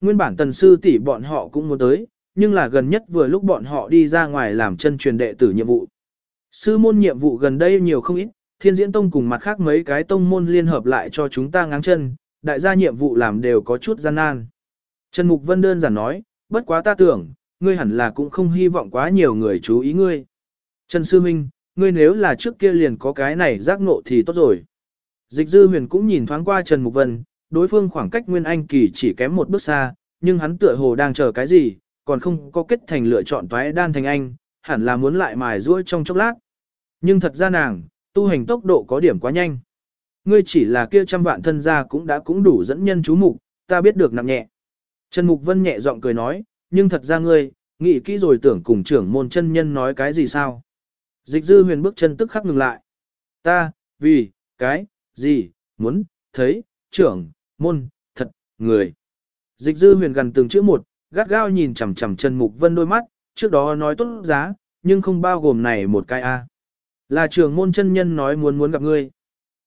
Nguyên bản tần sư tỷ bọn họ cũng muốn tới, nhưng là gần nhất vừa lúc bọn họ đi ra ngoài làm chân truyền đệ tử nhiệm vụ. Sư môn nhiệm vụ gần đây nhiều không ít, thiên diễn tông cùng mặt khác mấy cái tông môn liên hợp lại cho chúng ta ngáng chân, đại gia nhiệm vụ làm đều có chút gian nan. Trần Mục Vân đơn giản nói, bất quá ta tưởng, ngươi hẳn là cũng không hy vọng quá nhiều người chú ý ngươi. Trần Sư Minh, ngươi nếu là trước kia liền có cái này giác ngộ thì tốt rồi. Dịch dư huyền cũng nhìn thoáng qua Trần Mục Vân, đối phương khoảng cách Nguyên Anh kỳ chỉ kém một bước xa, nhưng hắn tựa hồ đang chờ cái gì, còn không có kết thành lựa chọn toái đan thành anh, hẳn là muốn lại mài ruôi trong chốc lát. Nhưng thật ra nàng, tu hành tốc độ có điểm quá nhanh. Ngươi chỉ là kia trăm vạn thân gia cũng đã cũng đủ dẫn nhân chú mục, ta biết được nặng nhẹ. Trần Mục Vân nhẹ giọng cười nói, nhưng thật ra ngươi, nghĩ kỹ rồi tưởng cùng trưởng môn chân nhân nói cái gì sao? Dịch dư huyền bước chân tức khắc ngừng lại. Ta, vì, cái, gì, muốn, thấy, trưởng, môn, thật, người. Dịch dư huyền gần từng chữ một, gắt gao nhìn chằm chằm Trần Mục Vân đôi mắt, trước đó nói tốt giá, nhưng không bao gồm này một cái A. Là trưởng môn chân nhân nói muốn muốn gặp ngươi.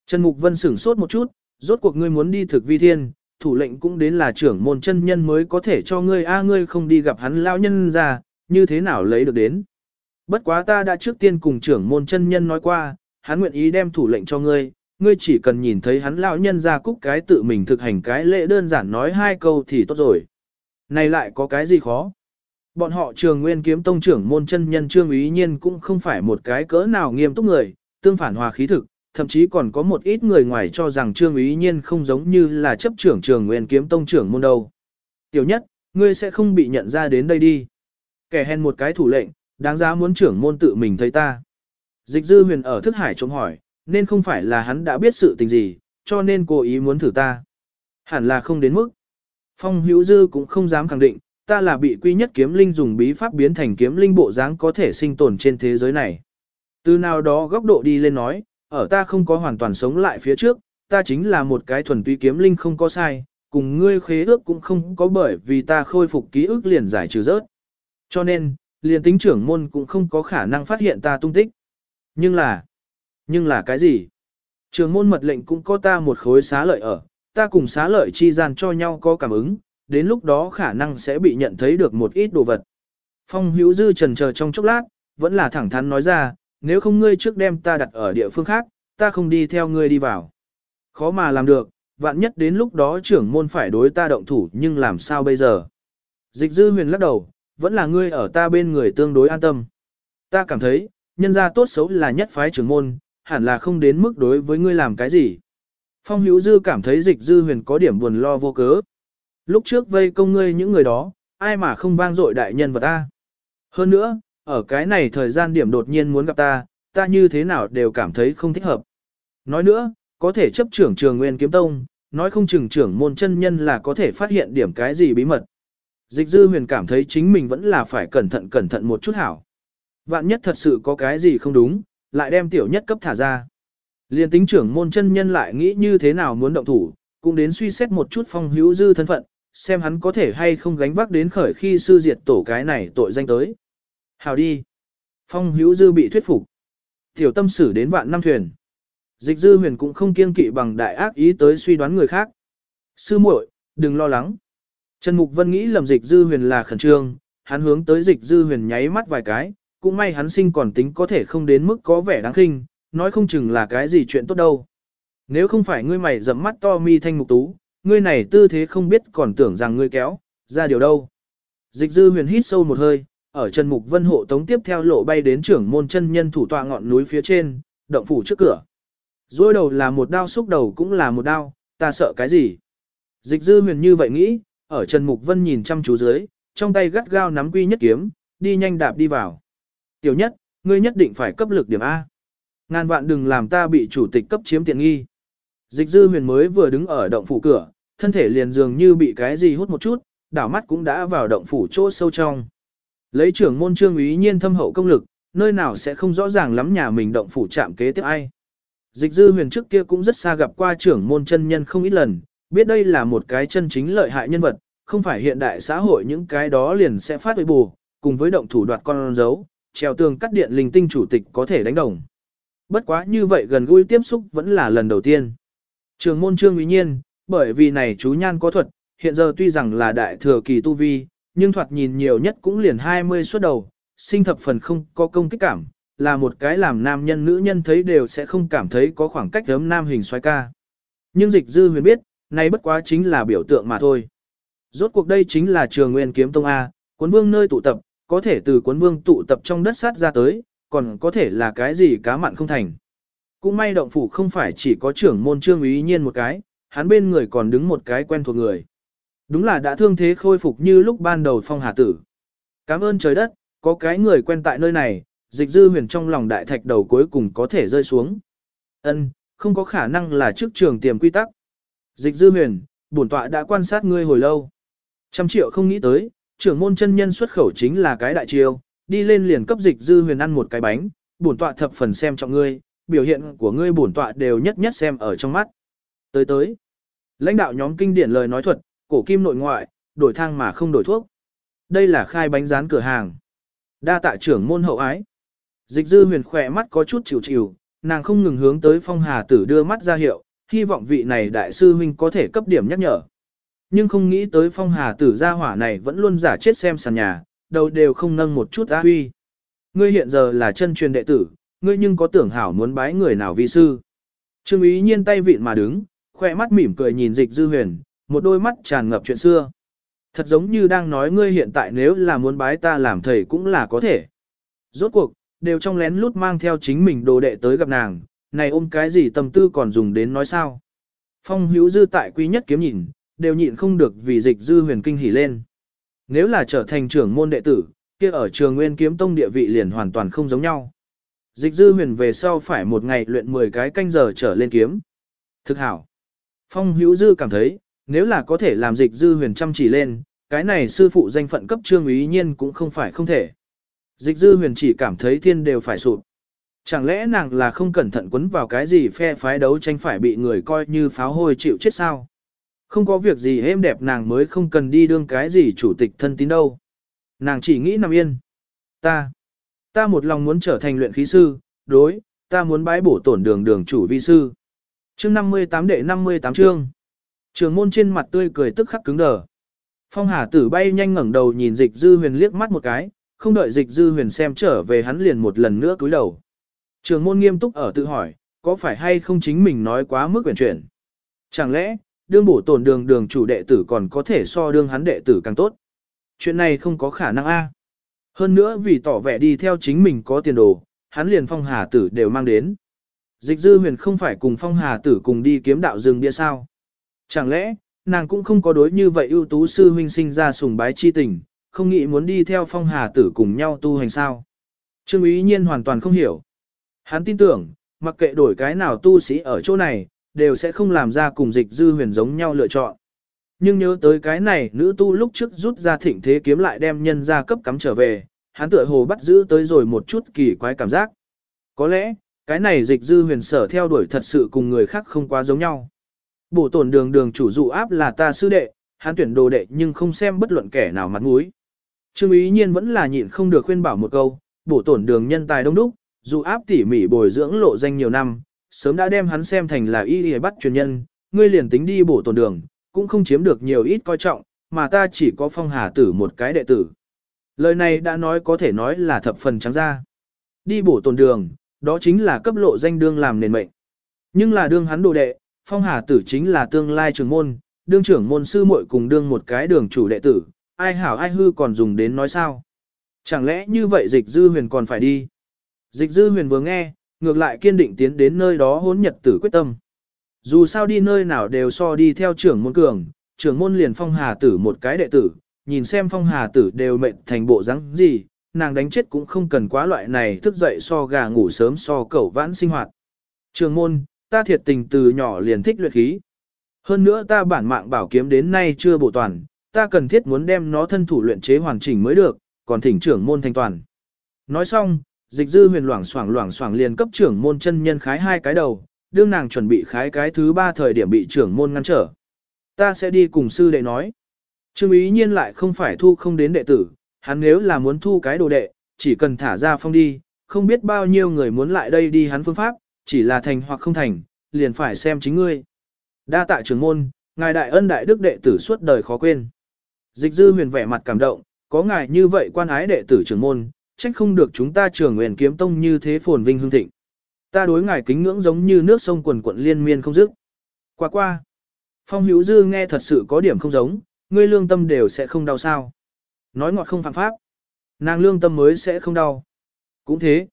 Trần Mục Vân sửng sốt một chút, rốt cuộc ngươi muốn đi thực vi thiên, thủ lệnh cũng đến là trưởng môn chân nhân mới có thể cho ngươi a ngươi không đi gặp hắn lão nhân ra, như thế nào lấy được đến. Bất quá ta đã trước tiên cùng trưởng môn chân nhân nói qua, hắn nguyện ý đem thủ lệnh cho ngươi, ngươi chỉ cần nhìn thấy hắn lão nhân ra cúc cái tự mình thực hành cái lễ đơn giản nói hai câu thì tốt rồi. Này lại có cái gì khó? Bọn họ trường nguyên kiếm tông trưởng môn chân nhân trương ý nhiên cũng không phải một cái cỡ nào nghiêm túc người, tương phản hòa khí thực, thậm chí còn có một ít người ngoài cho rằng trương ý nhiên không giống như là chấp trưởng trường nguyên kiếm tông trưởng môn đâu. Tiểu nhất, ngươi sẽ không bị nhận ra đến đây đi. Kẻ hèn một cái thủ lệnh, đáng giá muốn trưởng môn tự mình thấy ta. Dịch dư huyền ở thức hải trông hỏi, nên không phải là hắn đã biết sự tình gì, cho nên cố ý muốn thử ta. Hẳn là không đến mức. Phong hữu dư cũng không dám khẳng định, ta là bị quy nhất kiếm linh dùng bí pháp biến thành kiếm linh bộ dáng có thể sinh tồn trên thế giới này. Từ nào đó góc độ đi lên nói, ở ta không có hoàn toàn sống lại phía trước, ta chính là một cái thuần túy kiếm linh không có sai, cùng ngươi khế ước cũng không có bởi vì ta khôi phục ký ức liền giải trừ rớt. Cho nên, liền tính trưởng môn cũng không có khả năng phát hiện ta tung tích. Nhưng là, nhưng là cái gì? trường môn mật lệnh cũng có ta một khối xá lợi ở, ta cùng xá lợi chi gian cho nhau có cảm ứng, đến lúc đó khả năng sẽ bị nhận thấy được một ít đồ vật. Phong hữu dư trần chờ trong chốc lát, vẫn là thẳng thắn nói ra, nếu không ngươi trước đem ta đặt ở địa phương khác, ta không đi theo ngươi đi vào. Khó mà làm được, vạn nhất đến lúc đó trưởng môn phải đối ta động thủ nhưng làm sao bây giờ. Dịch dư huyền lắc đầu, vẫn là ngươi ở ta bên người tương đối an tâm. Ta cảm thấy, nhân gia tốt xấu là nhất phái trưởng môn, hẳn là không đến mức đối với ngươi làm cái gì. Phong hữu dư cảm thấy dịch dư huyền có điểm buồn lo vô cớ. Lúc trước vây công ngươi những người đó, ai mà không vang dội đại nhân vật ta. Hơn nữa, ở cái này thời gian điểm đột nhiên muốn gặp ta, ta như thế nào đều cảm thấy không thích hợp. Nói nữa, có thể chấp trưởng trường nguyên kiếm tông, nói không chừng trưởng môn chân nhân là có thể phát hiện điểm cái gì bí mật. Dịch dư huyền cảm thấy chính mình vẫn là phải cẩn thận cẩn thận một chút hảo. Vạn nhất thật sự có cái gì không đúng, lại đem tiểu nhất cấp thả ra. Liên tính trưởng môn chân nhân lại nghĩ như thế nào muốn động thủ, cũng đến suy xét một chút phong hữu dư thân phận, xem hắn có thể hay không gánh vác đến khởi khi sư diệt tổ cái này tội danh tới. Hào đi. Phong hữu dư bị thuyết phục. Tiểu tâm sử đến vạn năm thuyền. Dịch dư huyền cũng không kiêng kỵ bằng đại ác ý tới suy đoán người khác. Sư muội, đừng lo lắng. Trần Mục Vân nghĩ lầm dịch dư huyền là khẩn trương, hắn hướng tới dịch dư huyền nháy mắt vài cái, cũng may hắn sinh còn tính có thể không đến mức có vẻ đáng khinh, nói không chừng là cái gì chuyện tốt đâu. Nếu không phải ngươi mày dẫm mắt to mi thanh mục tú, ngươi này tư thế không biết còn tưởng rằng ngươi kéo, ra điều đâu. Dịch dư huyền hít sâu một hơi, ở Trần Mục Vân hộ tống tiếp theo lộ bay đến trưởng môn chân nhân thủ tọa ngọn núi phía trên, động phủ trước cửa. Dối đầu là một đao xúc đầu cũng là một đao, ta sợ cái gì. Dịch dư huyền như vậy nghĩ, ở Trần Mục Vân nhìn chăm chú dưới, trong tay gắt gao nắm quy nhất kiếm, đi nhanh đạp đi vào. Tiểu nhất, ngươi nhất định phải cấp lực điểm A. Ngàn vạn đừng làm ta bị chủ tịch cấp chiếm tiện nghi. Dịch dư huyền mới vừa đứng ở động phủ cửa, thân thể liền dường như bị cái gì hút một chút, đảo mắt cũng đã vào động phủ chỗ sâu trong. Lấy trưởng môn trương ý nhiên thâm hậu công lực, nơi nào sẽ không rõ ràng lắm nhà mình động phủ chạm kế tiếp ai. Dịch dư huyền trước kia cũng rất xa gặp qua trưởng môn chân nhân không ít lần, biết đây là một cái chân chính lợi hại nhân vật, không phải hiện đại xã hội những cái đó liền sẽ phát huy bù, cùng với động thủ đoạt con dấu, treo tường cắt điện linh tinh chủ tịch có thể đánh đồng. Bất quá như vậy gần gũi tiếp xúc vẫn là lần đầu tiên. Trường môn trương uy nhiên, bởi vì này chú nhan có thuật, hiện giờ tuy rằng là đại thừa kỳ tu vi, nhưng thoạt nhìn nhiều nhất cũng liền 20 suốt đầu, sinh thập phần không có công kích cảm, là một cái làm nam nhân nữ nhân thấy đều sẽ không cảm thấy có khoảng cách gấm nam hình xoay ca. Nhưng dịch dư huyền biết, nay bất quá chính là biểu tượng mà thôi. Rốt cuộc đây chính là trường nguyên kiếm tông A, cuốn vương nơi tụ tập, có thể từ cuốn vương tụ tập trong đất sát ra tới, còn có thể là cái gì cá mặn không thành. Cũng may động phủ không phải chỉ có trưởng môn trương ý nhiên một cái, hắn bên người còn đứng một cái quen thuộc người. Đúng là đã thương thế khôi phục như lúc ban đầu phong hà tử. Cảm ơn trời đất, có cái người quen tại nơi này, dịch dư huyền trong lòng đại thạch đầu cuối cùng có thể rơi xuống. Ân, không có khả năng là trước trường tiềm quy tắc. Dịch dư huyền, bổn tọa đã quan sát ngươi hồi lâu. Trăm triệu không nghĩ tới, trưởng môn chân nhân xuất khẩu chính là cái đại chiêu, đi lên liền cấp dịch dư huyền ăn một cái bánh, bổn tọa thập phần xem trọng ngươi, biểu hiện của ngươi bổn tọa đều nhất nhất xem ở trong mắt. Tới tới, lãnh đạo nhóm kinh điển lời nói thuật, cổ kim nội ngoại, đổi thang mà không đổi thuốc. Đây là khai bánh rán cửa hàng. Đa tạ trưởng môn hậu ái. Dịch dư huyền khỏe mắt có chút chịu chịu, nàng không ngừng hướng tới phong hà tử đưa mắt ra hiệu, hy vọng vị này đại sư huynh có thể cấp điểm nhắc nhở. Nhưng không nghĩ tới phong hà tử gia hỏa này vẫn luôn giả chết xem sàn nhà, đầu đều không nâng một chút á huy. Ngươi hiện giờ là chân truyền đệ tử, ngươi nhưng có tưởng hảo muốn bái người nào vi sư. Trương ý nhiên tay vịn mà đứng, khoe mắt mỉm cười nhìn dịch dư huyền, một đôi mắt tràn ngập chuyện xưa. Thật giống như đang nói ngươi hiện tại nếu là muốn bái ta làm thầy cũng là có thể. Rốt cuộc, đều trong lén lút mang theo chính mình đồ đệ tới gặp nàng, này ôm cái gì tâm tư còn dùng đến nói sao. Phong hữu dư tại quý nhất kiếm nhìn, đều nhịn không được vì dịch dư huyền kinh hỉ lên. Nếu là trở thành trưởng môn đệ tử, kia ở trường nguyên kiếm tông địa vị liền hoàn toàn không giống nhau. Dịch dư huyền về sau phải một ngày luyện 10 cái canh giờ trở lên kiếm. Thực hảo. Phong hữu dư cảm thấy, nếu là có thể làm dịch dư huyền chăm chỉ lên, cái này sư phụ danh phận cấp trương ý nhiên cũng không phải không thể. Dịch dư huyền chỉ cảm thấy thiên đều phải sụp. Chẳng lẽ nàng là không cẩn thận quấn vào cái gì phe phái đấu tranh phải bị người coi như pháo hôi chịu chết sao? Không có việc gì êm đẹp nàng mới không cần đi đương cái gì chủ tịch thân tín đâu. Nàng chỉ nghĩ nằm yên. Ta, ta một lòng muốn trở thành luyện khí sư, đối, ta muốn bái bổ tổn đường đường chủ vi sư. Chương 58 đệ 58 chương. Trường môn trên mặt tươi cười tức khắc cứng đờ. Phong Hà Tử bay nhanh ngẩng đầu nhìn Dịch Dư Huyền liếc mắt một cái, không đợi Dịch Dư Huyền xem trở về hắn liền một lần nữa cúi đầu. Trường môn nghiêm túc ở tự hỏi, có phải hay không chính mình nói quá mức quyển chuyển? Chẳng lẽ, đương bổ tổn đường đường chủ đệ tử còn có thể so đương hắn đệ tử càng tốt? Chuyện này không có khả năng a. Hơn nữa vì tỏ vẻ đi theo chính mình có tiền đồ, hắn liền phong hà tử đều mang đến. Dịch dư huyền không phải cùng phong hà tử cùng đi kiếm đạo rừng bia sao. Chẳng lẽ, nàng cũng không có đối như vậy ưu tú sư huynh sinh ra sùng bái chi tình, không nghĩ muốn đi theo phong hà tử cùng nhau tu hành sao. Trương ý nhiên hoàn toàn không hiểu. Hắn tin tưởng, mặc kệ đổi cái nào tu sĩ ở chỗ này, đều sẽ không làm ra cùng dịch dư huyền giống nhau lựa chọn. Nhưng nhớ tới cái này, nữ tu lúc trước rút ra thịnh thế kiếm lại đem nhân ra cấp cắm trở về, hắn tựa hồ bắt giữ tới rồi một chút kỳ quái cảm giác. Có lẽ, cái này dịch dư huyền sở theo đuổi thật sự cùng người khác không quá giống nhau. Bổ tổn đường đường chủ dụ áp là ta sư đệ, hắn tuyển đồ đệ nhưng không xem bất luận kẻ nào mặt mũi. Trương ý nhiên vẫn là nhịn không được khuyên bảo một câu, bổ tổn đường nhân tài đông đúc, dù áp tỉ mỉ bồi dưỡng lộ danh nhiều năm, sớm đã đem hắn xem thành là y y bắt truyền nhân, ngươi liền tính đi bổ tổn đường, cũng không chiếm được nhiều ít coi trọng, mà ta chỉ có phong hà tử một cái đệ tử. Lời này đã nói có thể nói là thập phần trắng ra. Đi bổ tổn đường, đó chính là cấp lộ danh đương làm nền mệnh. Nhưng là đương hắn đồ đệ, phong hà tử chính là tương lai trưởng môn, đương trưởng môn sư muội cùng đương một cái đường chủ đệ tử, ai hảo ai hư còn dùng đến nói sao. Chẳng lẽ như vậy dịch dư huyền còn phải đi? Dịch dư huyền vừa nghe, ngược lại kiên định tiến đến nơi đó hôn nhật tử quyết tâm. Dù sao đi nơi nào đều so đi theo trưởng môn cường, trưởng môn liền phong hà tử một cái đệ tử, nhìn xem phong hà tử đều mệnh thành bộ rắn gì, nàng đánh chết cũng không cần quá loại này thức dậy so gà ngủ sớm so cẩu vãn sinh hoạt. Trưởng môn, ta thiệt tình từ nhỏ liền thích luyện khí. Hơn nữa ta bản mạng bảo kiếm đến nay chưa bổ toàn, ta cần thiết muốn đem nó thân thủ luyện chế hoàn chỉnh mới được, còn thỉnh trưởng môn thành toàn. Nói xong, dịch dư huyền loảng xoảng loảng xoảng liền cấp trưởng môn chân nhân khái hai cái đầu, đương nàng chuẩn bị khái cái thứ ba thời điểm bị trưởng môn ngăn trở. Ta sẽ đi cùng sư đệ nói. Trương ý nhiên lại không phải thu không đến đệ tử, hắn nếu là muốn thu cái đồ đệ, chỉ cần thả ra phong đi, không biết bao nhiêu người muốn lại đây đi hắn phương pháp, chỉ là thành hoặc không thành, liền phải xem chính ngươi. Đa tạ trưởng môn, ngài đại ân đại đức đệ tử suốt đời khó quên. Dịch dư huyền vẻ mặt cảm động, có ngài như vậy quan ái đệ tử trưởng môn, trách không được chúng ta trường nguyện kiếm tông như thế phồn vinh hương thịnh. Ta đối ngài kính ngưỡng giống như nước sông quần quận liên miên không dứt. Qua qua. Phong hữu dư nghe thật sự có điểm không giống, ngươi lương tâm đều sẽ không đau sao. Nói ngọt không phạm pháp. Nàng lương tâm mới sẽ không đau. Cũng thế.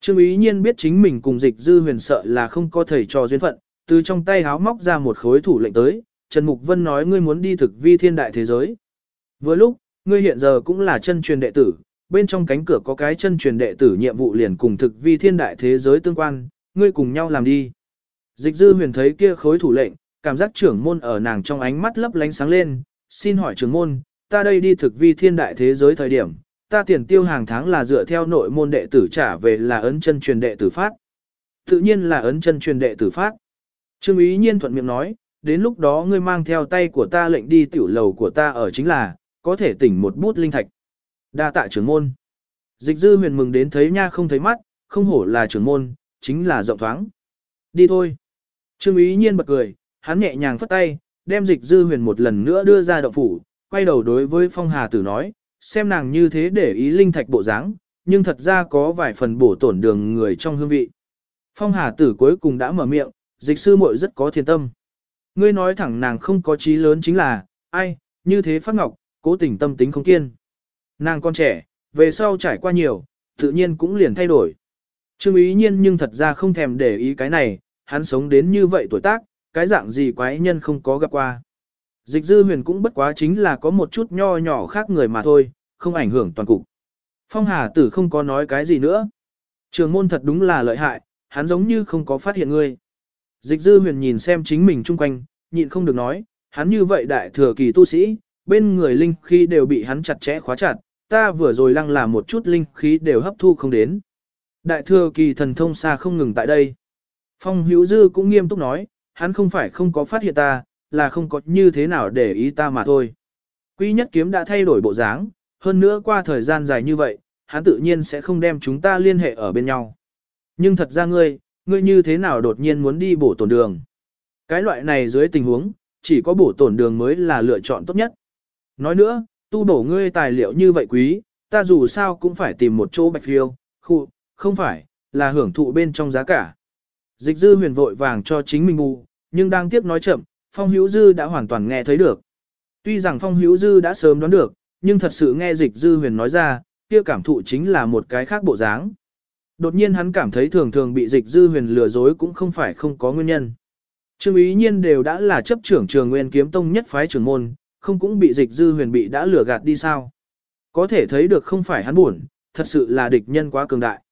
Trương ý nhiên biết chính mình cùng dịch dư huyền sợ là không có thầy trò duyên phận, từ trong tay háo móc ra một khối thủ lệnh tới, Trần Mục Vân nói ngươi muốn đi thực vi thiên đại thế giới. Vừa lúc, ngươi hiện giờ cũng là chân truyền đệ tử, bên trong cánh cửa có cái chân truyền đệ tử nhiệm vụ liền cùng thực vi thiên đại thế giới tương quan, ngươi cùng nhau làm đi. Dịch dư huyền thấy kia khối thủ lệnh, cảm giác trưởng môn ở nàng trong ánh mắt lấp lánh sáng lên, xin hỏi trưởng môn, ta đây đi thực vi thiên đại thế giới thời điểm, ta tiền tiêu hàng tháng là dựa theo nội môn đệ tử trả về là ấn chân truyền đệ tử phát. Tự nhiên là ấn chân truyền đệ tử phát. Trương ý nhiên thuận miệng nói, đến lúc đó ngươi mang theo tay của ta lệnh đi tiểu lầu của ta ở chính là, có thể tỉnh một bút linh thạch. Đa tạ trưởng môn. Dịch dư huyền mừng đến thấy nha không thấy mắt, không hổ là trưởng môn, chính là rộng thoáng. Đi thôi. Trương ý nhiên bật cười, hắn nhẹ nhàng phất tay, đem dịch dư huyền một lần nữa đưa ra động phủ, quay đầu đối với phong hà tử nói, xem nàng như thế để ý linh thạch bộ dáng, nhưng thật ra có vài phần bổ tổn đường người trong hương vị. Phong hà tử cuối cùng đã mở miệng, dịch sư muội rất có thiên tâm. Ngươi nói thẳng nàng không có trí lớn chính là, ai, như thế phát ngọc, cố tình tâm tính không kiên. Nàng con trẻ, về sau trải qua nhiều, tự nhiên cũng liền thay đổi. Trương ý nhiên nhưng thật ra không thèm để ý cái này, hắn sống đến như vậy tuổi tác, cái dạng gì quái nhân không có gặp qua. Dịch dư huyền cũng bất quá chính là có một chút nho nhỏ khác người mà thôi, không ảnh hưởng toàn cục. Phong Hà tử không có nói cái gì nữa. Trường môn thật đúng là lợi hại, hắn giống như không có phát hiện ngươi. Dịch dư huyền nhìn xem chính mình chung quanh, nhịn không được nói, hắn như vậy đại thừa kỳ tu sĩ, bên người linh khí đều bị hắn chặt chẽ khóa chặt, ta vừa rồi lăng làm một chút linh khí đều hấp thu không đến. Đại thừa kỳ thần thông xa không ngừng tại đây. Phong hữu dư cũng nghiêm túc nói, hắn không phải không có phát hiện ta, là không có như thế nào để ý ta mà thôi. Quý nhất kiếm đã thay đổi bộ dáng, hơn nữa qua thời gian dài như vậy, hắn tự nhiên sẽ không đem chúng ta liên hệ ở bên nhau. Nhưng thật ra ngươi, ngươi như thế nào đột nhiên muốn đi bổ tổn đường. Cái loại này dưới tình huống, chỉ có bổ tổn đường mới là lựa chọn tốt nhất. Nói nữa, tu bổ ngươi tài liệu như vậy quý, ta dù sao cũng phải tìm một chỗ bạch phiêu, khu, không phải, là hưởng thụ bên trong giá cả. Dịch dư huyền vội vàng cho chính mình ngu, nhưng đang tiếp nói chậm, Phong Hữu Dư đã hoàn toàn nghe thấy được. Tuy rằng Phong Hữu Dư đã sớm đoán được, nhưng thật sự nghe dịch dư huyền nói ra, kia cảm thụ chính là một cái khác bộ dáng. Đột nhiên hắn cảm thấy thường thường bị dịch dư huyền lừa dối cũng không phải không có nguyên nhân. Trương ý nhiên đều đã là chấp trưởng trường nguyên kiếm tông nhất phái trưởng môn, không cũng bị dịch dư huyền bị đã lừa gạt đi sao. Có thể thấy được không phải hắn buồn, thật sự là địch nhân quá cường đại.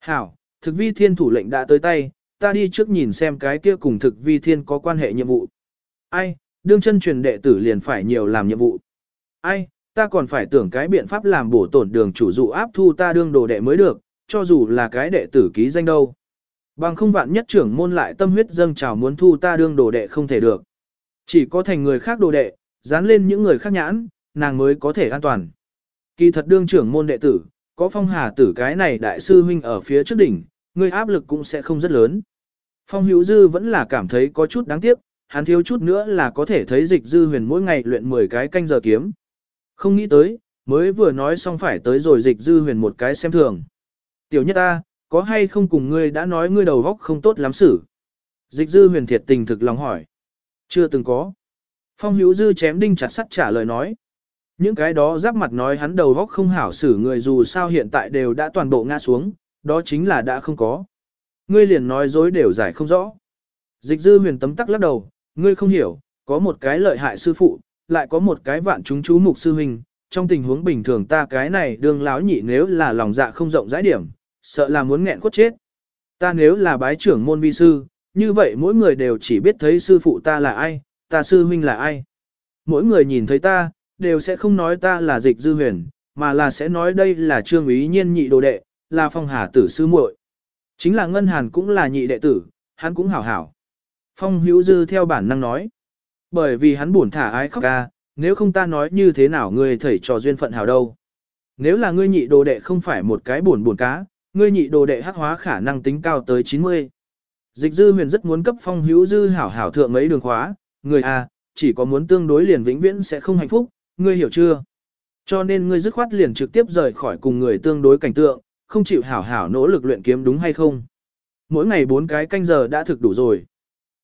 Hảo, thực vi thiên thủ lệnh đã tới tay, ta đi trước nhìn xem cái kia cùng thực vi thiên có quan hệ nhiệm vụ. Ai, đương chân truyền đệ tử liền phải nhiều làm nhiệm vụ. Ai, ta còn phải tưởng cái biện pháp làm bổ tổn đường chủ dụ áp thu ta đương đồ đệ mới được, cho dù là cái đệ tử ký danh đâu. Bằng không vạn nhất trưởng môn lại tâm huyết dâng trào muốn thu ta đương đồ đệ không thể được. Chỉ có thành người khác đồ đệ, dán lên những người khác nhãn, nàng mới có thể an toàn. Kỳ thật đương trưởng môn đệ tử, có phong hà tử cái này đại sư huynh ở phía trước đỉnh, người áp lực cũng sẽ không rất lớn. Phong hữu dư vẫn là cảm thấy có chút đáng tiếc, hắn thiếu chút nữa là có thể thấy dịch dư huyền mỗi ngày luyện 10 cái canh giờ kiếm. Không nghĩ tới, mới vừa nói xong phải tới rồi dịch dư huyền một cái xem thường. Tiểu nhất ta, có hay không cùng ngươi đã nói ngươi đầu góc không tốt lắm xử? Dịch dư huyền thiệt tình thực lòng hỏi. Chưa từng có. Phong hữu dư chém đinh chặt sắt trả lời nói. Những cái đó giáp mặt nói hắn đầu góc không hảo xử người dù sao hiện tại đều đã toàn bộ ngã xuống, đó chính là đã không có. Ngươi liền nói dối đều giải không rõ. Dịch dư huyền tấm tắc lắc đầu, ngươi không hiểu, có một cái lợi hại sư phụ, lại có một cái vạn chúng chú mục sư huynh, trong tình huống bình thường ta cái này đương láo nhị nếu là lòng dạ không rộng rãi điểm, sợ là muốn nghẹn cốt chết. Ta nếu là bái trưởng môn vi sư, như vậy mỗi người đều chỉ biết thấy sư phụ ta là ai, ta sư huynh là ai. Mỗi người nhìn thấy ta, đều sẽ không nói ta là dịch dư huyền, mà là sẽ nói đây là trương ý nhiên nhị đồ đệ, là phong hà tử sư muội. Chính là ngân hàn cũng là nhị đệ tử, hắn cũng hảo hảo. Phong hữu dư theo bản năng nói. Bởi vì hắn buồn thả ái khóc ca, nếu không ta nói như thế nào ngươi thầy trò duyên phận hảo đâu. Nếu là ngươi nhị đồ đệ không phải một cái buồn buồn cá, ngươi nhị đồ đệ hắc hóa khả năng tính cao tới 90. Dịch dư huyền rất muốn cấp phong hữu dư hảo hảo thượng mấy đường khóa, người à, chỉ có muốn tương đối liền vĩnh viễn sẽ không hạnh phúc, ngươi hiểu chưa? Cho nên ngươi dứt khoát liền trực tiếp rời khỏi cùng người tương đối cảnh tượng, không chịu hảo hảo nỗ lực luyện kiếm đúng hay không? Mỗi ngày bốn cái canh giờ đã thực đủ rồi.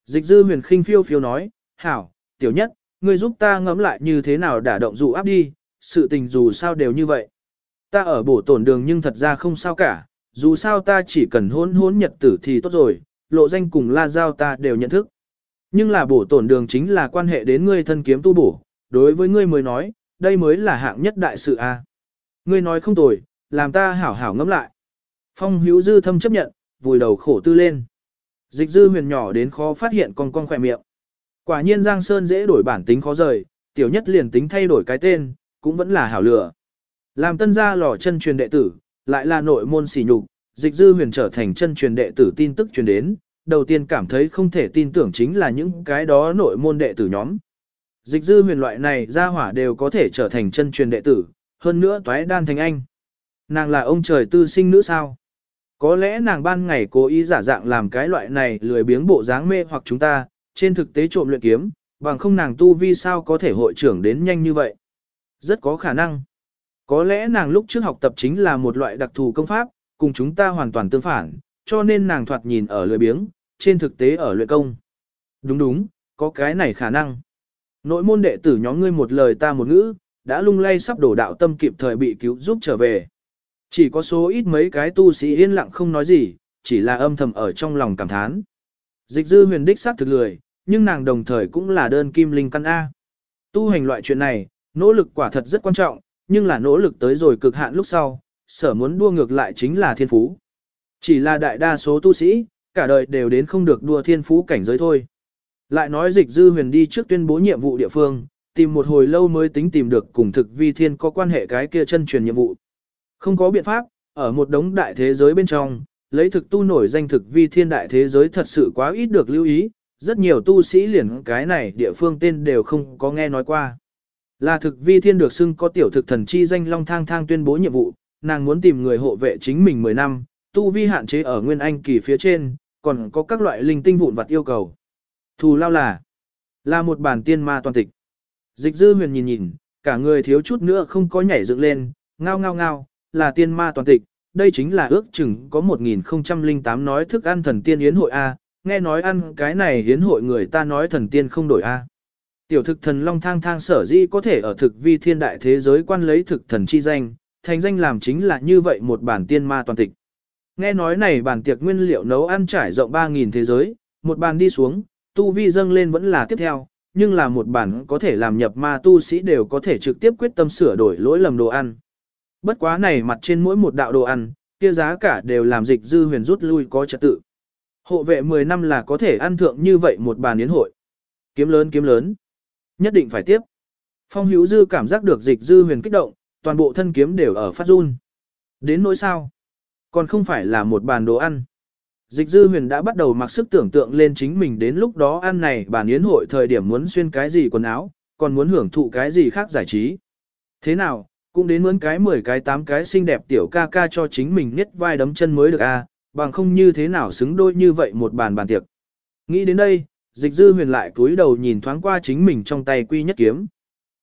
Dịch dư huyền khinh phiêu phiêu nói, hảo, tiểu nhất, ngươi giúp ta ngẫm lại như thế nào đả động dụ áp đi, sự tình dù sao đều như vậy. Ta ở bổ tổn đường nhưng thật ra không sao cả, dù sao ta chỉ cần hôn hôn nhật tử thì tốt rồi, lộ danh cùng la giao ta đều nhận thức. Nhưng là bổ tổn đường chính là quan hệ đến ngươi thân kiếm tu bổ, đối với ngươi mới nói, đây mới là hạng nhất đại sự a. Ngươi nói không tồi, làm ta hảo hảo ngẫm lại. Phong hữu dư thâm chấp nhận, vùi đầu khổ tư lên. Dịch dư huyền nhỏ đến khó phát hiện con con khỏe miệng. Quả nhiên Giang Sơn dễ đổi bản tính khó rời, tiểu nhất liền tính thay đổi cái tên, cũng vẫn là hảo lửa. Làm tân gia lò chân truyền đệ tử, lại là nội môn sỉ nhục, dịch dư huyền trở thành chân truyền đệ tử tin tức truyền đến, đầu tiên cảm thấy không thể tin tưởng chính là những cái đó nội môn đệ tử nhóm. Dịch dư huyền loại này ra hỏa đều có thể trở thành chân truyền đệ tử, hơn nữa toái đan thành anh. Nàng là ông trời tư sinh nữ sao? Có lẽ nàng ban ngày cố ý giả dạng làm cái loại này lười biếng bộ dáng mê hoặc chúng ta, trên thực tế trộm luyện kiếm, bằng không nàng tu vi sao có thể hội trưởng đến nhanh như vậy. Rất có khả năng. Có lẽ nàng lúc trước học tập chính là một loại đặc thù công pháp, cùng chúng ta hoàn toàn tương phản, cho nên nàng thoạt nhìn ở lười biếng, trên thực tế ở luyện công. Đúng đúng, có cái này khả năng. Nội môn đệ tử nhóm ngươi một lời ta một ngữ, đã lung lay sắp đổ đạo tâm kịp thời bị cứu giúp trở về. Chỉ có số ít mấy cái tu sĩ yên lặng không nói gì, chỉ là âm thầm ở trong lòng cảm thán. Dịch dư huyền đích sát thực lười, nhưng nàng đồng thời cũng là đơn kim linh căn A. Tu hành loại chuyện này, nỗ lực quả thật rất quan trọng, nhưng là nỗ lực tới rồi cực hạn lúc sau, sở muốn đua ngược lại chính là thiên phú. Chỉ là đại đa số tu sĩ, cả đời đều đến không được đua thiên phú cảnh giới thôi. Lại nói dịch dư huyền đi trước tuyên bố nhiệm vụ địa phương, tìm một hồi lâu mới tính tìm được cùng thực vi thiên có quan hệ cái kia chân truyền nhiệm vụ. Không có biện pháp, ở một đống đại thế giới bên trong, lấy thực tu nổi danh thực vi thiên đại thế giới thật sự quá ít được lưu ý, rất nhiều tu sĩ liền cái này địa phương tên đều không có nghe nói qua. Là thực vi thiên được xưng có tiểu thực thần chi danh long thang thang tuyên bố nhiệm vụ, nàng muốn tìm người hộ vệ chính mình 10 năm, tu vi hạn chế ở nguyên anh kỳ phía trên, còn có các loại linh tinh vụn vặt yêu cầu. Thù lao là, là một bản tiên ma toàn tịch. Dịch dư huyền nhìn nhìn, cả người thiếu chút nữa không có nhảy dựng lên, ngao ngao ngao, là tiên ma toàn tịch, đây chính là ước chừng có 1008 nói thức ăn thần tiên yến hội A, nghe nói ăn cái này yến hội người ta nói thần tiên không đổi A. Tiểu thực thần long thang thang sở di có thể ở thực vi thiên đại thế giới quan lấy thực thần chi danh, thành danh làm chính là như vậy một bản tiên ma toàn tịch. Nghe nói này bản tiệc nguyên liệu nấu ăn trải rộng 3.000 thế giới, một bàn đi xuống, tu vi dâng lên vẫn là tiếp theo, nhưng là một bản có thể làm nhập ma tu sĩ đều có thể trực tiếp quyết tâm sửa đổi lỗi lầm đồ ăn. Bất quá này mặt trên mỗi một đạo đồ ăn, kia giá cả đều làm dịch dư huyền rút lui có trật tự. Hộ vệ 10 năm là có thể ăn thượng như vậy một bàn yến hội. Kiếm lớn kiếm lớn. Nhất định phải tiếp. Phong hữu dư cảm giác được dịch dư huyền kích động, toàn bộ thân kiếm đều ở phát run. Đến nỗi sao? Còn không phải là một bàn đồ ăn. Dịch dư huyền đã bắt đầu mặc sức tưởng tượng lên chính mình đến lúc đó ăn này bàn yến hội thời điểm muốn xuyên cái gì quần áo, còn muốn hưởng thụ cái gì khác giải trí. Thế nào, cũng đến mướn cái 10 cái 8 cái xinh đẹp tiểu ca ca cho chính mình nhất vai đấm chân mới được a, à, bằng không như thế nào xứng đôi như vậy một bàn bàn tiệc. Nghĩ đến đây, dịch dư huyền lại cúi đầu nhìn thoáng qua chính mình trong tay quy nhất kiếm.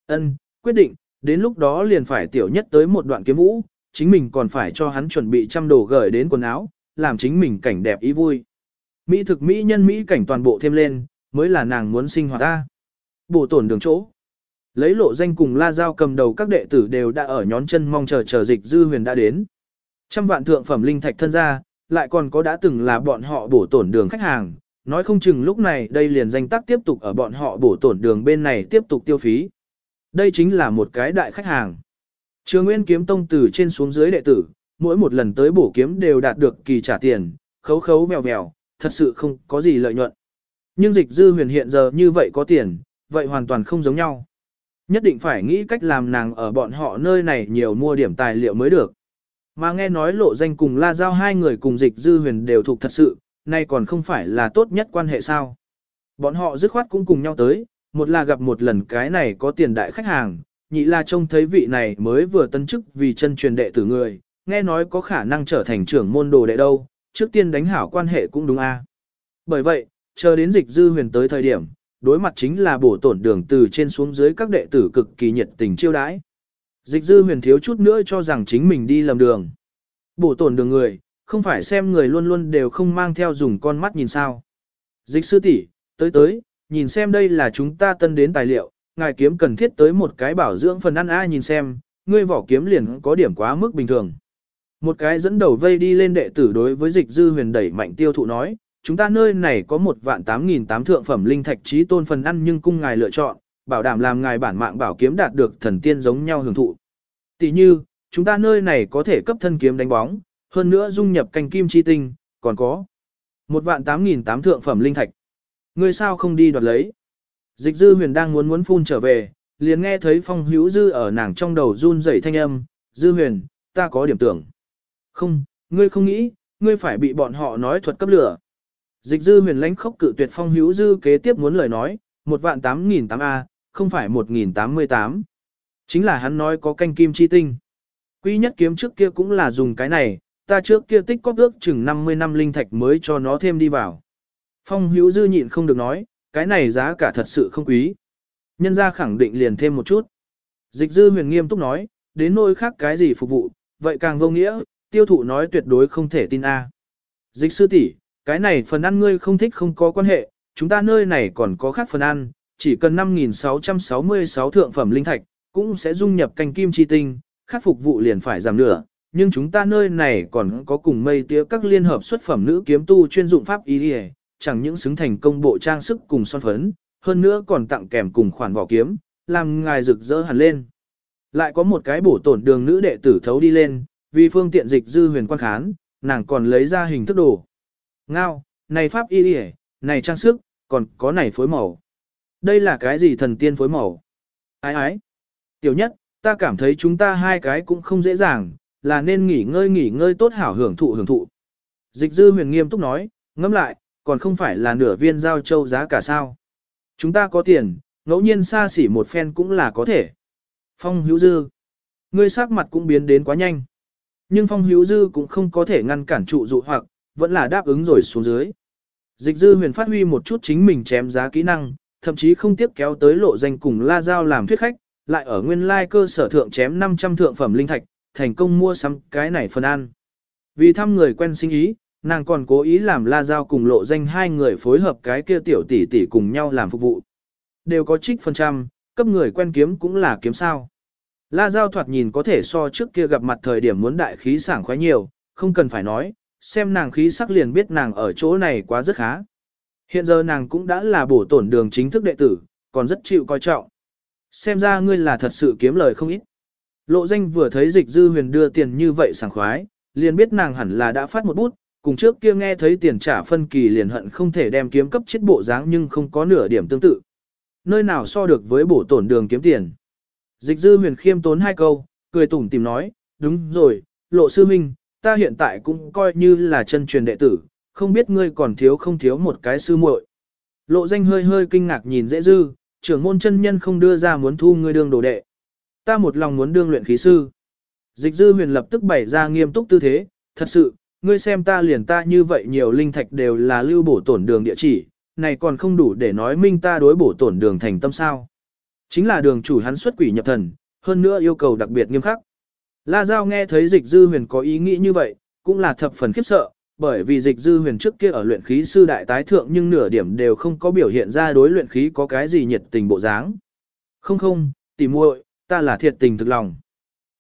Ân, quyết định, đến lúc đó liền phải tiểu nhất tới một đoạn kiếm vũ, chính mình còn phải cho hắn chuẩn bị trăm đồ gửi đến quần áo, làm chính mình cảnh đẹp ý vui. Mỹ thực Mỹ nhân Mỹ cảnh toàn bộ thêm lên, mới là nàng muốn sinh hoạt ta. Bổ tổn đường chỗ. Lấy lộ danh cùng la giao cầm đầu các đệ tử đều đã ở nhón chân mong chờ chờ dịch dư huyền đã đến. Trăm vạn thượng phẩm linh thạch thân ra, lại còn có đã từng là bọn họ bổ tổn đường khách hàng, nói không chừng lúc này đây liền danh tác tiếp tục ở bọn họ bổ tổn đường bên này tiếp tục tiêu phí. Đây chính là một cái đại khách hàng. Trường Nguyên kiếm tông từ trên xuống dưới đệ tử, mỗi một lần tới bổ kiếm đều đạt được kỳ trả tiền, khấu khấu vèo vèo, thật sự không có gì lợi nhuận. Nhưng dịch dư huyền hiện giờ như vậy có tiền, vậy hoàn toàn không giống nhau. Nhất định phải nghĩ cách làm nàng ở bọn họ nơi này nhiều mua điểm tài liệu mới được. Mà nghe nói lộ danh cùng la giao hai người cùng dịch dư huyền đều thuộc thật sự, nay còn không phải là tốt nhất quan hệ sao. Bọn họ dứt khoát cũng cùng nhau tới, một là gặp một lần cái này có tiền đại khách hàng, nhị là trông thấy vị này mới vừa tân chức vì chân truyền đệ tử người, nghe nói có khả năng trở thành trưởng môn đồ đệ đâu, trước tiên đánh hảo quan hệ cũng đúng a. Bởi vậy, chờ đến dịch dư huyền tới thời điểm, đối mặt chính là bổ tổn đường từ trên xuống dưới các đệ tử cực kỳ nhiệt tình chiêu đãi. Dịch dư huyền thiếu chút nữa cho rằng chính mình đi lầm đường. Bổ tổn đường người, không phải xem người luôn luôn đều không mang theo dùng con mắt nhìn sao. Dịch sư tỷ, tới tới, nhìn xem đây là chúng ta tân đến tài liệu, ngài kiếm cần thiết tới một cái bảo dưỡng phần ăn ai nhìn xem, ngươi vỏ kiếm liền có điểm quá mức bình thường. Một cái dẫn đầu vây đi lên đệ tử đối với dịch dư huyền đẩy mạnh tiêu thụ nói, chúng ta nơi này có một vạn tám nghìn tám thượng phẩm linh thạch trí tôn phần ăn nhưng cung ngài lựa chọn, bảo đảm làm ngài bản mạng bảo kiếm đạt được thần tiên giống nhau hưởng thụ. Tỷ như, chúng ta nơi này có thể cấp thân kiếm đánh bóng, hơn nữa dung nhập canh kim chi tinh, còn có một vạn tám nghìn tám thượng phẩm linh thạch. Ngươi sao không đi đoạt lấy? Dịch dư huyền đang muốn muốn phun trở về, liền nghe thấy phong hữu dư ở nàng trong đầu run rẩy thanh âm, dư huyền, ta có điểm tưởng. Không, ngươi không nghĩ, ngươi phải bị bọn họ nói thuật cấp lửa. Dịch dư huyền lãnh khốc cự tuyệt phong hữu dư kế tiếp muốn lời nói, một vạn tám nghìn tám A, không phải một nghìn tám mươi tám. Chính là hắn nói có canh kim chi tinh. Quy nhất kiếm trước kia cũng là dùng cái này, ta trước kia tích có ước chừng 50 năm linh thạch mới cho nó thêm đi vào. Phong hữu dư nhịn không được nói, cái này giá cả thật sự không quý. Nhân gia khẳng định liền thêm một chút. Dịch dư huyền nghiêm túc nói, đến nỗi khác cái gì phục vụ, vậy càng vô nghĩa, tiêu thụ nói tuyệt đối không thể tin a. Dịch sư tỷ, cái này phần ăn ngươi không thích không có quan hệ, chúng ta nơi này còn có khác phần ăn, chỉ cần 5.666 thượng phẩm linh thạch, cũng sẽ dung nhập canh kim chi tinh, khác phục vụ liền phải giảm nửa, nhưng chúng ta nơi này còn có cùng mây tía các liên hợp xuất phẩm nữ kiếm tu chuyên dụng pháp y chẳng những xứng thành công bộ trang sức cùng son phấn, hơn nữa còn tặng kèm cùng khoản vỏ kiếm, làm ngài rực rỡ hẳn lên. Lại có một cái bổ tổn đường nữ đệ tử thấu đi lên, vì phương tiện dịch dư huyền quan khán, nàng còn lấy ra hình thức đồ. Ngao, này pháp y đi này trang sức, còn có này phối màu. Đây là cái gì thần tiên phối màu? Ái ái. Tiểu nhất, ta cảm thấy chúng ta hai cái cũng không dễ dàng, là nên nghỉ ngơi nghỉ ngơi tốt hảo hưởng thụ hưởng thụ. Dịch dư huyền nghiêm túc nói, ngẫm lại, còn không phải là nửa viên giao châu giá cả sao. Chúng ta có tiền, ngẫu nhiên xa xỉ một phen cũng là có thể. Phong hữu dư. Ngươi sắc mặt cũng biến đến quá nhanh. Nhưng phong hữu dư cũng không có thể ngăn cản trụ dụ hoặc, vẫn là đáp ứng rồi xuống dưới. Dịch dư huyền phát huy một chút chính mình chém giá kỹ năng, thậm chí không tiếp kéo tới lộ danh cùng la giao làm thuyết khách, lại ở nguyên lai cơ sở thượng chém 500 thượng phẩm linh thạch, thành công mua sắm cái này phần ăn. Vì thăm người quen sinh ý, nàng còn cố ý làm la giao cùng lộ danh hai người phối hợp cái kia tiểu tỷ tỷ cùng nhau làm phục vụ. Đều có trích phần trăm, cấp người quen kiếm cũng là kiếm sao. La giao thoạt nhìn có thể so trước kia gặp mặt thời điểm muốn đại khí sảng khoái nhiều, không cần phải nói, xem nàng khí sắc liền biết nàng ở chỗ này quá rất khá. Hiện giờ nàng cũng đã là bổ tổn đường chính thức đệ tử, còn rất chịu coi trọng. Xem ra ngươi là thật sự kiếm lời không ít. Lộ danh vừa thấy dịch dư huyền đưa tiền như vậy sảng khoái, liền biết nàng hẳn là đã phát một bút, cùng trước kia nghe thấy tiền trả phân kỳ liền hận không thể đem kiếm cấp chết bộ dáng nhưng không có nửa điểm tương tự. Nơi nào so được với bổ tổn đường kiếm tiền. Dịch dư huyền khiêm tốn hai câu, cười tủm tìm nói, đúng rồi, lộ sư minh, ta hiện tại cũng coi như là chân truyền đệ tử, không biết ngươi còn thiếu không thiếu một cái sư muội. Lộ danh hơi hơi kinh ngạc nhìn dễ dư, trưởng môn chân nhân không đưa ra muốn thu ngươi đương đồ đệ. Ta một lòng muốn đương luyện khí sư. Dịch dư huyền lập tức bày ra nghiêm túc tư thế, thật sự, ngươi xem ta liền ta như vậy nhiều linh thạch đều là lưu bổ tổn đường địa chỉ, này còn không đủ để nói minh ta đối bổ tổn đường thành tâm sao. Chính là đường chủ hắn xuất quỷ nhập thần, hơn nữa yêu cầu đặc biệt nghiêm khắc. La Giao nghe thấy dịch dư huyền có ý nghĩ như vậy, cũng là thập phần khiếp sợ, bởi vì dịch dư huyền trước kia ở luyện khí sư đại tái thượng nhưng nửa điểm đều không có biểu hiện ra đối luyện khí có cái gì nhiệt tình bộ dáng. Không không, tỉ muội, ta là thiệt tình thực lòng.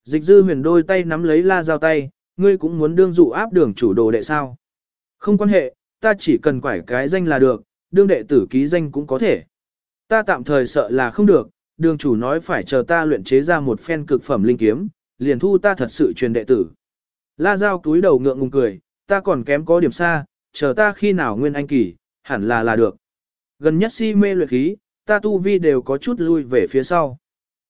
Dịch dư huyền đôi tay nắm lấy la Giao tay, ngươi cũng muốn đương dụ áp đường chủ đồ đệ sao. Không quan hệ, ta chỉ cần quải cái danh là được, đương đệ tử ký danh cũng có thể. Ta tạm thời sợ là không được, đường chủ nói phải chờ ta luyện chế ra một phen cực phẩm linh kiếm, liền thu ta thật sự truyền đệ tử. La Giao túi đầu ngượng ngùng cười, ta còn kém có điểm xa, chờ ta khi nào nguyên anh kỳ, hẳn là là được. Gần nhất si mê luyện khí, ta tu vi đều có chút lui về phía sau.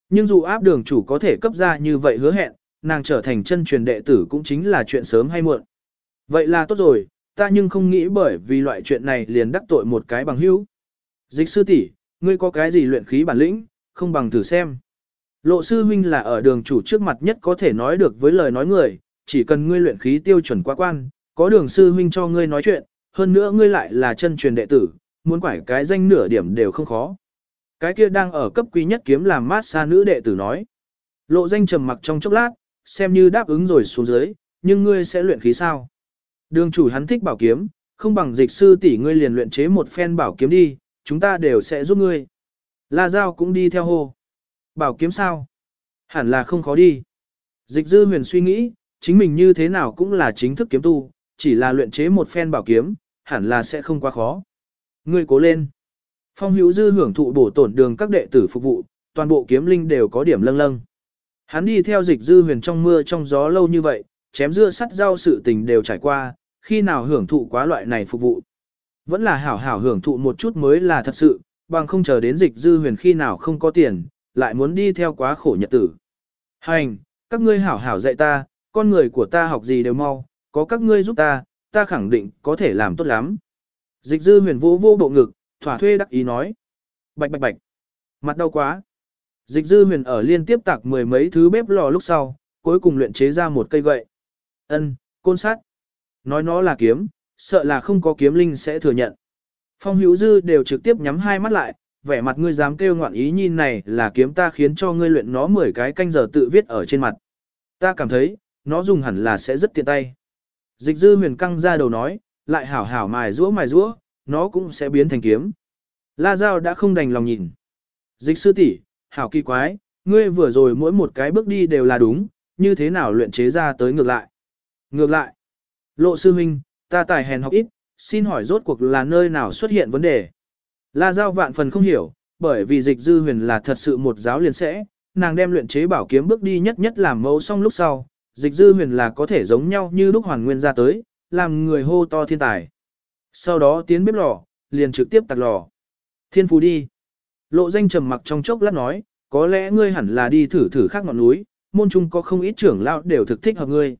Nhưng dù áp đường chủ có thể cấp ra như vậy hứa hẹn, nàng trở thành chân truyền đệ tử cũng chính là chuyện sớm hay muộn. Vậy là tốt rồi, ta nhưng không nghĩ bởi vì loại chuyện này liền đắc tội một cái bằng hữu. Dịch sư tỷ, ngươi có cái gì luyện khí bản lĩnh, không bằng thử xem. Lộ sư huynh là ở đường chủ trước mặt nhất có thể nói được với lời nói người, chỉ cần ngươi luyện khí tiêu chuẩn quá quan, có đường sư huynh cho ngươi nói chuyện, hơn nữa ngươi lại là chân truyền đệ tử, muốn quải cái danh nửa điểm đều không khó. Cái kia đang ở cấp quý nhất kiếm làm mát xa nữ đệ tử nói. Lộ danh trầm mặc trong chốc lát, xem như đáp ứng rồi xuống dưới, nhưng ngươi sẽ luyện khí sao? Đường chủ hắn thích bảo kiếm, không bằng dịch sư tỷ ngươi liền luyện chế một phen bảo kiếm đi, chúng ta đều sẽ giúp ngươi. La Giao cũng đi theo hô. Bảo kiếm sao? Hẳn là không khó đi. Dịch dư huyền suy nghĩ, chính mình như thế nào cũng là chính thức kiếm tu, chỉ là luyện chế một phen bảo kiếm, hẳn là sẽ không quá khó. Ngươi cố lên. Phong hữu dư hưởng thụ bổ tổn đường các đệ tử phục vụ, toàn bộ kiếm linh đều có điểm lâng lâng. Hắn đi theo dịch dư huyền trong mưa trong gió lâu như vậy, chém dưa sắt rau sự tình đều trải qua, khi nào hưởng thụ quá loại này phục vụ. Vẫn là hảo hảo hưởng thụ một chút mới là thật sự, bằng không chờ đến dịch dư huyền khi nào không có tiền, lại muốn đi theo quá khổ nhật tử. Hành, các ngươi hảo hảo dạy ta, con người của ta học gì đều mau, có các ngươi giúp ta, ta khẳng định có thể làm tốt lắm. Dịch dư huyền vô vô bộ ngực, thỏa thuê đắc ý nói. Bạch bạch bạch. Mặt đau quá. Dịch dư huyền ở liên tiếp tạc mười mấy thứ bếp lò lúc sau, cuối cùng luyện chế ra một cây gậy. Ân, côn sắt. Nói nó là kiếm, sợ là không có kiếm linh sẽ thừa nhận. Phong hữu dư đều trực tiếp nhắm hai mắt lại, vẻ mặt ngươi dám kêu ngoạn ý nhìn này là kiếm ta khiến cho ngươi luyện nó 10 cái canh giờ tự viết ở trên mặt. Ta cảm thấy, nó dùng hẳn là sẽ rất tiện tay. Dịch dư huyền căng ra đầu nói, lại hảo hảo mài rũa mài rũa, nó cũng sẽ biến thành kiếm. La Giao đã không đành lòng nhìn. Dịch sư tỷ, hảo kỳ quái, ngươi vừa rồi mỗi một cái bước đi đều là đúng, như thế nào luyện chế ra tới ngược lại. Ngược lại, lộ sư huynh, ta tài hèn học ít, xin hỏi rốt cuộc là nơi nào xuất hiện vấn đề. La Giao vạn phần không hiểu, bởi vì dịch dư huyền là thật sự một giáo liền sẽ, nàng đem luyện chế bảo kiếm bước đi nhất nhất làm mẫu xong lúc sau, dịch dư huyền là có thể giống nhau như lúc hoàn nguyên ra tới, làm người hô to thiên tài. Sau đó tiến bếp lò, liền trực tiếp tạc lò. Thiên phù đi. Lộ danh trầm mặc trong chốc lát nói, có lẽ ngươi hẳn là đi thử thử khác ngọn núi, môn trung có không ít trưởng lão đều thực thích hợp ngươi.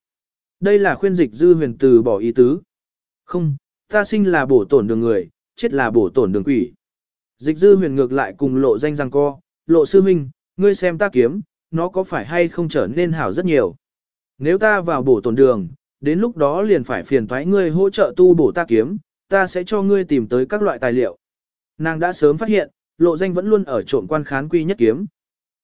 Đây là khuyên dịch dư huyền từ bỏ ý tứ. Không, ta sinh là bổ tổn đường người, chết là bổ tổn đường quỷ. Dịch dư huyền ngược lại cùng lộ danh răng co, lộ sư minh, ngươi xem ta kiếm, nó có phải hay không trở nên hảo rất nhiều. Nếu ta vào bổ tổn đường, đến lúc đó liền phải phiền thoái ngươi hỗ trợ tu bổ ta kiếm, ta sẽ cho ngươi tìm tới các loại tài liệu. Nàng đã sớm phát hiện, lộ danh vẫn luôn ở trộn quan khán quy nhất kiếm.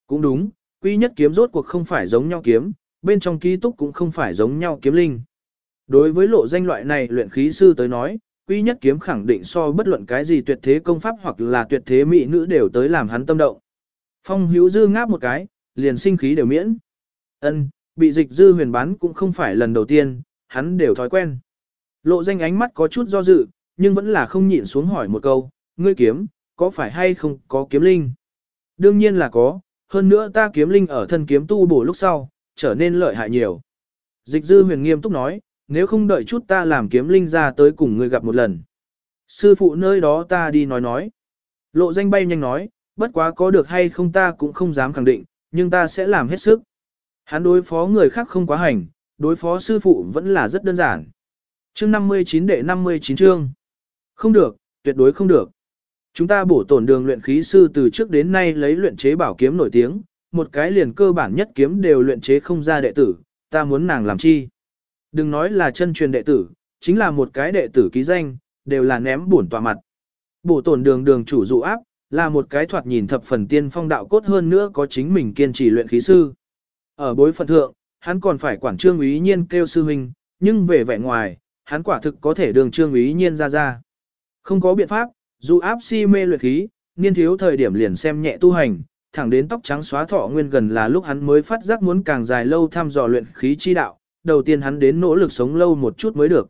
Cũng đúng, quy nhất kiếm rốt cuộc không phải giống nhau kiếm, bên trong ký túc cũng không phải giống nhau kiếm linh. Đối với lộ danh loại này luyện khí sư tới nói, quy nhất kiếm khẳng định so bất luận cái gì tuyệt thế công pháp hoặc là tuyệt thế mỹ nữ đều tới làm hắn tâm động. Phong hữu dư ngáp một cái, liền sinh khí đều miễn. ân bị dịch dư huyền bán cũng không phải lần đầu tiên, hắn đều thói quen. Lộ danh ánh mắt có chút do dự, nhưng vẫn là không nhịn xuống hỏi một câu, ngươi kiếm, có phải hay không có kiếm linh? Đương nhiên là có, hơn nữa ta kiếm linh ở thân kiếm tu bổ lúc sau, trở nên lợi hại nhiều. Dịch dư huyền nghiêm túc nói, nếu không đợi chút ta làm kiếm linh ra tới cùng ngươi gặp một lần. Sư phụ nơi đó ta đi nói nói. Lộ danh bay nhanh nói, bất quá có được hay không ta cũng không dám khẳng định, nhưng ta sẽ làm hết sức. Hắn đối phó người khác không quá hành, đối phó sư phụ vẫn là rất đơn giản. Chương 59 đệ 59 chương. Không được, tuyệt đối không được. Chúng ta bổ tổn đường luyện khí sư từ trước đến nay lấy luyện chế bảo kiếm nổi tiếng, một cái liền cơ bản nhất kiếm đều luyện chế không ra đệ tử, ta muốn nàng làm chi. Đừng nói là chân truyền đệ tử, chính là một cái đệ tử ký danh, đều là ném bổn tòa mặt. Bổ tổn đường đường chủ dụ áp, là một cái thoạt nhìn thập phần tiên phong đạo cốt hơn nữa có chính mình kiên trì luyện khí sư. Ở bối phận thượng, hắn còn phải quản trương ý nhiên kêu sư huynh, nhưng về vẻ ngoài, hắn quả thực có thể đường trương ý nhiên ra ra. Không có biện pháp, dù áp si mê luyện khí, niên thiếu thời điểm liền xem nhẹ tu hành, thẳng đến tóc trắng xóa thọ nguyên gần là lúc hắn mới phát giác muốn càng dài lâu thăm dò luyện khí chi đạo, đầu tiên hắn đến nỗ lực sống lâu một chút mới được.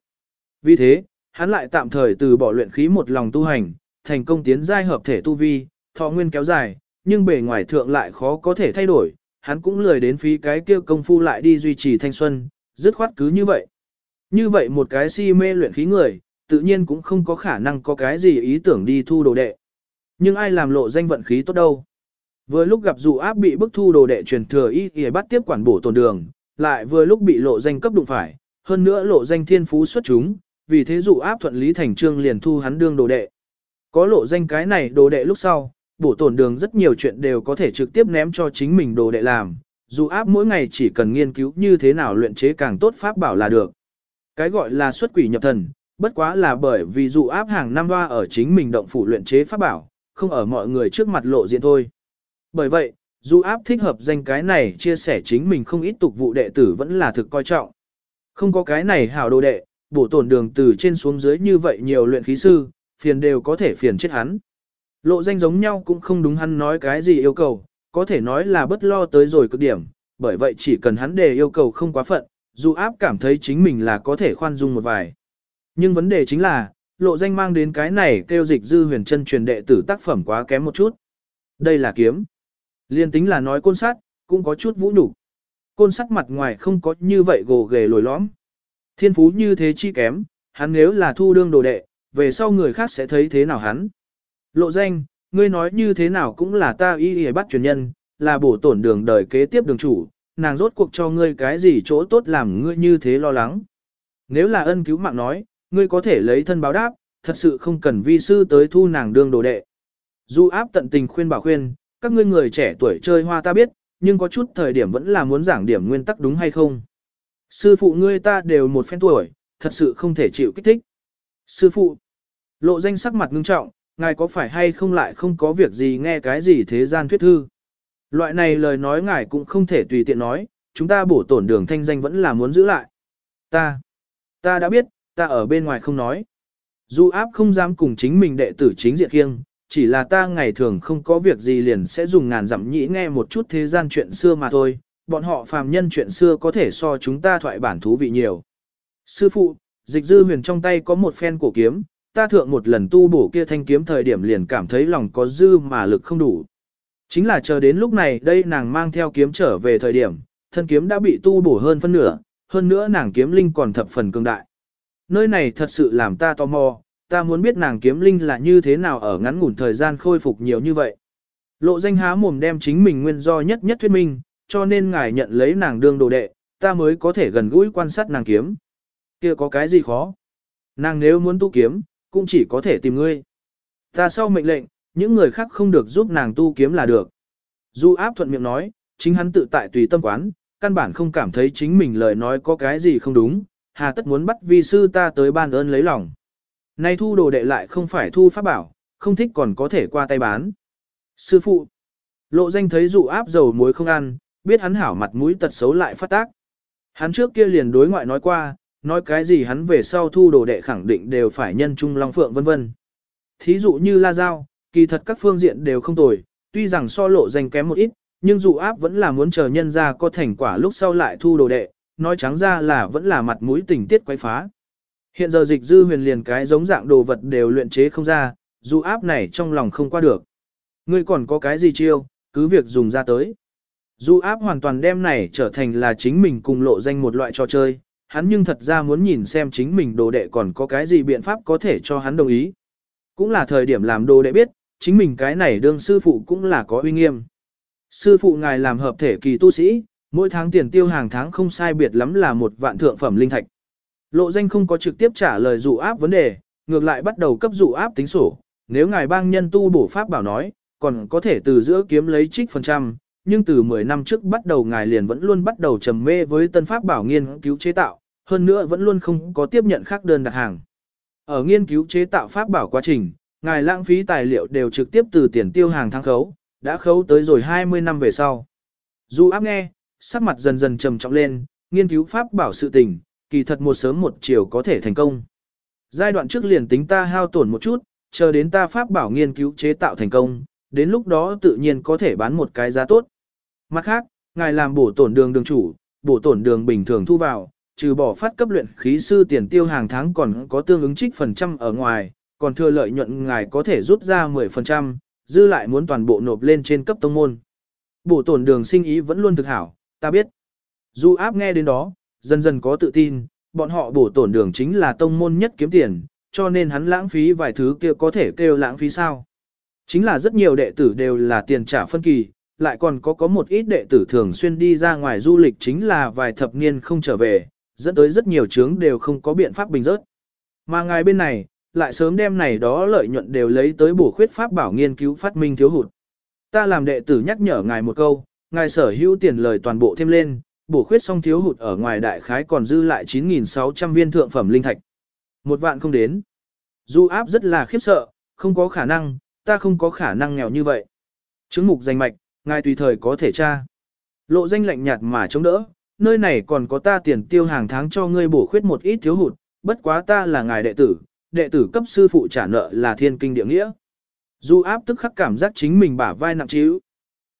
Vì thế, hắn lại tạm thời từ bỏ luyện khí một lòng tu hành, thành công tiến giai hợp thể tu vi, thọ nguyên kéo dài, nhưng bề ngoài thượng lại khó có thể thay đổi, hắn cũng lười đến phí cái kia công phu lại đi duy trì thanh xuân, dứt khoát cứ như vậy. Như vậy một cái si mê luyện khí người, tự nhiên cũng không có khả năng có cái gì ý tưởng đi thu đồ đệ. Nhưng ai làm lộ danh vận khí tốt đâu. Vừa lúc gặp dụ áp bị bức thu đồ đệ truyền thừa y y bắt tiếp quản bổ tổn đường, lại vừa lúc bị lộ danh cấp đụng phải, hơn nữa lộ danh thiên phú xuất chúng, vì thế dụ áp thuận lý thành trương liền thu hắn đương đồ đệ. Có lộ danh cái này đồ đệ lúc sau, bổ tổn đường rất nhiều chuyện đều có thể trực tiếp ném cho chính mình đồ đệ làm, dù áp mỗi ngày chỉ cần nghiên cứu như thế nào luyện chế càng tốt pháp bảo là được. Cái gọi là xuất quỷ nhập thần, bất quá là bởi vì dụ áp hàng năm hoa ở chính mình động phủ luyện chế pháp bảo, không ở mọi người trước mặt lộ diện thôi. Bởi vậy, dụ áp thích hợp danh cái này chia sẻ chính mình không ít tục vụ đệ tử vẫn là thực coi trọng. Không có cái này hảo đồ đệ, bổ tổn đường từ trên xuống dưới như vậy nhiều luyện khí sư, phiền đều có thể phiền chết hắn. Lộ danh giống nhau cũng không đúng hắn nói cái gì yêu cầu, có thể nói là bất lo tới rồi cực điểm, bởi vậy chỉ cần hắn đề yêu cầu không quá phận, dù áp cảm thấy chính mình là có thể khoan dung một vài. Nhưng vấn đề chính là, lộ danh mang đến cái này kêu dịch dư huyền chân truyền đệ tử tác phẩm quá kém một chút. Đây là kiếm. Liên tính là nói côn sắt, cũng có chút vũ nhục. Côn sắt mặt ngoài không có như vậy gồ ghề lồi lõm. Thiên phú như thế chi kém, hắn nếu là thu đương đồ đệ, về sau người khác sẽ thấy thế nào hắn. Lộ danh, ngươi nói như thế nào cũng là ta y y bắt truyền nhân, là bổ tổn đường đời kế tiếp đường chủ, nàng rốt cuộc cho ngươi cái gì chỗ tốt làm ngươi như thế lo lắng. Nếu là ân cứu mạng nói, ngươi có thể lấy thân báo đáp, thật sự không cần vi sư tới thu nàng đương đồ đệ. Du áp tận tình khuyên bảo khuyên, các ngươi người trẻ tuổi chơi hoa ta biết, nhưng có chút thời điểm vẫn là muốn giảng điểm nguyên tắc đúng hay không. Sư phụ ngươi ta đều một phen tuổi, thật sự không thể chịu kích thích. Sư phụ, lộ danh sắc mặt ngưng trọng, ngài có phải hay không lại không có việc gì nghe cái gì thế gian thuyết thư. Loại này lời nói ngài cũng không thể tùy tiện nói, chúng ta bổ tổn đường thanh danh vẫn là muốn giữ lại. Ta, ta đã biết, ta ở bên ngoài không nói. Du áp không dám cùng chính mình đệ tử chính diện kiêng, chỉ là ta ngày thường không có việc gì liền sẽ dùng ngàn dặm nhĩ nghe một chút thế gian chuyện xưa mà thôi, bọn họ phàm nhân chuyện xưa có thể so chúng ta thoại bản thú vị nhiều. Sư phụ, dịch dư huyền trong tay có một phen cổ kiếm, ta thượng một lần tu bổ kia thanh kiếm thời điểm liền cảm thấy lòng có dư mà lực không đủ. Chính là chờ đến lúc này đây nàng mang theo kiếm trở về thời điểm, thân kiếm đã bị tu bổ hơn phân nửa, hơn nữa nàng kiếm linh còn thập phần cường đại. Nơi này thật sự làm ta tò mò, ta muốn biết nàng kiếm linh là như thế nào ở ngắn ngủn thời gian khôi phục nhiều như vậy. Lộ danh há mồm đem chính mình nguyên do nhất nhất thuyết minh, cho nên ngài nhận lấy nàng đương đồ đệ, ta mới có thể gần gũi quan sát nàng kiếm. kia có cái gì khó? Nàng nếu muốn tu kiếm, cũng chỉ có thể tìm ngươi. Ta sau mệnh lệnh, những người khác không được giúp nàng tu kiếm là được. Du áp thuận miệng nói, chính hắn tự tại tùy tâm quán, căn bản không cảm thấy chính mình lời nói có cái gì không đúng, hà tất muốn bắt vi sư ta tới ban ơn lấy lòng. Nay thu đồ đệ lại không phải thu pháp bảo, không thích còn có thể qua tay bán. Sư phụ, lộ danh thấy dụ áp dầu muối không ăn, biết hắn hảo mặt mũi tật xấu lại phát tác. Hắn trước kia liền đối ngoại nói qua, nói cái gì hắn về sau thu đồ đệ khẳng định đều phải nhân trung long phượng vân vân. Thí dụ như la giao, kỳ thật các phương diện đều không tồi, tuy rằng so lộ danh kém một ít, nhưng dụ áp vẫn là muốn chờ nhân ra có thành quả lúc sau lại thu đồ đệ, nói trắng ra là vẫn là mặt mũi tình tiết quay phá. Hiện giờ dịch dư huyền liền cái giống dạng đồ vật đều luyện chế không ra, dù áp này trong lòng không qua được. Ngươi còn có cái gì chiêu, cứ việc dùng ra tới. Dù áp hoàn toàn đem này trở thành là chính mình cùng lộ danh một loại trò chơi, hắn nhưng thật ra muốn nhìn xem chính mình đồ đệ còn có cái gì biện pháp có thể cho hắn đồng ý. Cũng là thời điểm làm đồ đệ biết, chính mình cái này đương sư phụ cũng là có uy nghiêm. Sư phụ ngài làm hợp thể kỳ tu sĩ, mỗi tháng tiền tiêu hàng tháng không sai biệt lắm là một vạn thượng phẩm linh thạch. Lộ danh không có trực tiếp trả lời dụ áp vấn đề, ngược lại bắt đầu cấp dụ áp tính sổ. Nếu ngài bang nhân tu bổ pháp bảo nói, còn có thể từ giữa kiếm lấy trích phần trăm, nhưng từ 10 năm trước bắt đầu ngài liền vẫn luôn bắt đầu trầm mê với tân pháp bảo nghiên cứu chế tạo, hơn nữa vẫn luôn không có tiếp nhận khác đơn đặt hàng. Ở nghiên cứu chế tạo pháp bảo quá trình, ngài lãng phí tài liệu đều trực tiếp từ tiền tiêu hàng tháng khấu, đã khấu tới rồi 20 năm về sau. Dù áp nghe, sắc mặt dần dần trầm trọng lên, nghiên cứu pháp bảo sự tình, kỳ thật một sớm một chiều có thể thành công. Giai đoạn trước liền tính ta hao tổn một chút, chờ đến ta pháp bảo nghiên cứu chế tạo thành công, đến lúc đó tự nhiên có thể bán một cái giá tốt. Mặt khác, ngài làm bổ tổn đường đường chủ, bổ tổn đường bình thường thu vào, trừ bỏ phát cấp luyện khí sư tiền tiêu hàng tháng còn có tương ứng trích phần trăm ở ngoài, còn thừa lợi nhuận ngài có thể rút ra 10%, dư lại muốn toàn bộ nộp lên trên cấp tông môn. Bổ tổn đường sinh ý vẫn luôn thực hảo, ta biết. Du áp nghe đến đó, dần dần có tự tin, bọn họ bổ tổn đường chính là tông môn nhất kiếm tiền, cho nên hắn lãng phí vài thứ kia có thể kêu lãng phí sao. Chính là rất nhiều đệ tử đều là tiền trả phân kỳ, lại còn có có một ít đệ tử thường xuyên đi ra ngoài du lịch chính là vài thập niên không trở về, dẫn tới rất nhiều chướng đều không có biện pháp bình rớt. Mà ngài bên này, lại sớm đem này đó lợi nhuận đều lấy tới bổ khuyết pháp bảo nghiên cứu phát minh thiếu hụt. Ta làm đệ tử nhắc nhở ngài một câu, ngài sở hữu tiền lời toàn bộ thêm lên, bổ khuyết xong thiếu hụt ở ngoài đại khái còn dư lại 9.600 viên thượng phẩm linh thạch. Một vạn không đến. Du áp rất là khiếp sợ, không có khả năng, ta không có khả năng nghèo như vậy. Chứng mục danh mạch, ngài tùy thời có thể tra. Lộ danh lạnh nhạt mà chống đỡ, nơi này còn có ta tiền tiêu hàng tháng cho ngươi bổ khuyết một ít thiếu hụt, bất quá ta là ngài đệ tử, đệ tử cấp sư phụ trả nợ là thiên kinh địa nghĩa. Du áp tức khắc cảm giác chính mình bả vai nặng trĩu.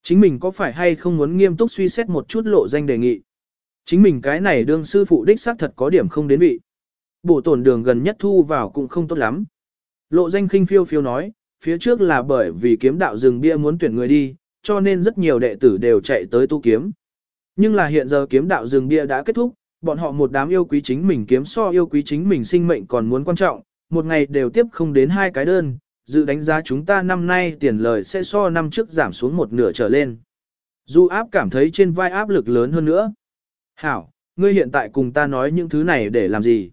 Chính mình có phải hay không muốn nghiêm túc suy xét một chút lộ danh đề nghị. Chính mình cái này đương sư phụ đích xác thật có điểm không đến vị. Bổ tổn đường gần nhất thu vào cũng không tốt lắm. Lộ danh khinh phiêu phiêu nói, phía trước là bởi vì kiếm đạo rừng bia muốn tuyển người đi, cho nên rất nhiều đệ tử đều chạy tới tu kiếm. Nhưng là hiện giờ kiếm đạo rừng bia đã kết thúc, bọn họ một đám yêu quý chính mình kiếm so yêu quý chính mình sinh mệnh còn muốn quan trọng, một ngày đều tiếp không đến hai cái đơn, dự đánh giá chúng ta năm nay tiền lời sẽ so năm trước giảm xuống một nửa trở lên. Du áp cảm thấy trên vai áp lực lớn hơn nữa. Hảo, ngươi hiện tại cùng ta nói những thứ này để làm gì?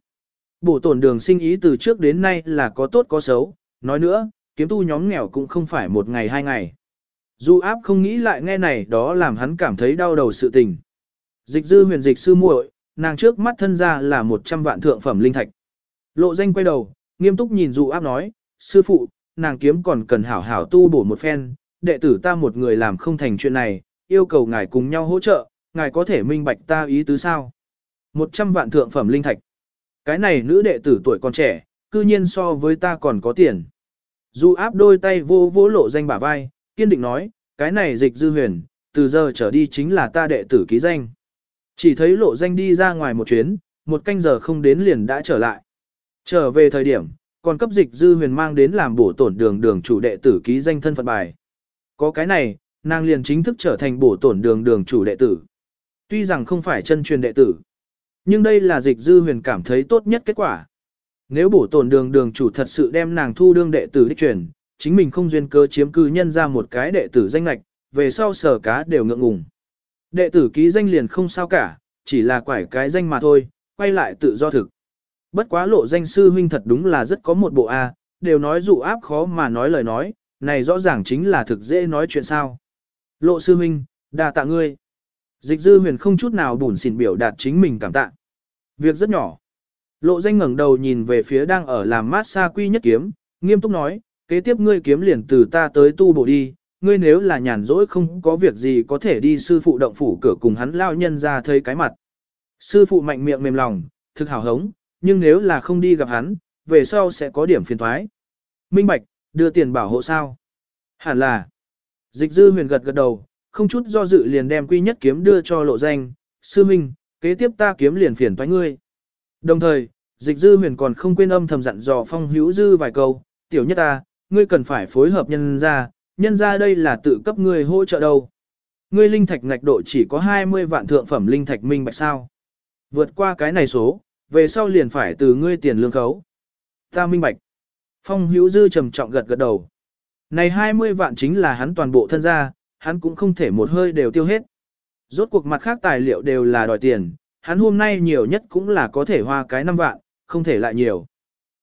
Bổ tổn đường sinh ý từ trước đến nay là có tốt có xấu, nói nữa, kiếm tu nhóm nghèo cũng không phải một ngày hai ngày. Du áp không nghĩ lại nghe này đó làm hắn cảm thấy đau đầu sự tình. Dịch dư huyền dịch sư muội, nàng trước mắt thân ra là 100 vạn thượng phẩm linh thạch. Lộ danh quay đầu, nghiêm túc nhìn du áp nói, sư phụ, nàng kiếm còn cần hảo hảo tu bổ một phen, đệ tử ta một người làm không thành chuyện này, yêu cầu ngài cùng nhau hỗ trợ, ngài có thể minh bạch ta ý tứ sao. 100 vạn thượng phẩm linh thạch. Cái này nữ đệ tử tuổi còn trẻ, cư nhiên so với ta còn có tiền. Du áp đôi tay vô vô lộ danh bả vai, kiên định nói, cái này dịch dư huyền, từ giờ trở đi chính là ta đệ tử ký danh. Chỉ thấy lộ danh đi ra ngoài một chuyến, một canh giờ không đến liền đã trở lại. Trở về thời điểm, còn cấp dịch dư huyền mang đến làm bổ tổn đường đường chủ đệ tử ký danh thân phận bài. Có cái này, nàng liền chính thức trở thành bổ tổn đường đường chủ đệ tử. Tuy rằng không phải chân truyền đệ tử, nhưng đây là dịch dư huyền cảm thấy tốt nhất kết quả. Nếu bổ tổn đường đường chủ thật sự đem nàng thu đương đệ tử đích truyền, chính mình không duyên cơ chiếm cư nhân ra một cái đệ tử danh lạch, về sau sở cá đều ngượng ngùng. Đệ tử ký danh liền không sao cả, chỉ là quải cái danh mà thôi, quay lại tự do thực. Bất quá lộ danh sư huynh thật đúng là rất có một bộ A, đều nói dụ áp khó mà nói lời nói, này rõ ràng chính là thực dễ nói chuyện sao. Lộ sư huynh, đà tạ ngươi. Dịch dư huyền không chút nào bùn xỉn biểu đạt chính mình cảm tạ. Việc rất nhỏ. Lộ danh ngẩng đầu nhìn về phía đang ở làm mát xa quy nhất kiếm, nghiêm túc nói, kế tiếp ngươi kiếm liền từ ta tới tu bổ đi, ngươi nếu là nhàn rỗi không có việc gì có thể đi sư phụ động phủ cửa cùng hắn lao nhân ra thấy cái mặt. Sư phụ mạnh miệng mềm lòng, thực hào hống, nhưng nếu là không đi gặp hắn, về sau sẽ có điểm phiền thoái. Minh Bạch, đưa tiền bảo hộ sao? Hẳn là. Dịch dư huyền gật gật đầu, không chút do dự liền đem quy nhất kiếm đưa cho lộ danh, sư minh, kế tiếp ta kiếm liền phiền toái ngươi. Đồng thời, dịch dư huyền còn không quên âm thầm dặn dò phong hữu dư vài câu, tiểu nhất ta, ngươi cần phải phối hợp nhân ra, nhân ra đây là tự cấp ngươi hỗ trợ đâu. Ngươi linh thạch ngạch độ chỉ có 20 vạn thượng phẩm linh thạch minh bạch sao. Vượt qua cái này số, về sau liền phải từ ngươi tiền lương khấu. Ta minh bạch. Phong hữu dư trầm trọng gật gật đầu. Này 20 vạn chính là hắn toàn bộ thân gia, hắn cũng không thể một hơi đều tiêu hết. Rốt cuộc mặt khác tài liệu đều là đòi tiền, hắn hôm nay nhiều nhất cũng là có thể hoa cái 5 vạn, không thể lại nhiều.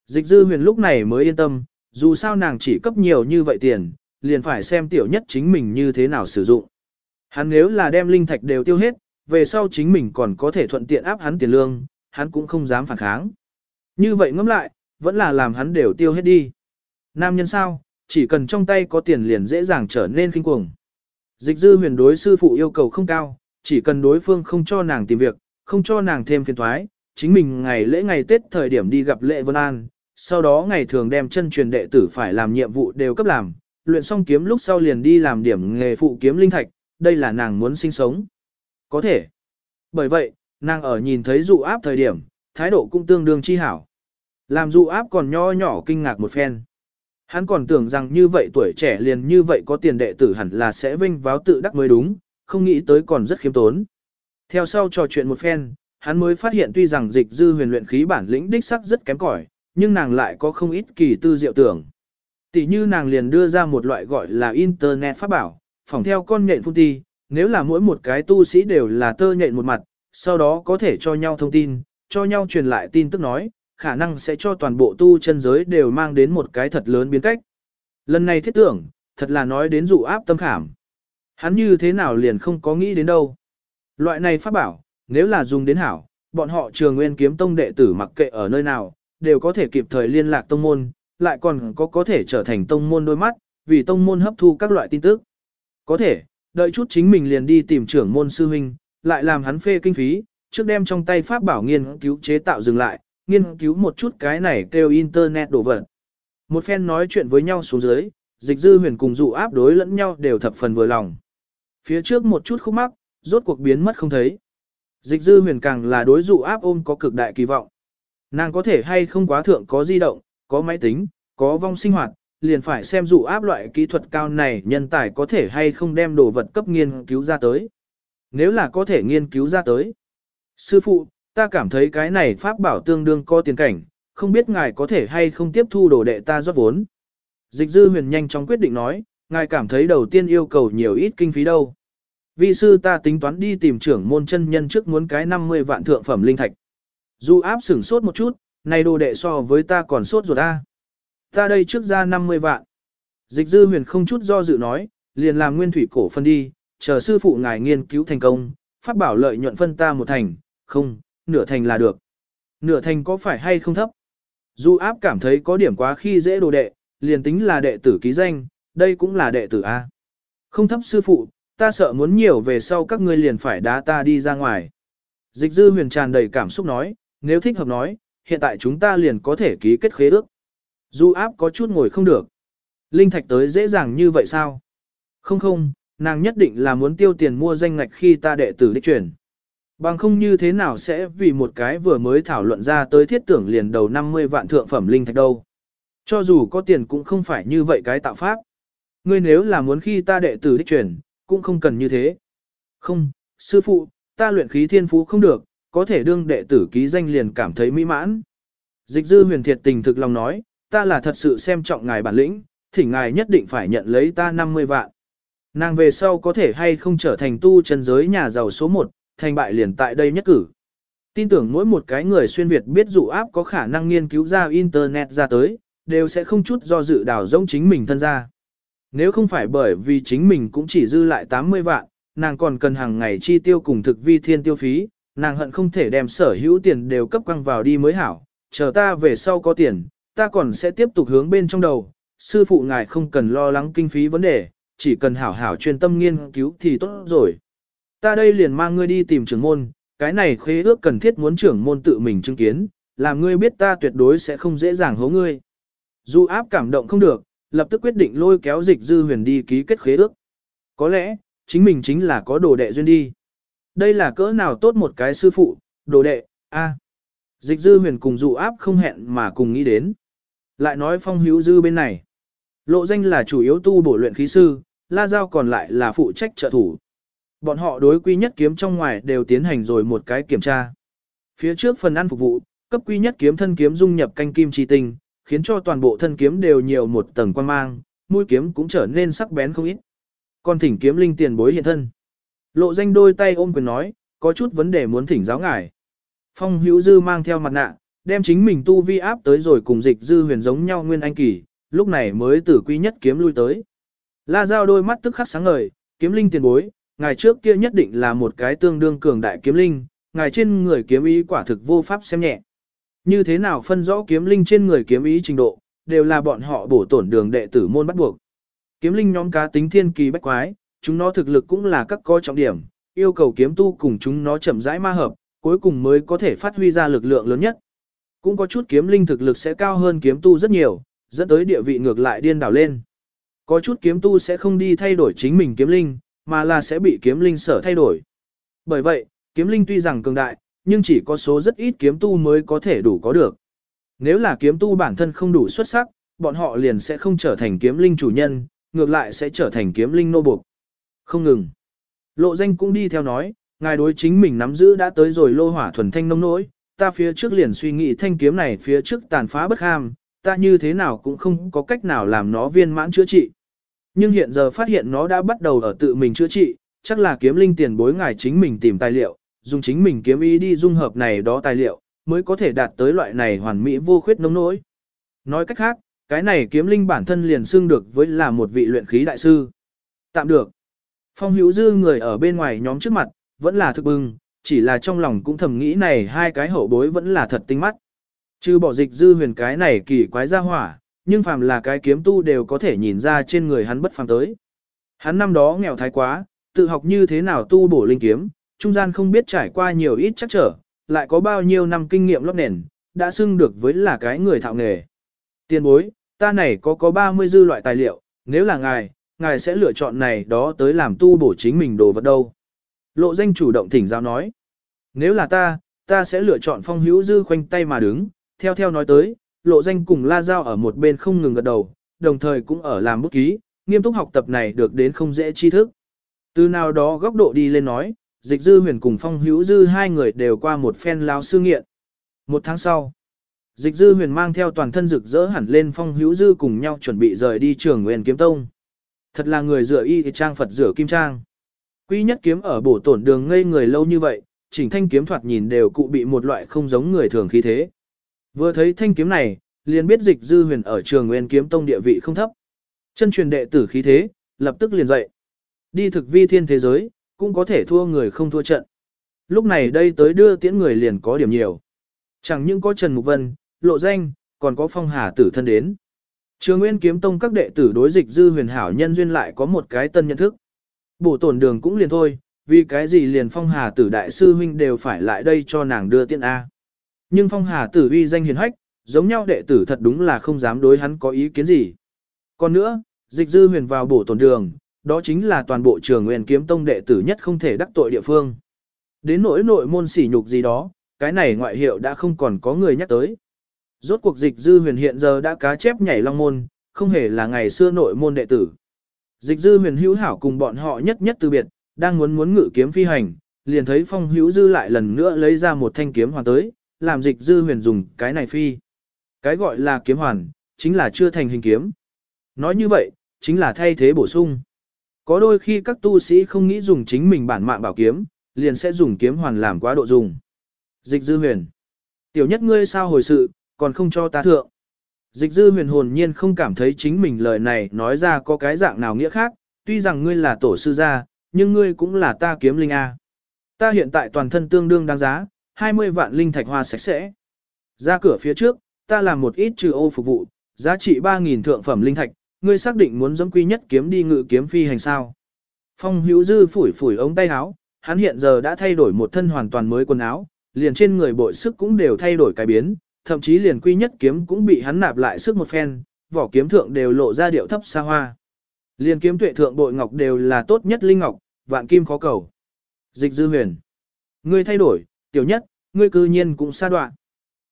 Dịch dư huyền lúc này mới yên tâm, dù sao nàng chỉ cấp nhiều như vậy tiền, liền phải xem tiểu nhất chính mình như thế nào sử dụng. Hắn nếu là đem linh thạch đều tiêu hết, về sau chính mình còn có thể thuận tiện áp hắn tiền lương, hắn cũng không dám phản kháng. Như vậy ngẫm lại, vẫn là làm hắn đều tiêu hết đi. Nam nhân sao, chỉ cần trong tay có tiền liền dễ dàng trở nên kinh cuồng. Dịch dư huyền đối sư phụ yêu cầu không cao, chỉ cần đối phương không cho nàng tìm việc, không cho nàng thêm phiền thoái, chính mình ngày lễ ngày Tết thời điểm đi gặp lệ Vân An, sau đó ngày thường đem chân truyền đệ tử phải làm nhiệm vụ đều cấp làm, luyện xong kiếm lúc sau liền đi làm điểm nghề phụ kiếm linh thạch, đây là nàng muốn sinh sống. Có thể. Bởi vậy, nàng ở nhìn thấy dụ áp thời điểm, thái độ cũng tương đương chi hảo. Làm dụ áp còn nho nhỏ kinh ngạc một phen. Hắn còn tưởng rằng như vậy tuổi trẻ liền như vậy có tiền đệ tử hẳn là sẽ vinh váo tự đắc mới đúng, không nghĩ tới còn rất khiêm tốn. Theo sau trò chuyện một phen, hắn mới phát hiện tuy rằng dịch dư huyền luyện khí bản lĩnh đích sắc rất kém cỏi, nhưng nàng lại có không ít kỳ tư diệu tưởng. Tỷ như nàng liền đưa ra một loại gọi là Internet pháp bảo, phòng theo con nhện phun ti, nếu là mỗi một cái tu sĩ đều là tơ nhện một mặt, sau đó có thể cho nhau thông tin, cho nhau truyền lại tin tức nói, khả năng sẽ cho toàn bộ tu chân giới đều mang đến một cái thật lớn biến cách. Lần này thiết tưởng, thật là nói đến dụ áp tâm khảm. Hắn như thế nào liền không có nghĩ đến đâu. Loại này pháp bảo, nếu là dùng đến hảo, bọn họ trường nguyên kiếm tông đệ tử mặc kệ ở nơi nào, đều có thể kịp thời liên lạc tông môn, lại còn có có thể trở thành tông môn đôi mắt, vì tông môn hấp thu các loại tin tức. Có thể, đợi chút chính mình liền đi tìm trưởng môn sư huynh, lại làm hắn phê kinh phí, trước đem trong tay pháp bảo nghiên cứu chế tạo dừng lại, nghiên cứu một chút cái này kêu internet đổ vật. Một phen nói chuyện với nhau xuống dưới, dịch dư huyền cùng dụ áp đối lẫn nhau đều thập phần vừa lòng. Phía trước một chút khúc mắc, rốt cuộc biến mất không thấy. Dịch dư huyền càng là đối dụ áp ôm có cực đại kỳ vọng. Nàng có thể hay không quá thượng có di động, có máy tính, có vong sinh hoạt, liền phải xem dụ áp loại kỹ thuật cao này nhân tài có thể hay không đem đồ vật cấp nghiên cứu ra tới. Nếu là có thể nghiên cứu ra tới. Sư phụ, ta cảm thấy cái này pháp bảo tương đương có tiền cảnh, không biết ngài có thể hay không tiếp thu đồ đệ ta rót vốn. Dịch dư huyền nhanh chóng quyết định nói, ngài cảm thấy đầu tiên yêu cầu nhiều ít kinh phí đâu. vị sư ta tính toán đi tìm trưởng môn chân nhân trước muốn cái 50 vạn thượng phẩm linh thạch. Dù áp sửng sốt một chút, này đồ đệ so với ta còn sốt ruột ta. Ta đây trước ra 50 vạn. Dịch dư huyền không chút do dự nói, liền làm nguyên thủy cổ phân đi, chờ sư phụ ngài nghiên cứu thành công, pháp bảo lợi nhuận phân ta một thành, không, nửa thành là được. Nửa thành có phải hay không thấp? Du áp cảm thấy có điểm quá khi dễ đồ đệ, liền tính là đệ tử ký danh, đây cũng là đệ tử A. Không thấp sư phụ, ta sợ muốn nhiều về sau các ngươi liền phải đá ta đi ra ngoài. Dịch dư huyền tràn đầy cảm xúc nói, nếu thích hợp nói, hiện tại chúng ta liền có thể ký kết khế ước. Du áp có chút ngồi không được. Linh thạch tới dễ dàng như vậy sao? Không không, nàng nhất định là muốn tiêu tiền mua danh ngạch khi ta đệ tử đích truyền. Bằng không như thế nào sẽ vì một cái vừa mới thảo luận ra tới thiết tưởng liền đầu 50 vạn thượng phẩm linh thạch đâu. Cho dù có tiền cũng không phải như vậy cái tạo pháp. Ngươi nếu là muốn khi ta đệ tử đích truyền, cũng không cần như thế. Không, sư phụ, ta luyện khí thiên phú không được, có thể đương đệ tử ký danh liền cảm thấy mỹ mãn. Dịch dư huyền thiệt tình thực lòng nói, ta là thật sự xem trọng ngài bản lĩnh, thỉnh ngài nhất định phải nhận lấy ta 50 vạn. Nàng về sau có thể hay không trở thành tu chân giới nhà giàu số 1, thành bại liền tại đây nhất cử. Tin tưởng mỗi một cái người xuyên Việt biết dụ áp có khả năng nghiên cứu ra Internet ra tới, đều sẽ không chút do dự đào rỗng chính mình thân ra. Nếu không phải bởi vì chính mình cũng chỉ dư lại 80 vạn, nàng còn cần hàng ngày chi tiêu cùng thực vi thiên tiêu phí, nàng hận không thể đem sở hữu tiền đều cấp quăng vào đi mới hảo, chờ ta về sau có tiền, ta còn sẽ tiếp tục hướng bên trong đầu, sư phụ ngài không cần lo lắng kinh phí vấn đề, chỉ cần hảo hảo chuyên tâm nghiên cứu thì tốt rồi. Ta đây liền mang ngươi đi tìm trưởng môn, cái này khế ước cần thiết muốn trưởng môn tự mình chứng kiến, làm ngươi biết ta tuyệt đối sẽ không dễ dàng hố ngươi. Dù áp cảm động không được, lập tức quyết định lôi kéo dịch dư huyền đi ký kết khế ước. Có lẽ, chính mình chính là có đồ đệ duyên đi. Đây là cỡ nào tốt một cái sư phụ, đồ đệ, a. À. Dịch dư huyền cùng dụ áp không hẹn mà cùng nghĩ đến. Lại nói phong hữu dư bên này. Lộ danh là chủ yếu tu bổ luyện khí sư, la giao còn lại là phụ trách trợ thủ. Bọn họ đối quy nhất kiếm trong ngoài đều tiến hành rồi một cái kiểm tra. Phía trước phần ăn phục vụ, cấp quy nhất kiếm thân kiếm dung nhập canh kim chi tinh, khiến cho toàn bộ thân kiếm đều nhiều một tầng quan mang, mũi kiếm cũng trở nên sắc bén không ít. Còn thỉnh kiếm linh tiền bối hiện thân. Lộ danh đôi tay ôm quyền nói, có chút vấn đề muốn thỉnh giáo ngài. Phong hữu dư mang theo mặt nạ, đem chính mình tu vi áp tới rồi cùng dịch dư huyền giống nhau nguyên anh kỳ, lúc này mới tử quy nhất kiếm lui tới. La Giao đôi mắt tức khắc sáng ngời, kiếm linh tiền bối, ngài trước kia nhất định là một cái tương đương cường đại kiếm linh, ngài trên người kiếm ý quả thực vô pháp xem nhẹ. Như thế nào phân rõ kiếm linh trên người kiếm ý trình độ, đều là bọn họ bổ tổn đường đệ tử môn bắt buộc. Kiếm linh nhóm cá tính thiên kỳ bách quái, chúng nó thực lực cũng là các có trọng điểm, yêu cầu kiếm tu cùng chúng nó chậm rãi ma hợp, cuối cùng mới có thể phát huy ra lực lượng lớn nhất. Cũng có chút kiếm linh thực lực sẽ cao hơn kiếm tu rất nhiều, dẫn tới địa vị ngược lại điên đảo lên. Có chút kiếm tu sẽ không đi thay đổi chính mình kiếm linh, mà là sẽ bị kiếm linh sở thay đổi. Bởi vậy, kiếm linh tuy rằng cường đại, nhưng chỉ có số rất ít kiếm tu mới có thể đủ có được. Nếu là kiếm tu bản thân không đủ xuất sắc, bọn họ liền sẽ không trở thành kiếm linh chủ nhân, ngược lại sẽ trở thành kiếm linh nô buộc. Không ngừng. Lộ danh cũng đi theo nói, ngài đối chính mình nắm giữ đã tới rồi lô hỏa thuần thanh nông nỗi, ta phía trước liền suy nghĩ thanh kiếm này phía trước tàn phá bất ham, ta như thế nào cũng không có cách nào làm nó viên mãn chữa trị. Nhưng hiện giờ phát hiện nó đã bắt đầu ở tự mình chữa trị, chắc là kiếm linh tiền bối ngài chính mình tìm tài liệu, dùng chính mình kiếm ý đi dung hợp này đó tài liệu, mới có thể đạt tới loại này hoàn mỹ vô khuyết nông nỗi. Nói cách khác, cái này kiếm linh bản thân liền xưng được với là một vị luyện khí đại sư. Tạm được. Phong hữu dư người ở bên ngoài nhóm trước mặt, vẫn là thực bưng, chỉ là trong lòng cũng thầm nghĩ này hai cái hậu bối vẫn là thật tinh mắt. Chứ bỏ dịch dư huyền cái này kỳ quái ra hỏa, nhưng phàm là cái kiếm tu đều có thể nhìn ra trên người hắn bất phàm tới. Hắn năm đó nghèo thái quá, tự học như thế nào tu bổ linh kiếm, trung gian không biết trải qua nhiều ít chắc trở, lại có bao nhiêu năm kinh nghiệm lót nền, đã xưng được với là cái người thạo nghề. Tiên bối, ta này có có 30 dư loại tài liệu, nếu là ngài, ngài sẽ lựa chọn này đó tới làm tu bổ chính mình đồ vật đâu. Lộ danh chủ động thỉnh giáo nói. Nếu là ta, ta sẽ lựa chọn phong hữu dư khoanh tay mà đứng, theo theo nói tới, lộ danh cùng la giao ở một bên không ngừng gật đầu, đồng thời cũng ở làm bút ký, nghiêm túc học tập này được đến không dễ tri thức. Từ nào đó góc độ đi lên nói, dịch dư huyền cùng phong hữu dư hai người đều qua một phen lao sư nghiện. Một tháng sau, dịch dư huyền mang theo toàn thân rực rỡ hẳn lên phong hữu dư cùng nhau chuẩn bị rời đi trường nguyên kiếm tông. Thật là người rửa y trang Phật rửa kim trang. Quy nhất kiếm ở bổ tổn đường ngây người lâu như vậy, chỉnh thanh kiếm thoạt nhìn đều cụ bị một loại không giống người thường khí thế. Vừa thấy thanh kiếm này, liền biết dịch dư huyền ở trường nguyên kiếm tông địa vị không thấp. Chân truyền đệ tử khí thế, lập tức liền dậy. Đi thực vi thiên thế giới, cũng có thể thua người không thua trận. Lúc này đây tới đưa tiễn người liền có điểm nhiều. Chẳng những có Trần Mục Vân, lộ danh, còn có phong hà tử thân đến. Trường Nguyên kiếm tông các đệ tử đối dịch dư huyền hảo nhân duyên lại có một cái tân nhận thức. Bổ tổn đường cũng liền thôi, vì cái gì liền phong hà tử đại sư huynh đều phải lại đây cho nàng đưa tiễn A. Nhưng phong hà tử uy danh hiền hách, giống nhau đệ tử thật đúng là không dám đối hắn có ý kiến gì. Còn nữa, dịch dư huyền vào bổ tổn đường, đó chính là toàn bộ trường nguyên kiếm tông đệ tử nhất không thể đắc tội địa phương. Đến nỗi nội môn sỉ nhục gì đó, cái này ngoại hiệu đã không còn có người nhắc tới. Rốt cuộc dịch dư huyền hiện giờ đã cá chép nhảy long môn, không hề là ngày xưa nội môn đệ tử. Dịch dư huyền hữu hảo cùng bọn họ nhất nhất từ biệt, đang muốn muốn ngự kiếm phi hành, liền thấy phong hữu dư lại lần nữa lấy ra một thanh kiếm hoàn tới, làm dịch dư huyền dùng cái này phi. Cái gọi là kiếm hoàn, chính là chưa thành hình kiếm. Nói như vậy, chính là thay thế bổ sung. Có đôi khi các tu sĩ không nghĩ dùng chính mình bản mạng bảo kiếm, liền sẽ dùng kiếm hoàn làm quá độ dùng. Dịch dư huyền. Tiểu nhất ngươi sao hồi sự, còn không cho ta thượng. Dịch dư huyền hồn nhiên không cảm thấy chính mình lời này nói ra có cái dạng nào nghĩa khác, tuy rằng ngươi là tổ sư gia, nhưng ngươi cũng là ta kiếm linh A. Ta hiện tại toàn thân tương đương đáng giá, 20 vạn linh thạch hoa sạch sẽ. Ra cửa phía trước, ta làm một ít trừ ô phục vụ, giá trị 3.000 thượng phẩm linh thạch, ngươi xác định muốn giống quy nhất kiếm đi ngự kiếm phi hành sao. Phong hữu dư phủi phủi ống tay áo, hắn hiện giờ đã thay đổi một thân hoàn toàn mới quần áo, liền trên người bội sức cũng đều thay đổi cái biến, thậm chí liền quy nhất kiếm cũng bị hắn nạp lại sức một phen, vỏ kiếm thượng đều lộ ra điệu thấp xa hoa. Liền kiếm tuệ thượng bội ngọc đều là tốt nhất linh ngọc, vạn kim khó cầu. Dịch dư huyền. Ngươi thay đổi, tiểu nhất, ngươi cư nhiên cũng xa đoạn.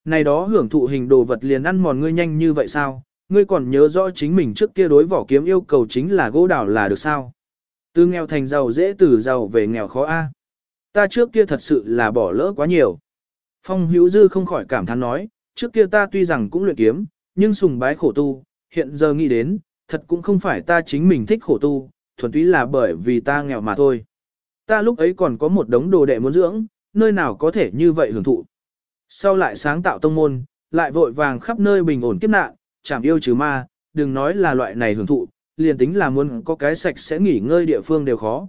Này đó hưởng thụ hình đồ vật liền ăn mòn ngươi nhanh như vậy sao? Ngươi còn nhớ rõ chính mình trước kia đối vỏ kiếm yêu cầu chính là gỗ đào là được sao? Từ nghèo thành giàu dễ từ giàu về nghèo khó a. Ta trước kia thật sự là bỏ lỡ quá nhiều. Phong hữu dư không khỏi cảm thán nói, trước kia ta tuy rằng cũng luyện kiếm, nhưng sùng bái khổ tu, hiện giờ nghĩ đến, thật cũng không phải ta chính mình thích khổ tu, thuần túy là bởi vì ta nghèo mà thôi. Ta lúc ấy còn có một đống đồ đệ muốn dưỡng, nơi nào có thể như vậy hưởng thụ. Sau lại sáng tạo tông môn, lại vội vàng khắp nơi bình ổn kiếp nạn, chẳng yêu trừ ma, đừng nói là loại này hưởng thụ, liền tính là muốn có cái sạch sẽ nghỉ ngơi địa phương đều khó.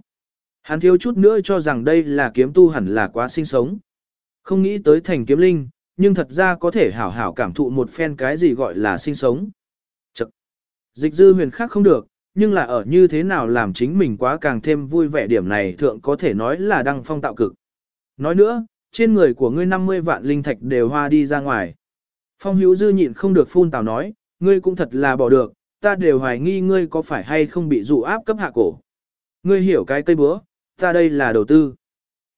Hắn thiếu chút nữa cho rằng đây là kiếm tu hẳn là quá sinh sống. Không nghĩ tới thành kiếm linh, nhưng thật ra có thể hảo hảo cảm thụ một phen cái gì gọi là sinh sống. Chật! Dịch dư huyền khác không được, nhưng là ở như thế nào làm chính mình quá càng thêm vui vẻ điểm này thượng có thể nói là đăng phong tạo cực. Nói nữa, trên người của ngươi 50 vạn linh thạch đều hoa đi ra ngoài. Phong hữu dư nhịn không được phun tào nói, ngươi cũng thật là bỏ được, ta đều hoài nghi ngươi có phải hay không bị dụ áp cấp hạ cổ. Ngươi hiểu cái cây búa, ta đây là đầu tư.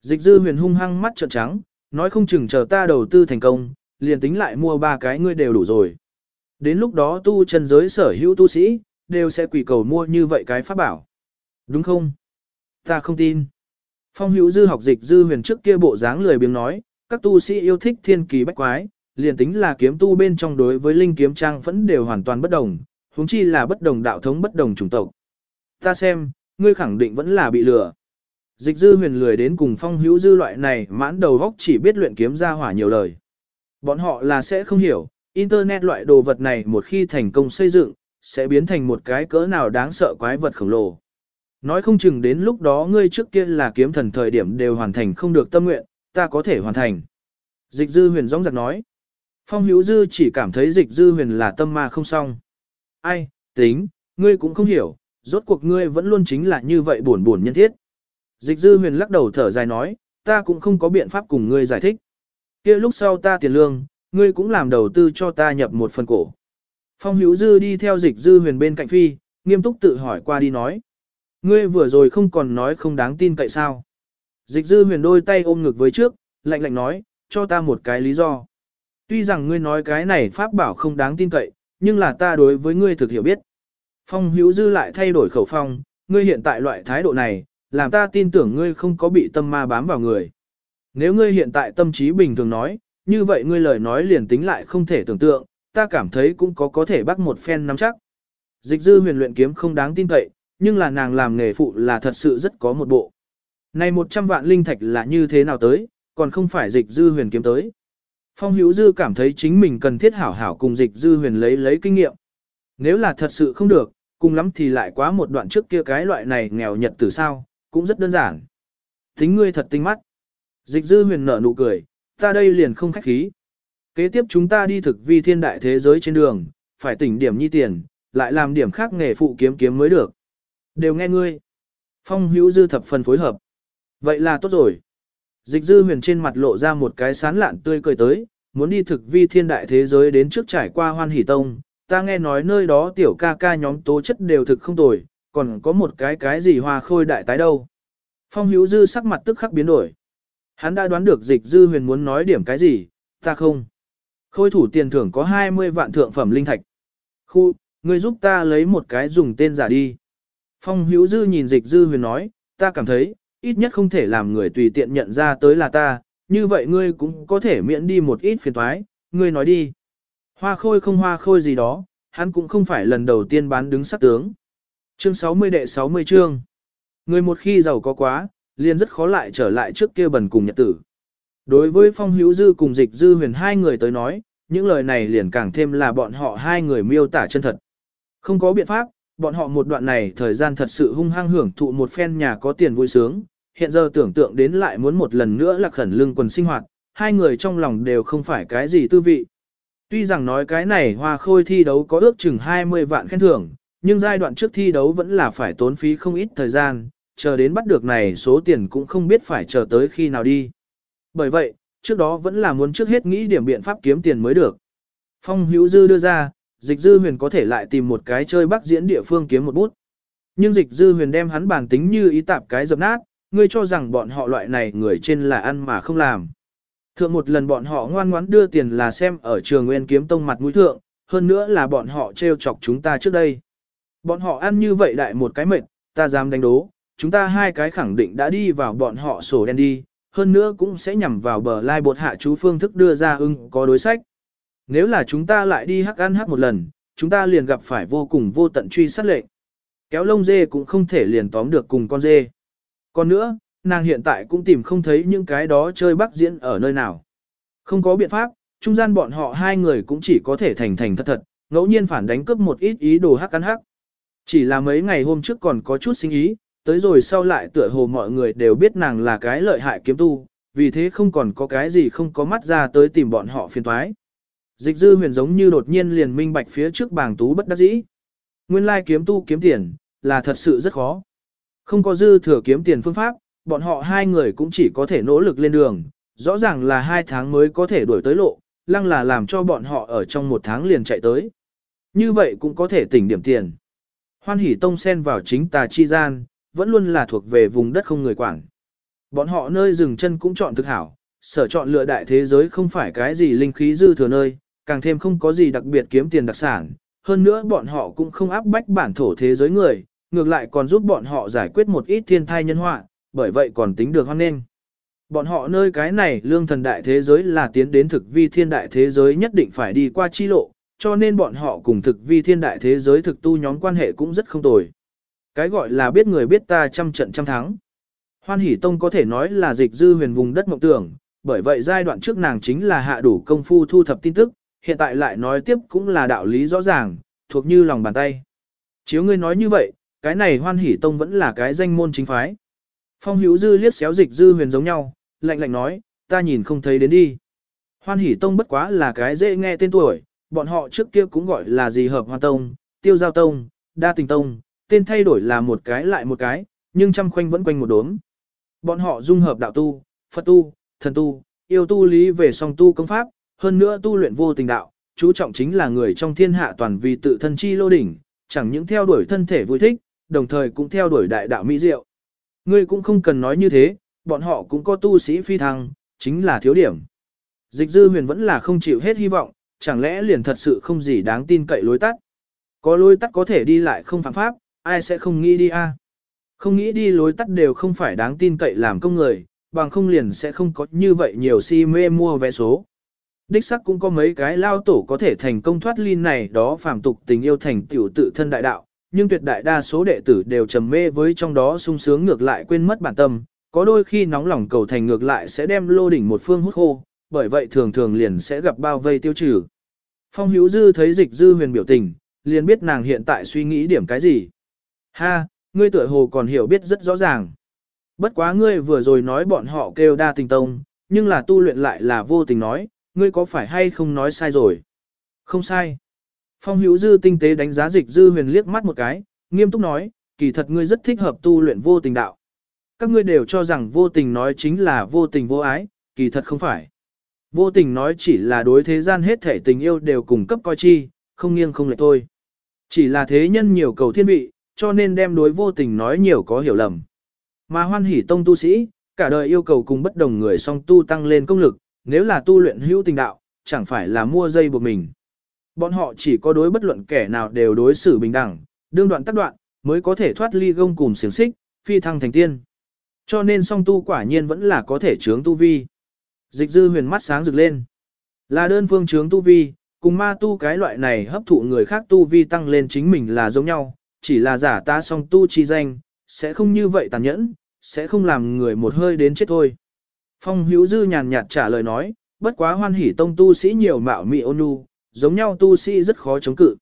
Dịch dư huyền hung hăng mắt trợn trắng, nói không chừng chờ ta đầu tư thành công, liền tính lại mua ba cái ngươi đều đủ rồi. Đến lúc đó tu chân giới sở hữu tu sĩ, đều sẽ quỷ cầu mua như vậy cái pháp bảo. Đúng không? Ta không tin. Phong hữu dư học dịch dư huyền trước kia bộ dáng lười biếng nói, các tu sĩ yêu thích thiên kỳ bách quái, liền tính là kiếm tu bên trong đối với linh kiếm trang vẫn đều hoàn toàn bất đồng, huống chi là bất đồng đạo thống bất đồng chủng tộc. Ta xem, ngươi khẳng định vẫn là bị lừa. Dịch dư huyền lười đến cùng phong hữu dư loại này mãn đầu góc chỉ biết luyện kiếm ra hỏa nhiều lời. Bọn họ là sẽ không hiểu, Internet loại đồ vật này một khi thành công xây dựng, sẽ biến thành một cái cỡ nào đáng sợ quái vật khổng lồ. Nói không chừng đến lúc đó ngươi trước kia là kiếm thần thời điểm đều hoàn thành không được tâm nguyện, ta có thể hoàn thành. Dịch dư huyền rõng giặc nói. Phong hữu dư chỉ cảm thấy dịch dư huyền là tâm ma không xong. Ai, tính, ngươi cũng không hiểu, rốt cuộc ngươi vẫn luôn chính là như vậy buồn buồn nhân thiết. Dịch dư huyền lắc đầu thở dài nói, ta cũng không có biện pháp cùng ngươi giải thích. kia lúc sau ta tiền lương, ngươi cũng làm đầu tư cho ta nhập một phần cổ. Phong hữu dư đi theo dịch dư huyền bên cạnh phi, nghiêm túc tự hỏi qua đi nói. Ngươi vừa rồi không còn nói không đáng tin cậy sao. Dịch dư huyền đôi tay ôm ngực với trước, lạnh lạnh nói, cho ta một cái lý do. Tuy rằng ngươi nói cái này pháp bảo không đáng tin cậy, nhưng là ta đối với ngươi thực hiểu biết. Phong hữu dư lại thay đổi khẩu phong, ngươi hiện tại loại thái độ này, làm ta tin tưởng ngươi không có bị tâm ma bám vào người. Nếu ngươi hiện tại tâm trí bình thường nói, như vậy ngươi lời nói liền tính lại không thể tưởng tượng, ta cảm thấy cũng có có thể bắt một phen nắm chắc. Dịch dư huyền luyện kiếm không đáng tin cậy, nhưng là nàng làm nghề phụ là thật sự rất có một bộ. Này 100 vạn linh thạch là như thế nào tới, còn không phải dịch dư huyền kiếm tới. Phong hữu dư cảm thấy chính mình cần thiết hảo hảo cùng dịch dư huyền lấy lấy kinh nghiệm. Nếu là thật sự không được, cùng lắm thì lại quá một đoạn trước kia cái loại này nghèo nhật từ sao, cũng rất đơn giản. Tính ngươi thật tinh mắt. Dịch dư huyền nở nụ cười, ta đây liền không khách khí. Kế tiếp chúng ta đi thực vi thiên đại thế giới trên đường, phải tỉnh điểm nhi tiền, lại làm điểm khác nghề phụ kiếm kiếm mới được. Đều nghe ngươi. Phong hữu dư thập phần phối hợp. Vậy là tốt rồi. Dịch dư huyền trên mặt lộ ra một cái sán lạn tươi cười tới, muốn đi thực vi thiên đại thế giới đến trước trải qua hoan hỷ tông. Ta nghe nói nơi đó tiểu ca ca nhóm tố chất đều thực không tồi, còn có một cái cái gì hoa khôi đại tái đâu. Phong hữu dư sắc mặt tức khắc biến đổi. Hắn đã đoán được dịch dư huyền muốn nói điểm cái gì, ta không. Khôi thủ tiền thưởng có 20 vạn thượng phẩm linh thạch. Khu, người giúp ta lấy một cái dùng tên giả đi. Phong hữu dư nhìn dịch dư huyền nói, ta cảm thấy, ít nhất không thể làm người tùy tiện nhận ra tới là ta, như vậy ngươi cũng có thể miễn đi một ít phiền toái, ngươi nói đi. Hoa khôi không hoa khôi gì đó, hắn cũng không phải lần đầu tiên bán đứng sắc tướng. Chương 60 đệ 60 chương. Người một khi giàu có quá, liền rất khó lại trở lại trước kia bần cùng nhật tử. Đối với phong hữu dư cùng dịch dư huyền hai người tới nói, những lời này liền càng thêm là bọn họ hai người miêu tả chân thật. Không có biện pháp, bọn họ một đoạn này thời gian thật sự hung hăng hưởng thụ một phen nhà có tiền vui sướng, hiện giờ tưởng tượng đến lại muốn một lần nữa là khẩn lưng quần sinh hoạt, hai người trong lòng đều không phải cái gì tư vị. Tuy rằng nói cái này hoa khôi thi đấu có ước chừng 20 vạn khen thưởng, nhưng giai đoạn trước thi đấu vẫn là phải tốn phí không ít thời gian, chờ đến bắt được này số tiền cũng không biết phải chờ tới khi nào đi. Bởi vậy, trước đó vẫn là muốn trước hết nghĩ điểm biện pháp kiếm tiền mới được. Phong hữu dư đưa ra, dịch dư huyền có thể lại tìm một cái chơi bắc diễn địa phương kiếm một bút. Nhưng dịch dư huyền đem hắn bản tính như ý tạp cái dập nát, ngươi cho rằng bọn họ loại này người trên là ăn mà không làm. Thượng một lần bọn họ ngoan ngoãn đưa tiền là xem ở trường nguyên kiếm tông mặt mũi thượng, hơn nữa là bọn họ trêu chọc chúng ta trước đây. Bọn họ ăn như vậy đại một cái mệt, ta dám đánh đố, chúng ta hai cái khẳng định đã đi vào bọn họ sổ đen đi, hơn nữa cũng sẽ nhằm vào bờ lai bột hạ chú phương thức đưa ra ưng có đối sách. Nếu là chúng ta lại đi hắc ăn hắc một lần, chúng ta liền gặp phải vô cùng vô tận truy sát lệnh. Kéo lông dê cũng không thể liền tóm được cùng con dê. Còn nữa, nàng hiện tại cũng tìm không thấy những cái đó chơi bắc diễn ở nơi nào. Không có biện pháp, trung gian bọn họ hai người cũng chỉ có thể thành thành thật thật, ngẫu nhiên phản đánh cướp một ít ý đồ hắc ăn hắc. Chỉ là mấy ngày hôm trước còn có chút sinh ý, tới rồi sau lại tựa hồ mọi người đều biết nàng là cái lợi hại kiếm tu, vì thế không còn có cái gì không có mắt ra tới tìm bọn họ phiền thoái. Dịch dư huyền giống như đột nhiên liền minh bạch phía trước bàng tú bất đắc dĩ. Nguyên lai kiếm tu kiếm tiền, là thật sự rất khó. Không có dư thừa kiếm tiền phương pháp, bọn họ hai người cũng chỉ có thể nỗ lực lên đường, rõ ràng là hai tháng mới có thể đuổi tới lộ, lăng là làm cho bọn họ ở trong một tháng liền chạy tới. Như vậy cũng có thể tỉnh điểm tiền. Hoan hỷ tông sen vào chính tà chi gian, vẫn luôn là thuộc về vùng đất không người quản. Bọn họ nơi dừng chân cũng chọn thực hảo, sở chọn lựa đại thế giới không phải cái gì linh khí dư thừa nơi, càng thêm không có gì đặc biệt kiếm tiền đặc sản. Hơn nữa bọn họ cũng không áp bách bản thổ thế giới người, ngược lại còn giúp bọn họ giải quyết một ít thiên thai nhân họa, bởi vậy còn tính được hoan nghênh. Bọn họ nơi cái này lương thần đại thế giới là tiến đến thực vi thiên đại thế giới nhất định phải đi qua chi lộ, cho nên bọn họ cùng thực vi thiên đại thế giới thực tu nhóm quan hệ cũng rất không tồi. Cái gọi là biết người biết ta trăm trận trăm thắng. Hoan hỷ tông có thể nói là dịch dư huyền vùng đất mộng tưởng, bởi vậy giai đoạn trước nàng chính là hạ đủ công phu thu thập tin tức, hiện tại lại nói tiếp cũng là đạo lý rõ ràng, thuộc như lòng bàn tay. Chiếu ngươi nói như vậy, cái này hoan hỷ tông vẫn là cái danh môn chính phái. Phong hữu dư liếc xéo dịch dư huyền giống nhau, lạnh lạnh nói, ta nhìn không thấy đến đi. Hoan hỷ tông bất quá là cái dễ nghe tên tuổi, bọn họ trước kia cũng gọi là gì hợp hoa tông, tiêu giao tông, đa tình tông, tên thay đổi là một cái lại một cái, nhưng trăm khoanh vẫn quanh một đốm. Bọn họ dung hợp đạo tu, Phật tu, thần tu, yêu tu lý về song tu công pháp, hơn nữa tu luyện vô tình đạo, chú trọng chính là người trong thiên hạ toàn vì tự thân chi lô đỉnh, chẳng những theo đuổi thân thể vui thích, đồng thời cũng theo đuổi đại đạo mỹ diệu. Ngươi cũng không cần nói như thế, bọn họ cũng có tu sĩ phi thăng, chính là thiếu điểm. Dịch dư huyền vẫn là không chịu hết hy vọng, chẳng lẽ liền thật sự không gì đáng tin cậy lối tắt. Có lối tắt có thể đi lại không phạm pháp, ai sẽ không nghĩ đi a? Không nghĩ đi lối tắt đều không phải đáng tin cậy làm công người, bằng không liền sẽ không có như vậy nhiều si mê mua vé số. Đích sắc cũng có mấy cái lao tổ có thể thành công thoát ly này đó phàm tục tình yêu thành tiểu tự thân đại đạo, nhưng tuyệt đại đa số đệ tử đều trầm mê với trong đó sung sướng ngược lại quên mất bản tâm, có đôi khi nóng lòng cầu thành ngược lại sẽ đem lô đỉnh một phương hút khô, bởi vậy thường thường liền sẽ gặp bao vây tiêu trừ. Phong Hữu Dư thấy dịch dư huyền biểu tình, liền biết nàng hiện tại suy nghĩ điểm cái gì. Ha, ngươi tựa hồ còn hiểu biết rất rõ ràng. Bất quá ngươi vừa rồi nói bọn họ kêu đa tình tông, nhưng là tu luyện lại là vô tình nói, ngươi có phải hay không nói sai rồi? Không sai. Phong hữu dư tinh tế đánh giá dịch dư huyền liếc mắt một cái, nghiêm túc nói, kỳ thật ngươi rất thích hợp tu luyện vô tình đạo. Các ngươi đều cho rằng vô tình nói chính là vô tình vô ái, kỳ thật không phải. Vô tình nói chỉ là đối thế gian hết thể tình yêu đều cùng cấp coi chi, không nghiêng không lệch thôi. Chỉ là thế nhân nhiều cầu thiên vị, cho nên đem đối vô tình nói nhiều có hiểu lầm. Mà hoan hỷ tông tu sĩ, cả đời yêu cầu cùng bất đồng người song tu tăng lên công lực, nếu là tu luyện hữu tình đạo, chẳng phải là mua dây buộc mình. Bọn họ chỉ có đối bất luận kẻ nào đều đối xử bình đẳng, đương đoạn tắt đoạn, mới có thể thoát ly gông cùng xiềng xích, phi thăng thành tiên. Cho nên song tu quả nhiên vẫn là có thể chướng tu vi. Dịch dư huyền mắt sáng rực lên. Là đơn phương chướng tu vi, cùng ma tu cái loại này hấp thụ người khác tu vi tăng lên chính mình là giống nhau, chỉ là giả ta song tu chi danh, sẽ không như vậy tàn nhẫn, sẽ không làm người một hơi đến chết thôi. Phong hữu dư nhàn nhạt trả lời nói, bất quá hoan hỉ tông tu sĩ nhiều mạo mị ôn nhu, giống nhau tu sĩ rất khó chống cự.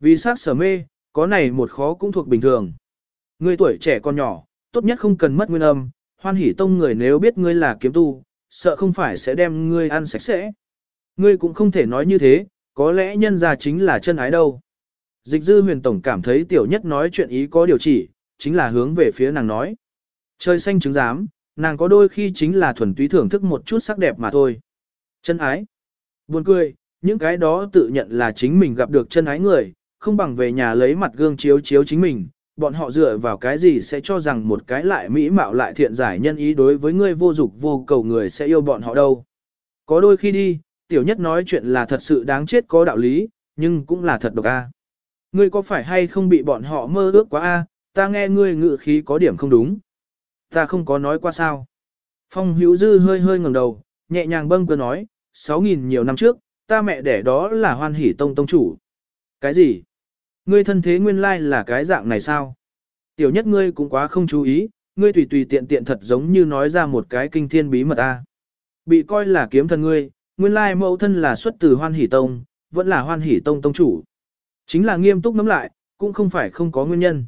Vì sát sở mê, có này một khó cũng thuộc bình thường. Người tuổi trẻ còn nhỏ, tốt nhất không cần mất nguyên âm, hoan hỉ tông người nếu biết ngươi là kiếm tu, sợ không phải sẽ đem ngươi ăn sạch sẽ. Ngươi cũng không thể nói như thế, có lẽ nhân ra chính là chân ái đâu. Dịch dư huyền tổng cảm thấy tiểu nhất nói chuyện ý có điều chỉ, chính là hướng về phía nàng nói. Trời xanh trứng giám, nàng có đôi khi chính là thuần túy thưởng thức một chút sắc đẹp mà thôi. Chân ái. Buồn cười, những cái đó tự nhận là chính mình gặp được chân ái người, không bằng về nhà lấy mặt gương chiếu chiếu chính mình, bọn họ dựa vào cái gì sẽ cho rằng một cái lại mỹ mạo lại thiện giải nhân ý đối với người vô dục vô cầu người sẽ yêu bọn họ đâu. Có đôi khi đi, tiểu nhất nói chuyện là thật sự đáng chết có đạo lý, nhưng cũng là thật độc a. Ngươi có phải hay không bị bọn họ mơ ước quá a? ta nghe ngươi ngự khí có điểm không đúng. Ta không có nói qua sao. Phong hữu dư hơi hơi ngẩng đầu, nhẹ nhàng bâng cơ nói, 6.000 nhiều năm trước, ta mẹ đẻ đó là hoan hỷ tông tông chủ. Cái gì? Ngươi thân thế nguyên lai là cái dạng này sao? Tiểu nhất ngươi cũng quá không chú ý, ngươi tùy tùy tiện tiện thật giống như nói ra một cái kinh thiên bí mật a. Bị coi là kiếm thần ngươi, nguyên lai mẫu thân là xuất từ hoan hỷ tông, vẫn là hoan hỷ tông tông chủ. Chính là nghiêm túc nắm lại, cũng không phải không có nguyên nhân.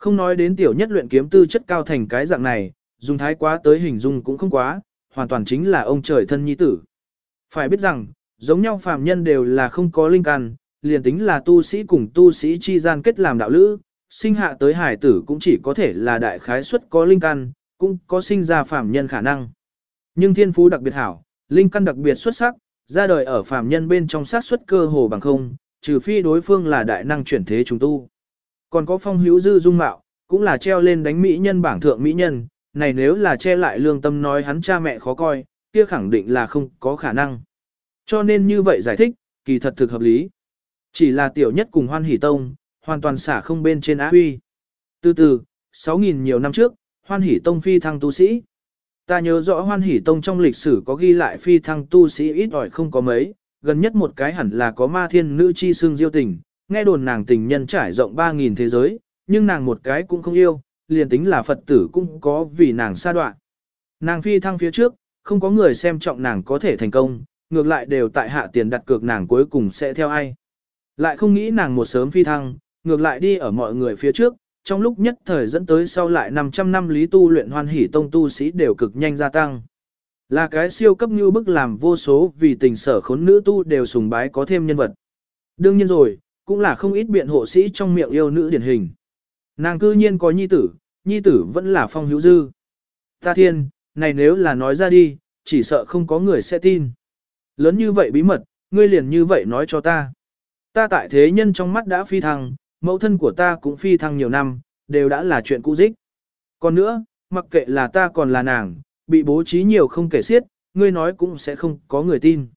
Không nói đến tiểu nhất luyện kiếm tư chất cao thành cái dạng này, dùng thái quá tới hình dung cũng không quá, hoàn toàn chính là ông trời thân nhi tử. Phải biết rằng, giống nhau phàm nhân đều là không có linh căn, liền tính là tu sĩ cùng tu sĩ chi gian kết làm đạo lữ, sinh hạ tới hải tử cũng chỉ có thể là đại khái suất có linh căn, cũng có sinh ra phàm nhân khả năng. Nhưng thiên phú đặc biệt hảo, linh căn đặc biệt xuất sắc, ra đời ở phàm nhân bên trong sát suất cơ hồ bằng không, trừ phi đối phương là đại năng chuyển thế trùng tu. Còn có phong hữu dư dung mạo, cũng là treo lên đánh mỹ nhân bảng thượng mỹ nhân, này nếu là che lại lương tâm nói hắn cha mẹ khó coi, kia khẳng định là không có khả năng. Cho nên như vậy giải thích, kỳ thật thực hợp lý. Chỉ là tiểu nhất cùng hoan hỷ tông, hoàn toàn xả không bên trên á huy. Từ từ, 6.000 nhiều năm trước, hoan hỷ tông phi thăng tu sĩ. Ta nhớ rõ hoan hỷ tông trong lịch sử có ghi lại phi thăng tu sĩ ít ỏi không có mấy, gần nhất một cái hẳn là có ma thiên nữ chi xương diêu tình, nghe đồn nàng tình nhân trải rộng 3.000 thế giới, nhưng nàng một cái cũng không yêu, liền tính là Phật tử cũng có vì nàng xa đoạn. Nàng phi thăng phía trước, không có người xem trọng nàng có thể thành công, ngược lại đều tại hạ tiền đặt cược nàng cuối cùng sẽ theo ai. Lại không nghĩ nàng một sớm phi thăng, ngược lại đi ở mọi người phía trước, trong lúc nhất thời dẫn tới sau lại 500 năm lý tu luyện hoan hỷ tông tu sĩ đều cực nhanh gia tăng. Là cái siêu cấp như bức làm vô số vì tình sở khốn nữ tu đều sùng bái có thêm nhân vật. Đương nhiên rồi, cũng là không ít biện hộ sĩ trong miệng yêu nữ điển hình. Nàng cư nhiên có nhi tử, nhi tử vẫn là phong hữu dư. Ta thiên, này nếu là nói ra đi, chỉ sợ không có người sẽ tin. Lớn như vậy bí mật, ngươi liền như vậy nói cho ta. Ta tại thế nhân trong mắt đã phi thăng, mẫu thân của ta cũng phi thăng nhiều năm, đều đã là chuyện cũ dích. Còn nữa, mặc kệ là ta còn là nàng, bị bố trí nhiều không kể xiết, ngươi nói cũng sẽ không có người tin.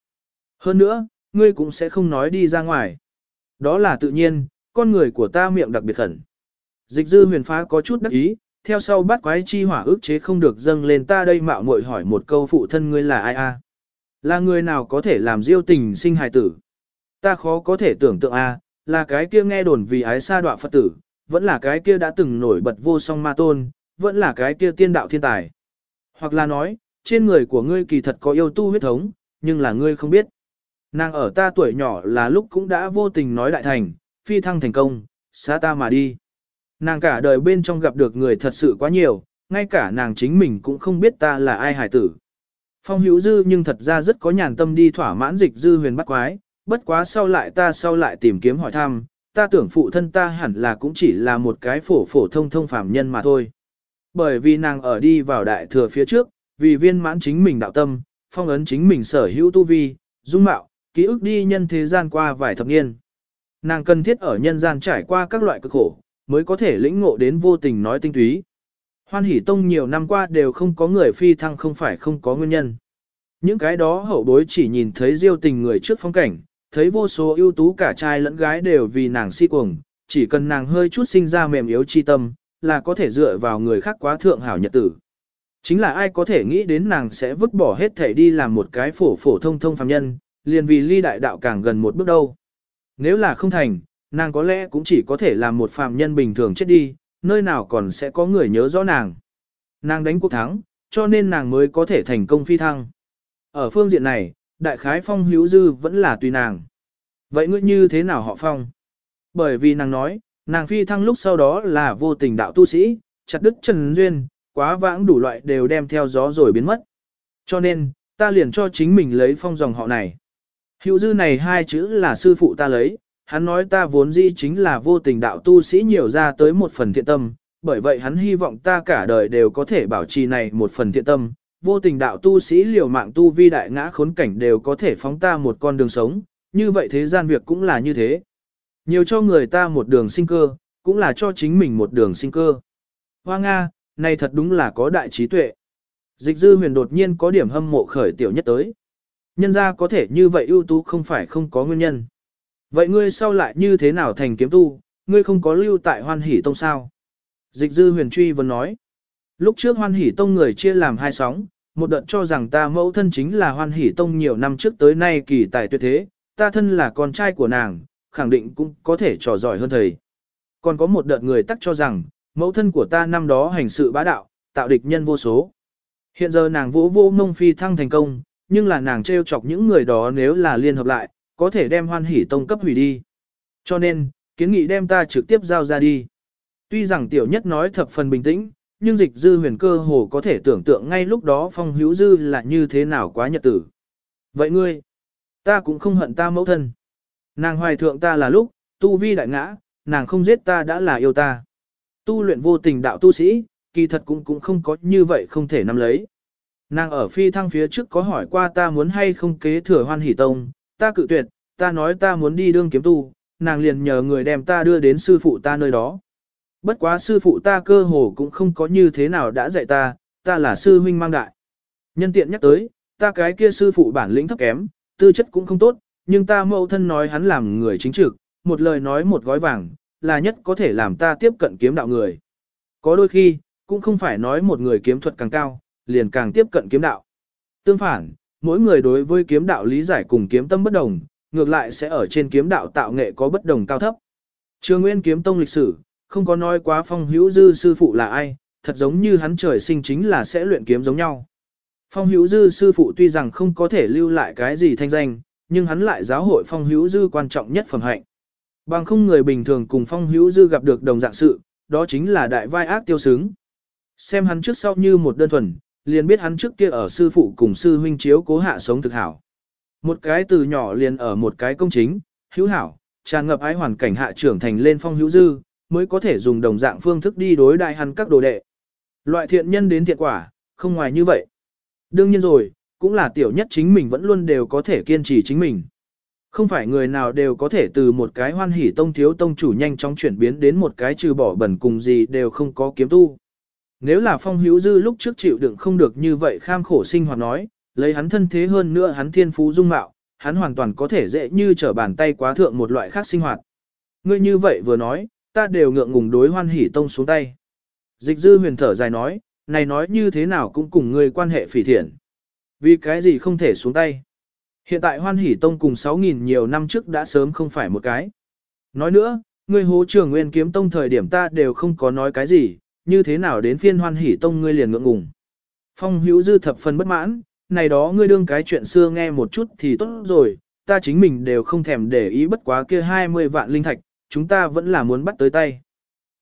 Hơn nữa, ngươi cũng sẽ không nói đi ra ngoài. Đó là tự nhiên, con người của ta miệng đặc biệt khẩn. Dịch dư huyền phá có chút đắc ý, theo sau bắt quái chi hỏa ức chế không được dâng lên ta đây mạo muội hỏi một câu phụ thân ngươi là ai a? Là người nào có thể làm diêu tình sinh hài tử? Ta khó có thể tưởng tượng a, là cái kia nghe đồn vì ái sa đọa Phật tử, vẫn là cái kia đã từng nổi bật vô song ma tôn, vẫn là cái kia tiên đạo thiên tài. Hoặc là nói, trên người của ngươi kỳ thật có yêu tu huyết thống, nhưng là ngươi không biết. Nàng ở ta tuổi nhỏ là lúc cũng đã vô tình nói đại thành, phi thăng thành công, xa ta mà đi. Nàng cả đời bên trong gặp được người thật sự quá nhiều, ngay cả nàng chính mình cũng không biết ta là ai hải tử. Phong hữu dư nhưng thật ra rất có nhàn tâm đi thỏa mãn dịch dư huyền bắt quái, bất quá sau lại ta sau lại tìm kiếm hỏi thăm, ta tưởng phụ thân ta hẳn là cũng chỉ là một cái phổ phổ thông thông phàm nhân mà thôi. Bởi vì nàng ở đi vào đại thừa phía trước, vì viên mãn chính mình đạo tâm, phong ấn chính mình sở hữu tu vi, dung mạo, ký ức đi nhân thế gian qua vài thập niên. Nàng cần thiết ở nhân gian trải qua các loại cực khổ, mới có thể lĩnh ngộ đến vô tình nói tinh túy. Hoan hỷ tông nhiều năm qua đều không có người phi thăng không phải không có nguyên nhân. Những cái đó hậu bối chỉ nhìn thấy diêu tình người trước phong cảnh, thấy vô số ưu tú cả trai lẫn gái đều vì nàng si cuồng, chỉ cần nàng hơi chút sinh ra mềm yếu chi tâm, là có thể dựa vào người khác quá thượng hảo nhật tử. Chính là ai có thể nghĩ đến nàng sẽ vứt bỏ hết thể đi làm một cái phổ phổ thông thông phàm nhân, liền vì ly đại đạo càng gần một bước đâu. Nếu là không thành, nàng có lẽ cũng chỉ có thể làm một phàm nhân bình thường chết đi, nơi nào còn sẽ có người nhớ rõ nàng. Nàng đánh cuộc thắng, cho nên nàng mới có thể thành công phi thăng. Ở phương diện này, đại khái phong hữu dư vẫn là tùy nàng. Vậy ngươi như thế nào họ phong? Bởi vì nàng nói, nàng phi thăng lúc sau đó là vô tình đạo tu sĩ, chặt đứt trần duyên, quá vãng đủ loại đều đem theo gió rồi biến mất. Cho nên, ta liền cho chính mình lấy phong dòng họ này. Hữu dư này hai chữ là sư phụ ta lấy, hắn nói ta vốn dĩ chính là vô tình đạo tu sĩ nhiều ra tới một phần thiện tâm, bởi vậy hắn hy vọng ta cả đời đều có thể bảo trì này một phần thiện tâm, vô tình đạo tu sĩ liều mạng tu vi đại ngã khốn cảnh đều có thể phóng ta một con đường sống, như vậy thế gian việc cũng là như thế. Nhiều cho người ta một đường sinh cơ, cũng là cho chính mình một đường sinh cơ. Hoa Nga, này thật đúng là có đại trí tuệ. Dịch dư huyền đột nhiên có điểm hâm mộ khởi tiểu nhất tới. Nhân ra có thể như vậy ưu tú không phải không có nguyên nhân. Vậy ngươi sau lại như thế nào thành kiếm tu, ngươi không có lưu tại hoan hỷ tông sao? Dịch dư huyền truy vẫn nói. Lúc trước hoan hỷ tông người chia làm hai sóng, một đợt cho rằng ta mẫu thân chính là hoan hỷ tông nhiều năm trước tới nay kỳ tài tuyệt thế, ta thân là con trai của nàng, khẳng định cũng có thể trò giỏi hơn thầy. Còn có một đợt người tắc cho rằng, mẫu thân của ta năm đó hành sự bá đạo, tạo địch nhân vô số. Hiện giờ nàng vũ vô mông phi thăng thành công, nhưng là nàng trêu chọc những người đó nếu là liên hợp lại, có thể đem hoan hỷ tông cấp hủy đi. Cho nên, kiến nghị đem ta trực tiếp giao ra đi. Tuy rằng tiểu nhất nói thập phần bình tĩnh, nhưng dịch dư huyền cơ hồ có thể tưởng tượng ngay lúc đó phong hữu dư là như thế nào quá nhật tử. Vậy ngươi, ta cũng không hận ta mẫu thân. Nàng hoài thượng ta là lúc, tu vi đại ngã, nàng không giết ta đã là yêu ta. Tu luyện vô tình đạo tu sĩ, kỳ thật cũng cũng không có như vậy không thể nắm lấy. Nàng ở phi thăng phía trước có hỏi qua ta muốn hay không kế thừa hoan hỷ tông, ta cự tuyệt, ta nói ta muốn đi đương kiếm tu, nàng liền nhờ người đem ta đưa đến sư phụ ta nơi đó. Bất quá sư phụ ta cơ hồ cũng không có như thế nào đã dạy ta, ta là sư huynh mang đại. Nhân tiện nhắc tới, ta cái kia sư phụ bản lĩnh thấp kém, tư chất cũng không tốt, nhưng ta mẫu thân nói hắn làm người chính trực, một lời nói một gói vàng, là nhất có thể làm ta tiếp cận kiếm đạo người. Có đôi khi, cũng không phải nói một người kiếm thuật càng cao, liền càng tiếp cận kiếm đạo. Tương phản, mỗi người đối với kiếm đạo lý giải cùng kiếm tâm bất đồng, ngược lại sẽ ở trên kiếm đạo tạo nghệ có bất đồng cao thấp. Trường Nguyên kiếm tông lịch sử, không có nói quá phong hữu dư sư phụ là ai, thật giống như hắn trời sinh chính là sẽ luyện kiếm giống nhau. Phong hữu dư sư phụ tuy rằng không có thể lưu lại cái gì thanh danh, nhưng hắn lại giáo hội phong hữu dư quan trọng nhất phẩm hạnh. Bằng không người bình thường cùng phong hữu dư gặp được đồng dạng sự, đó chính là đại vai ác tiêu sướng. Xem hắn trước sau như một đơn thuần, liền biết hắn trước kia ở sư phụ cùng sư huynh chiếu cố hạ sống thực hảo. Một cái từ nhỏ liền ở một cái công chính, hữu hảo, tràn ngập ái hoàn cảnh hạ trưởng thành lên phong hữu dư, mới có thể dùng đồng dạng phương thức đi đối đại hắn các đồ đệ. Loại thiện nhân đến thiện quả, không ngoài như vậy. Đương nhiên rồi, cũng là tiểu nhất chính mình vẫn luôn đều có thể kiên trì chính mình. Không phải người nào đều có thể từ một cái hoan hỷ tông thiếu tông chủ nhanh chóng chuyển biến đến một cái trừ bỏ bẩn cùng gì đều không có kiếm tu. Nếu là phong hữu dư lúc trước chịu đựng không được như vậy kham khổ sinh hoạt nói, lấy hắn thân thế hơn nữa hắn thiên phú dung mạo, hắn hoàn toàn có thể dễ như trở bàn tay quá thượng một loại khác sinh hoạt. Ngươi như vậy vừa nói, ta đều ngượng ngùng đối hoan hỷ tông xuống tay. Dịch dư huyền thở dài nói, này nói như thế nào cũng cùng ngươi quan hệ phỉ thiện. Vì cái gì không thể xuống tay. Hiện tại hoan hỷ tông cùng 6.000 nhiều năm trước đã sớm không phải một cái. Nói nữa, ngươi hố trường nguyên kiếm tông thời điểm ta đều không có nói cái gì, như thế nào đến phiên hoan hỷ tông ngươi liền ngượng ngùng. Phong hữu dư thập phần bất mãn, này đó ngươi đương cái chuyện xưa nghe một chút thì tốt rồi, ta chính mình đều không thèm để ý bất quá kia 20 vạn linh thạch, chúng ta vẫn là muốn bắt tới tay.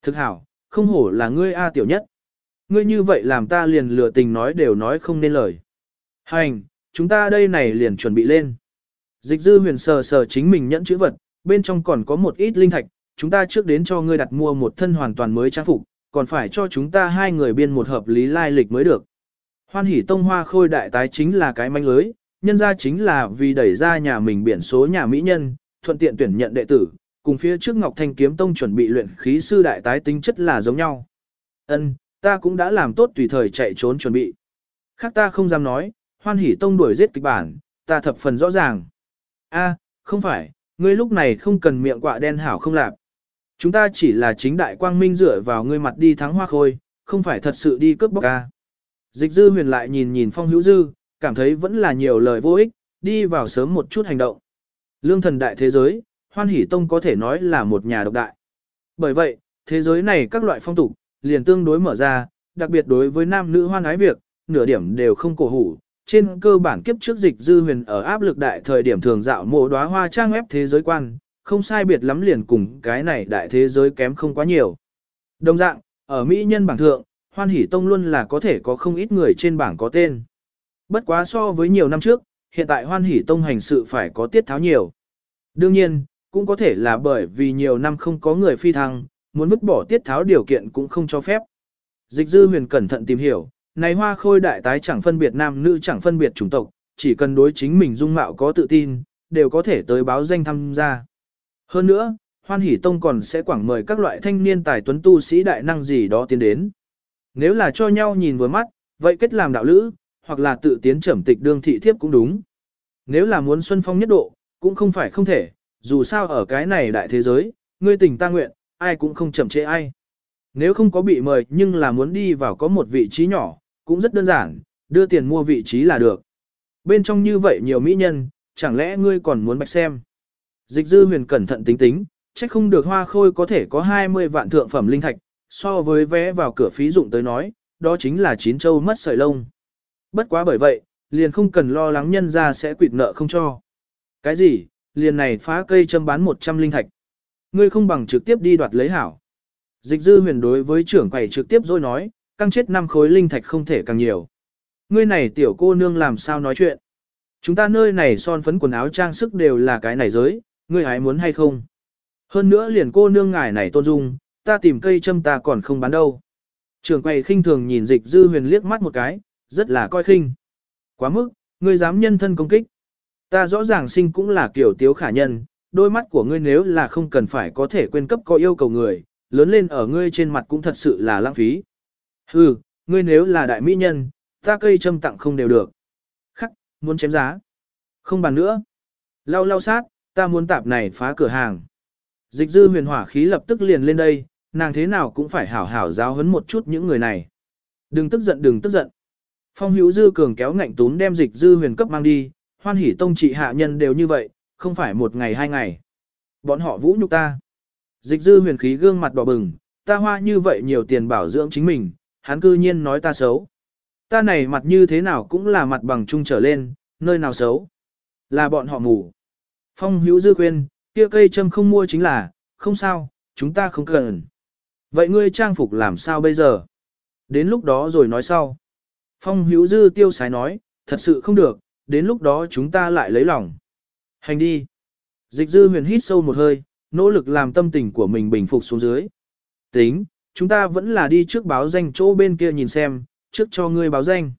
Thực hảo, không hổ là ngươi A tiểu nhất. Ngươi như vậy làm ta liền lừa tình nói đều nói không nên lời. Hành, chúng ta đây này liền chuẩn bị lên. Dịch dư huyền sờ sờ chính mình nhẫn chữ vật, bên trong còn có một ít linh thạch, chúng ta trước đến cho ngươi đặt mua một thân hoàn toàn mới trang phục, còn phải cho chúng ta hai người biên một hợp lý lai lịch mới được. Hoan hỷ tông hoa khôi đại tái chính là cái manh lưới, nhân ra chính là vì đẩy ra nhà mình biển số nhà mỹ nhân, thuận tiện tuyển nhận đệ tử, cùng phía trước Ngọc Thanh Kiếm Tông chuẩn bị luyện khí sư đại tái tính chất là giống nhau. Ân, ta cũng đã làm tốt tùy thời chạy trốn chuẩn bị. Khác ta không dám nói, hoan hỷ tông đuổi giết kịch bản, ta thập phần rõ ràng. A, không phải, ngươi lúc này không cần miệng quạ đen hảo không lạp. Chúng ta chỉ là chính đại quang minh dựa vào ngươi mặt đi thắng hoa khôi, không phải thật sự đi cướp bóc ca. Dịch dư huyền lại nhìn nhìn phong hữu dư, cảm thấy vẫn là nhiều lời vô ích, đi vào sớm một chút hành động. Lương thần đại thế giới, hoan hỷ tông có thể nói là một nhà độc đại. Bởi vậy, thế giới này các loại phong tục, liền tương đối mở ra, đặc biệt đối với nam nữ hoan ái việc, nửa điểm đều không cổ hủ. Trên cơ bản kiếp trước dịch dư huyền ở áp lực đại thời điểm thường dạo mộ đóa hoa trang ép thế giới quan, không sai biệt lắm liền cùng cái này đại thế giới kém không quá nhiều. Đồng dạng, ở Mỹ nhân bảng thượng, hoan hỷ tông luôn là có thể có không ít người trên bảng có tên. Bất quá so với nhiều năm trước, hiện tại hoan hỷ tông hành sự phải có tiết tháo nhiều. Đương nhiên, cũng có thể là bởi vì nhiều năm không có người phi thăng, muốn vứt bỏ tiết tháo điều kiện cũng không cho phép. Dịch dư huyền cẩn thận tìm hiểu, này hoa khôi đại tái chẳng phân biệt nam nữ chẳng phân biệt chủng tộc, chỉ cần đối chính mình dung mạo có tự tin, đều có thể tới báo danh tham gia. Hơn nữa, hoan hỷ tông còn sẽ quảng mời các loại thanh niên tài tuấn tu sĩ đại năng gì đó tiến đến. Nếu là cho nhau nhìn vừa mắt, vậy kết làm đạo lữ, hoặc là tự tiến trầm tịch đương thị thiếp cũng đúng. Nếu là muốn xuân phong nhất độ, cũng không phải không thể, dù sao ở cái này đại thế giới, ngươi tình ta nguyện, ai cũng không chậm trễ ai. Nếu không có bị mời nhưng là muốn đi vào có một vị trí nhỏ, cũng rất đơn giản, đưa tiền mua vị trí là được. Bên trong như vậy nhiều mỹ nhân, chẳng lẽ ngươi còn muốn bạch xem. Dịch dư huyền cẩn thận tính tính, chắc không được hoa khôi có thể có 20 vạn thượng phẩm linh thạch, so với vé vào cửa phí dụng tới nói, đó chính là chín châu mất sợi lông. Bất quá bởi vậy, liền không cần lo lắng nhân ra sẽ quỵt nợ không cho. Cái gì, liền này phá cây châm bán 100 linh thạch. Ngươi không bằng trực tiếp đi đoạt lấy hảo. Dịch dư huyền đối với trưởng quầy trực tiếp rồi nói, căng chết năm khối linh thạch không thể càng nhiều. Ngươi này tiểu cô nương làm sao nói chuyện. Chúng ta nơi này son phấn quần áo trang sức đều là cái này giới, ngươi hái muốn hay không. Hơn nữa liền cô nương ngài này tôn dung, ta tìm cây châm ta còn không bán đâu. Trường quầy khinh thường nhìn dịch dư huyền liếc mắt một cái, rất là coi khinh. Quá mức, ngươi dám nhân thân công kích. Ta rõ ràng sinh cũng là kiểu tiếu khả nhân, đôi mắt của ngươi nếu là không cần phải có thể quên cấp có yêu cầu người, lớn lên ở ngươi trên mặt cũng thật sự là lãng phí. Hừ, ngươi nếu là đại mỹ nhân, ta cây châm tặng không đều được. Khắc, muốn chém giá. Không bàn nữa. Lau lau sát, ta muốn tạp này phá cửa hàng. Dịch dư huyền hỏa khí lập tức liền lên đây, nàng thế nào cũng phải hảo hảo giáo huấn một chút những người này. Đừng tức giận đừng tức giận. Phong hữu dư cường kéo ngạnh tún đem dịch dư huyền cấp mang đi, hoan hỉ tông trị hạ nhân đều như vậy, không phải một ngày hai ngày. Bọn họ vũ nhục ta. Dịch dư huyền khí gương mặt đỏ bừng, ta hoa như vậy nhiều tiền bảo dưỡng chính mình, hắn cư nhiên nói ta xấu. Ta này mặt như thế nào cũng là mặt bằng trung trở lên, nơi nào xấu. Là bọn họ mù. Phong hữu dư khuyên, kia cây châm không mua chính là, không sao, chúng ta không cần. Vậy ngươi trang phục làm sao bây giờ? Đến lúc đó rồi nói sau. Phong hữu dư tiêu sái nói, thật sự không được, đến lúc đó chúng ta lại lấy lòng. Hành đi. Dịch dư huyền hít sâu một hơi, nỗ lực làm tâm tình của mình bình phục xuống dưới. Tính, chúng ta vẫn là đi trước báo danh chỗ bên kia nhìn xem, trước cho ngươi báo danh.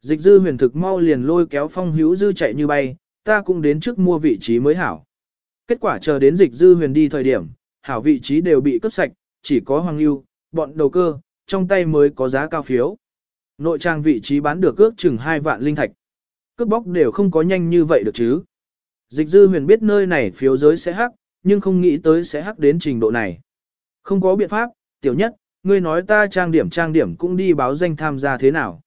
Dịch dư huyền thực mau liền lôi kéo phong hữu dư chạy như bay, ta cũng đến trước mua vị trí mới hảo. Kết quả chờ đến dịch dư huyền đi thời điểm, hảo vị trí đều bị cướp sạch, chỉ có hoàng lưu, bọn đầu cơ, trong tay mới có giá cao phiếu. Nội trang vị trí bán được ước chừng 2 vạn linh thạch. Cướp bóc đều không có nhanh như vậy được chứ. Dịch dư huyền biết nơi này phiếu giới sẽ hắc, nhưng không nghĩ tới sẽ hắc đến trình độ này. Không có biện pháp, tiểu nhất, ngươi nói ta trang điểm trang điểm cũng đi báo danh tham gia thế nào.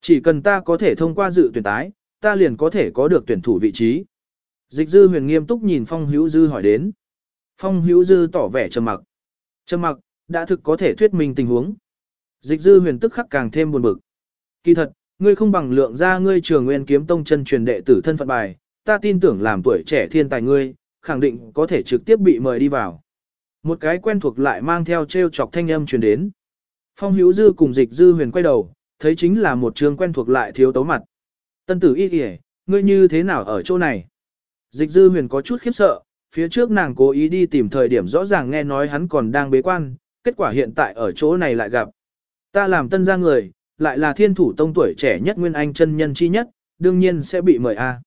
Chỉ cần ta có thể thông qua dự tuyển tái, ta liền có thể có được tuyển thủ vị trí. Dịch dư huyền nghiêm túc nhìn Phong Hữu Dư hỏi đến. Phong Hữu Dư tỏ vẻ trầm mặc. Trầm mặc, đã thực có thể thuyết minh tình huống. Dịch dư huyền tức khắc càng thêm buồn bực. Kỳ thật, ngươi không bằng lượng ra ngươi trường nguyên kiếm tông chân truyền đệ tử thân phận bài, ta tin tưởng làm tuổi trẻ thiên tài ngươi, khẳng định có thể trực tiếp bị mời đi vào. Một cái quen thuộc lại mang theo treo chọc thanh âm truyền đến. Phong hữu dư cùng dịch dư huyền quay đầu, thấy chính là một trường quen thuộc lại thiếu tấu mặt. Tân tử y kìa, ngươi như thế nào ở chỗ này? Dịch dư huyền có chút khiếp sợ, phía trước nàng cố ý đi tìm thời điểm rõ ràng nghe nói hắn còn đang bế quan, kết quả hiện tại ở chỗ này lại gặp. Ta làm tân gia người, lại là thiên thủ tông tuổi trẻ nhất nguyên anh chân nhân chi nhất, đương nhiên sẽ bị mời a.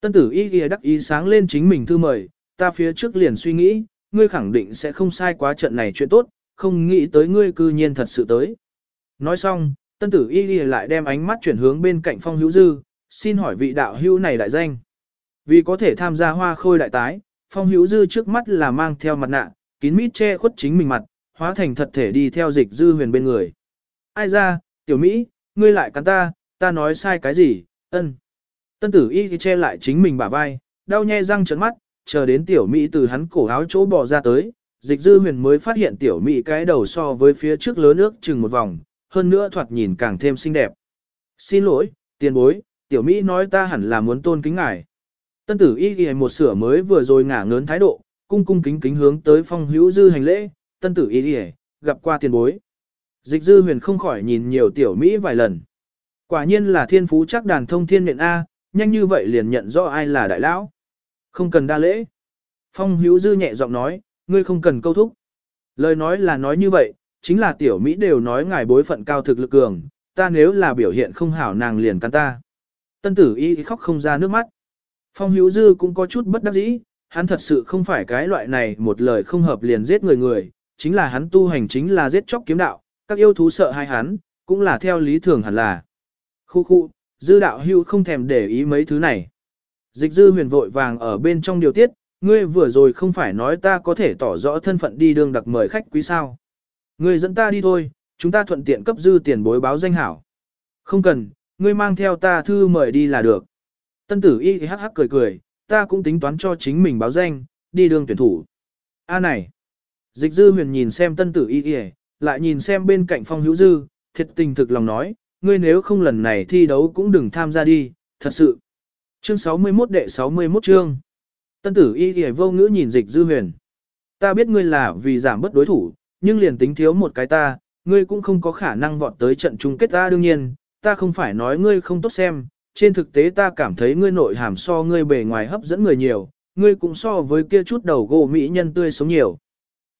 Tân tử y kìa đắc ý sáng lên chính mình thư mời, ta phía trước liền suy nghĩ, ngươi khẳng định sẽ không sai quá trận này chuyện tốt, không nghĩ tới ngươi cư nhiên thật sự tới. Nói xong, tân tử y ghi lại đem ánh mắt chuyển hướng bên cạnh phong hữu dư, xin hỏi vị đạo hữu này đại danh. Vì có thể tham gia hoa khôi đại tái, phong hữu dư trước mắt là mang theo mặt nạ, kín mít che khuất chính mình mặt, hóa thành thật thể đi theo dịch dư huyền bên người. Ai ra, tiểu Mỹ, ngươi lại cắn ta, ta nói sai cái gì, ân. Tân tử y che lại chính mình bả vai, đau nhe răng trấn mắt, chờ đến tiểu Mỹ từ hắn cổ áo chỗ bò ra tới, dịch dư huyền mới phát hiện tiểu Mỹ cái đầu so với phía trước lớn ước chừng một vòng, hơn nữa thoạt nhìn càng thêm xinh đẹp. Xin lỗi, tiền bối, tiểu Mỹ nói ta hẳn là muốn tôn kính ngài. Tân tử y ghi một sửa mới vừa rồi ngả ngớn thái độ, cung cung kính kính hướng tới phong hữu dư hành lễ, tân tử y ghi gặp qua tiền bối. Dịch dư huyền không khỏi nhìn nhiều tiểu Mỹ vài lần. Quả nhiên là thiên phú chắc đàn thông thiên nện A, nhanh như vậy liền nhận rõ ai là đại lão. Không cần đa lễ. Phong hữu dư nhẹ giọng nói, ngươi không cần câu thúc. Lời nói là nói như vậy, chính là tiểu Mỹ đều nói ngài bối phận cao thực lực cường, ta nếu là biểu hiện không hảo nàng liền căn ta. Tân tử y khóc không ra nước mắt. Phong hữu dư cũng có chút bất đắc dĩ, hắn thật sự không phải cái loại này một lời không hợp liền giết người người, chính là hắn tu hành chính là giết chóc kiếm đạo, các yêu thú sợ hai hắn, cũng là theo lý thường hẳn là. Khu khu, dư đạo hưu không thèm để ý mấy thứ này. Dịch dư huyền vội vàng ở bên trong điều tiết, ngươi vừa rồi không phải nói ta có thể tỏ rõ thân phận đi đường đặc mời khách quý sao. Ngươi dẫn ta đi thôi, chúng ta thuận tiện cấp dư tiền bối báo danh hảo. Không cần, ngươi mang theo ta thư mời đi là được. Tân tử y hắc hắc cười cười, ta cũng tính toán cho chính mình báo danh, đi đường tuyển thủ. A này, dịch dư huyền nhìn xem tân tử y y, lại nhìn xem bên cạnh phong hữu dư, thiệt tình thực lòng nói, ngươi nếu không lần này thi đấu cũng đừng tham gia đi, thật sự. Chương 61 đệ 61 chương. Tân tử y y vô ngữ nhìn dịch dư huyền. Ta biết ngươi là vì giảm bất đối thủ, nhưng liền tính thiếu một cái ta, ngươi cũng không có khả năng vọt tới trận chung kết ta đương nhiên, ta không phải nói ngươi không tốt xem, trên thực tế ta cảm thấy ngươi nội hàm so ngươi bề ngoài hấp dẫn người nhiều, ngươi cũng so với kia chút đầu gỗ mỹ nhân tươi sống nhiều.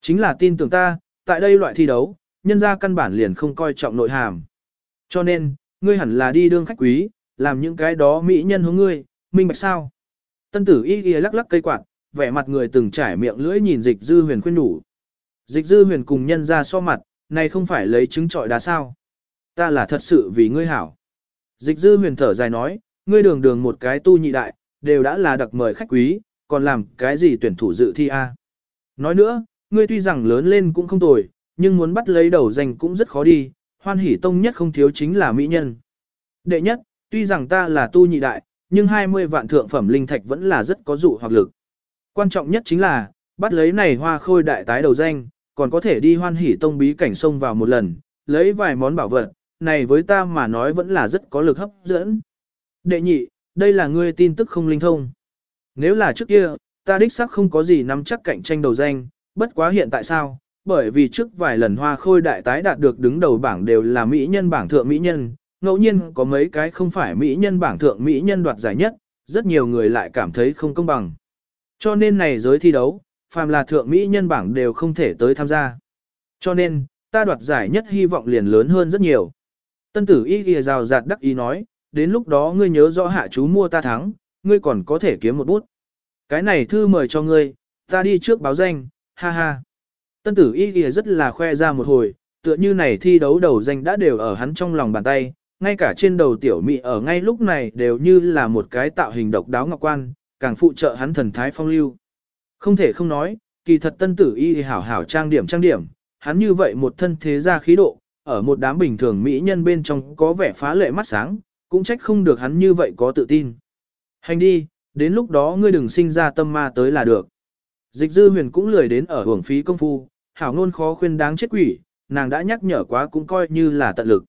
Chính là tin tưởng ta, tại đây loại thi đấu, nhân ra căn bản liền không coi trọng nội hàm. Cho nên, ngươi hẳn là đi đương khách quý, làm những cái đó mỹ nhân hướng ngươi, minh bạch sao. Tân tử y ghi lắc lắc cây quạt, vẻ mặt người từng trải miệng lưỡi nhìn dịch dư huyền khuyên đủ. Dịch dư huyền cùng nhân ra so mặt, này không phải lấy trứng trọi đá sao. Ta là thật sự vì ngươi hảo. Dịch dư huyền thở dài nói, ngươi đường đường một cái tu nhị đại, đều đã là đặc mời khách quý, còn làm cái gì tuyển thủ dự thi a? Nói nữa, ngươi tuy rằng lớn lên cũng không tồi, nhưng muốn bắt lấy đầu danh cũng rất khó đi, hoan hỷ tông nhất không thiếu chính là mỹ nhân. Đệ nhất, tuy rằng ta là tu nhị đại, nhưng 20 vạn thượng phẩm linh thạch vẫn là rất có dụ hoặc lực. Quan trọng nhất chính là, bắt lấy này hoa khôi đại tái đầu danh, còn có thể đi hoan hỷ tông bí cảnh sông vào một lần, lấy vài món bảo vật, này với ta mà nói vẫn là rất có lực hấp dẫn. Đệ nhị, đây là ngươi tin tức không linh thông. Nếu là trước kia, ta đích xác không có gì nắm chắc cạnh tranh đầu danh, bất quá hiện tại sao? Bởi vì trước vài lần hoa khôi đại tái đạt được đứng đầu bảng đều là mỹ nhân bảng thượng mỹ nhân, ngẫu nhiên có mấy cái không phải mỹ nhân bảng thượng mỹ nhân đoạt giải nhất, rất nhiều người lại cảm thấy không công bằng. Cho nên này giới thi đấu, phàm là thượng mỹ nhân bảng đều không thể tới tham gia. Cho nên, ta đoạt giải nhất hy vọng liền lớn hơn rất nhiều. Tân tử y ghi rào rạt đắc ý nói, đến lúc đó ngươi nhớ rõ hạ chú mua ta thắng, ngươi còn có thể kiếm một bút. Cái này thư mời cho ngươi, ta đi trước báo danh, ha ha. Tân tử y ghi rất là khoe ra một hồi, tựa như này thi đấu đầu danh đã đều ở hắn trong lòng bàn tay, ngay cả trên đầu tiểu mỹ ở ngay lúc này đều như là một cái tạo hình độc đáo ngọc quan, càng phụ trợ hắn thần thái phong lưu. Không thể không nói, kỳ thật tân tử y hảo hảo trang điểm trang điểm, hắn như vậy một thân thế gia khí độ, ở một đám bình thường mỹ nhân bên trong có vẻ phá lệ mắt sáng, cũng trách không được hắn như vậy có tự tin. Hành đi, đến lúc đó ngươi đừng sinh ra tâm ma tới là được. Dịch dư huyền cũng lười đến ở hưởng phí công phu, hảo ngôn khó khuyên đáng chết quỷ, nàng đã nhắc nhở quá cũng coi như là tận lực.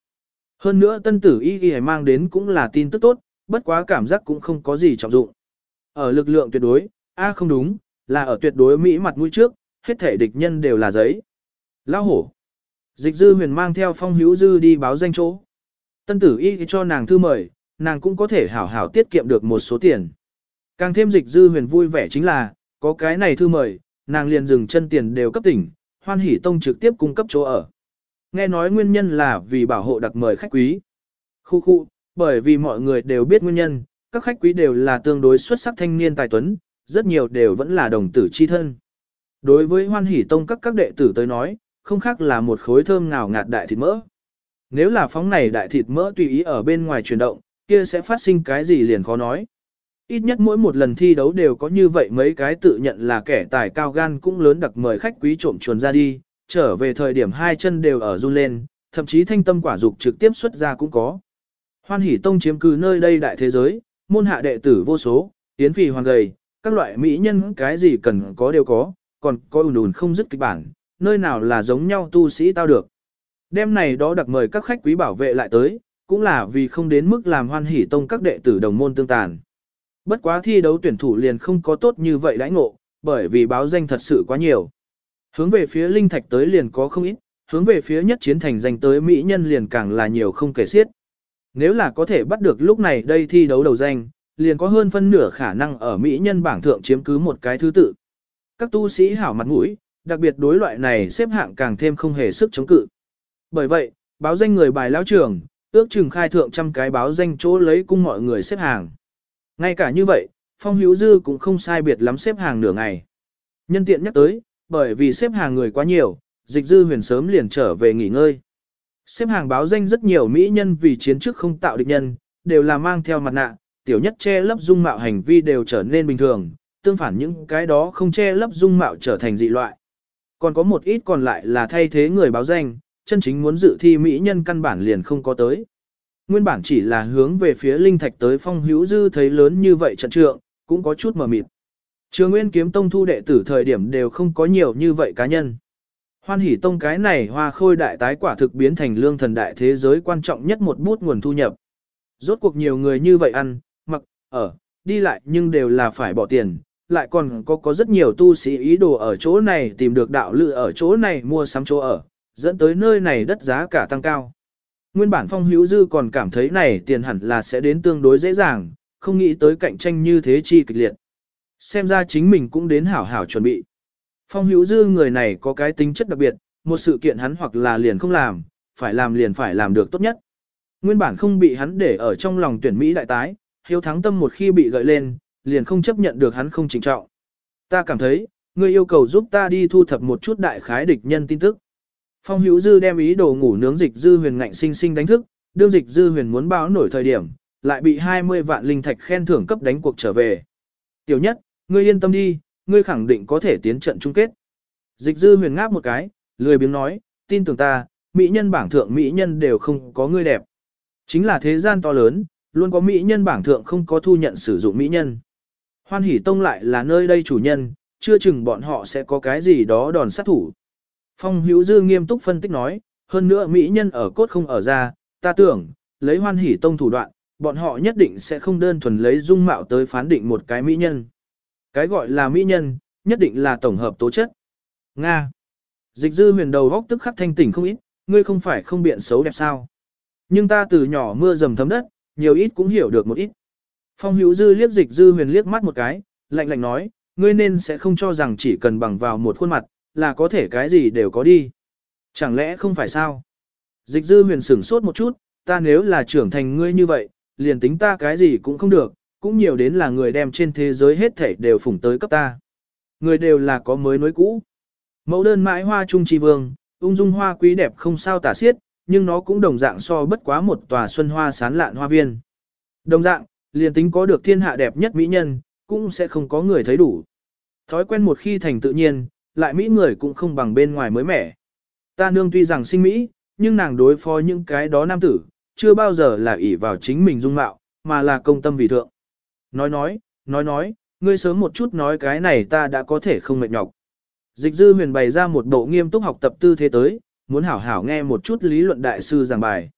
Hơn nữa tân tử y y mang đến cũng là tin tức tốt, bất quá cảm giác cũng không có gì trọng dụng. Ở lực lượng tuyệt đối, a không đúng, là ở tuyệt đối Mỹ mặt mũi trước, hết thể địch nhân đều là giấy. Lao hổ. Dịch dư huyền mang theo phong hữu dư đi báo danh chỗ. Tân tử y cho nàng thư mời, nàng cũng có thể hảo hảo tiết kiệm được một số tiền. Càng thêm dịch dư huyền vui vẻ chính là, có cái này thư mời, nàng liền dừng chân tiền đều cấp tỉnh, hoan hỷ tông trực tiếp cung cấp chỗ ở. Nghe nói nguyên nhân là vì bảo hộ đặc mời khách quý. Khu khu, bởi vì mọi người đều biết nguyên nhân, các khách quý đều là tương đối xuất sắc thanh niên tài tuấn, rất nhiều đều vẫn là đồng tử chi thân. Đối với hoan hỷ tông các các đệ tử tới nói, không khác là một khối thơm ngào ngạt đại thịt mỡ. Nếu là phóng này đại thịt mỡ tùy ý ở bên ngoài chuyển động, kia sẽ phát sinh cái gì liền khó nói. Ít nhất mỗi một lần thi đấu đều có như vậy mấy cái tự nhận là kẻ tài cao gan cũng lớn đặc mời khách quý trộm chuồn ra đi, trở về thời điểm hai chân đều ở run lên, thậm chí thanh tâm quả dục trực tiếp xuất ra cũng có. Hoan hỷ tông chiếm cứ nơi đây đại thế giới, môn hạ đệ tử vô số, tiến phì hoàng gầy, các loại mỹ nhân cái gì cần có đều có, còn có ùn ùn không dứt kịch bản, nơi nào là giống nhau tu sĩ tao được. Đêm này đó đặc mời các khách quý bảo vệ lại tới, cũng là vì không đến mức làm hoan hỷ tông các đệ tử đồng môn tương tàn. Bất quá thi đấu tuyển thủ liền không có tốt như vậy đãi ngộ, bởi vì báo danh thật sự quá nhiều. Hướng về phía linh thạch tới liền có không ít, hướng về phía nhất chiến thành danh tới mỹ nhân liền càng là nhiều không kể xiết. Nếu là có thể bắt được lúc này đây thi đấu đầu danh, liền có hơn phân nửa khả năng ở mỹ nhân bảng thượng chiếm cứ một cái thứ tự. Các tu sĩ hảo mặt mũi, đặc biệt đối loại này xếp hạng càng thêm không hề sức chống cự. Bởi vậy, báo danh người bài lão trưởng, ước chừng khai thượng trăm cái báo danh chỗ lấy cung mọi người xếp hàng. Ngay cả như vậy, Phong Hữu Dư cũng không sai biệt lắm xếp hàng nửa ngày. Nhân tiện nhắc tới, bởi vì xếp hàng người quá nhiều, dịch dư huyền sớm liền trở về nghỉ ngơi. Xếp hàng báo danh rất nhiều mỹ nhân vì chiến trước không tạo địch nhân, đều là mang theo mặt nạ, tiểu nhất che lấp dung mạo hành vi đều trở nên bình thường, tương phản những cái đó không che lấp dung mạo trở thành dị loại. Còn có một ít còn lại là thay thế người báo danh, chân chính muốn dự thi mỹ nhân căn bản liền không có tới. Nguyên bản chỉ là hướng về phía linh thạch tới phong hữu dư thấy lớn như vậy trận trượng, cũng có chút mờ mịt. Trường Nguyên kiếm tông thu đệ tử thời điểm đều không có nhiều như vậy cá nhân. Hoan hỷ tông cái này hoa khôi đại tái quả thực biến thành lương thần đại thế giới quan trọng nhất một bút nguồn thu nhập. Rốt cuộc nhiều người như vậy ăn, mặc, ở, đi lại nhưng đều là phải bỏ tiền, lại còn có có rất nhiều tu sĩ ý đồ ở chỗ này tìm được đạo lự ở chỗ này mua sắm chỗ ở, dẫn tới nơi này đất giá cả tăng cao. Nguyên bản phong hữu dư còn cảm thấy này tiền hẳn là sẽ đến tương đối dễ dàng, không nghĩ tới cạnh tranh như thế chi kịch liệt. Xem ra chính mình cũng đến hảo hảo chuẩn bị. Phong hữu dư người này có cái tính chất đặc biệt, một sự kiện hắn hoặc là liền không làm, phải làm liền phải làm được tốt nhất. Nguyên bản không bị hắn để ở trong lòng tuyển Mỹ đại tái, hiếu thắng tâm một khi bị gợi lên, liền không chấp nhận được hắn không trình trọng. Ta cảm thấy, ngươi yêu cầu giúp ta đi thu thập một chút đại khái địch nhân tin tức. Phong hữu dư đem ý đồ ngủ nướng dịch dư huyền ngạnh sinh sinh đánh thức, đương dịch dư huyền muốn báo nổi thời điểm, lại bị 20 vạn linh thạch khen thưởng cấp đánh cuộc trở về. Tiểu nhất, ngươi yên tâm đi, ngươi khẳng định có thể tiến trận chung kết. Dịch dư huyền ngáp một cái, lười biếng nói, tin tưởng ta, mỹ nhân bảng thượng mỹ nhân đều không có ngươi đẹp. Chính là thế gian to lớn, luôn có mỹ nhân bảng thượng không có thu nhận sử dụng mỹ nhân. Hoan hỷ tông lại là nơi đây chủ nhân, chưa chừng bọn họ sẽ có cái gì đó đòn sát thủ. Phong hữu dư nghiêm túc phân tích nói, hơn nữa mỹ nhân ở cốt không ở ra, ta tưởng, lấy hoan hỷ tông thủ đoạn, bọn họ nhất định sẽ không đơn thuần lấy dung mạo tới phán định một cái mỹ nhân. Cái gọi là mỹ nhân, nhất định là tổng hợp tố chất. Nga. Dịch dư huyền đầu góc tức khắc thanh tỉnh không ít, ngươi không phải không biện xấu đẹp sao. Nhưng ta từ nhỏ mưa dầm thấm đất, nhiều ít cũng hiểu được một ít. Phong hữu dư liếc dịch dư huyền liếc mắt một cái, lạnh lạnh nói, ngươi nên sẽ không cho rằng chỉ cần bằng vào một khuôn mặt, là có thể cái gì đều có đi. Chẳng lẽ không phải sao? Dịch dư huyền sửng sốt một chút, ta nếu là trưởng thành ngươi như vậy, liền tính ta cái gì cũng không được, cũng nhiều đến là người đem trên thế giới hết thể đều phủng tới cấp ta. Người đều là có mới nối cũ. Mẫu đơn mãi hoa trung trì vương, ung dung hoa quý đẹp không sao tả xiết, nhưng nó cũng đồng dạng so bất quá một tòa xuân hoa sán lạn hoa viên. Đồng dạng, liền tính có được thiên hạ đẹp nhất mỹ nhân, cũng sẽ không có người thấy đủ. Thói quen một khi thành tự nhiên, lại mỹ người cũng không bằng bên ngoài mới mẻ. Ta nương tuy rằng sinh mỹ, nhưng nàng đối phó những cái đó nam tử, chưa bao giờ là ỷ vào chính mình dung mạo, mà là công tâm vì thượng. Nói nói, nói nói, ngươi sớm một chút nói cái này ta đã có thể không mệt nhọc. Dịch dư huyền bày ra một bộ nghiêm túc học tập tư thế tới, muốn hảo hảo nghe một chút lý luận đại sư giảng bài.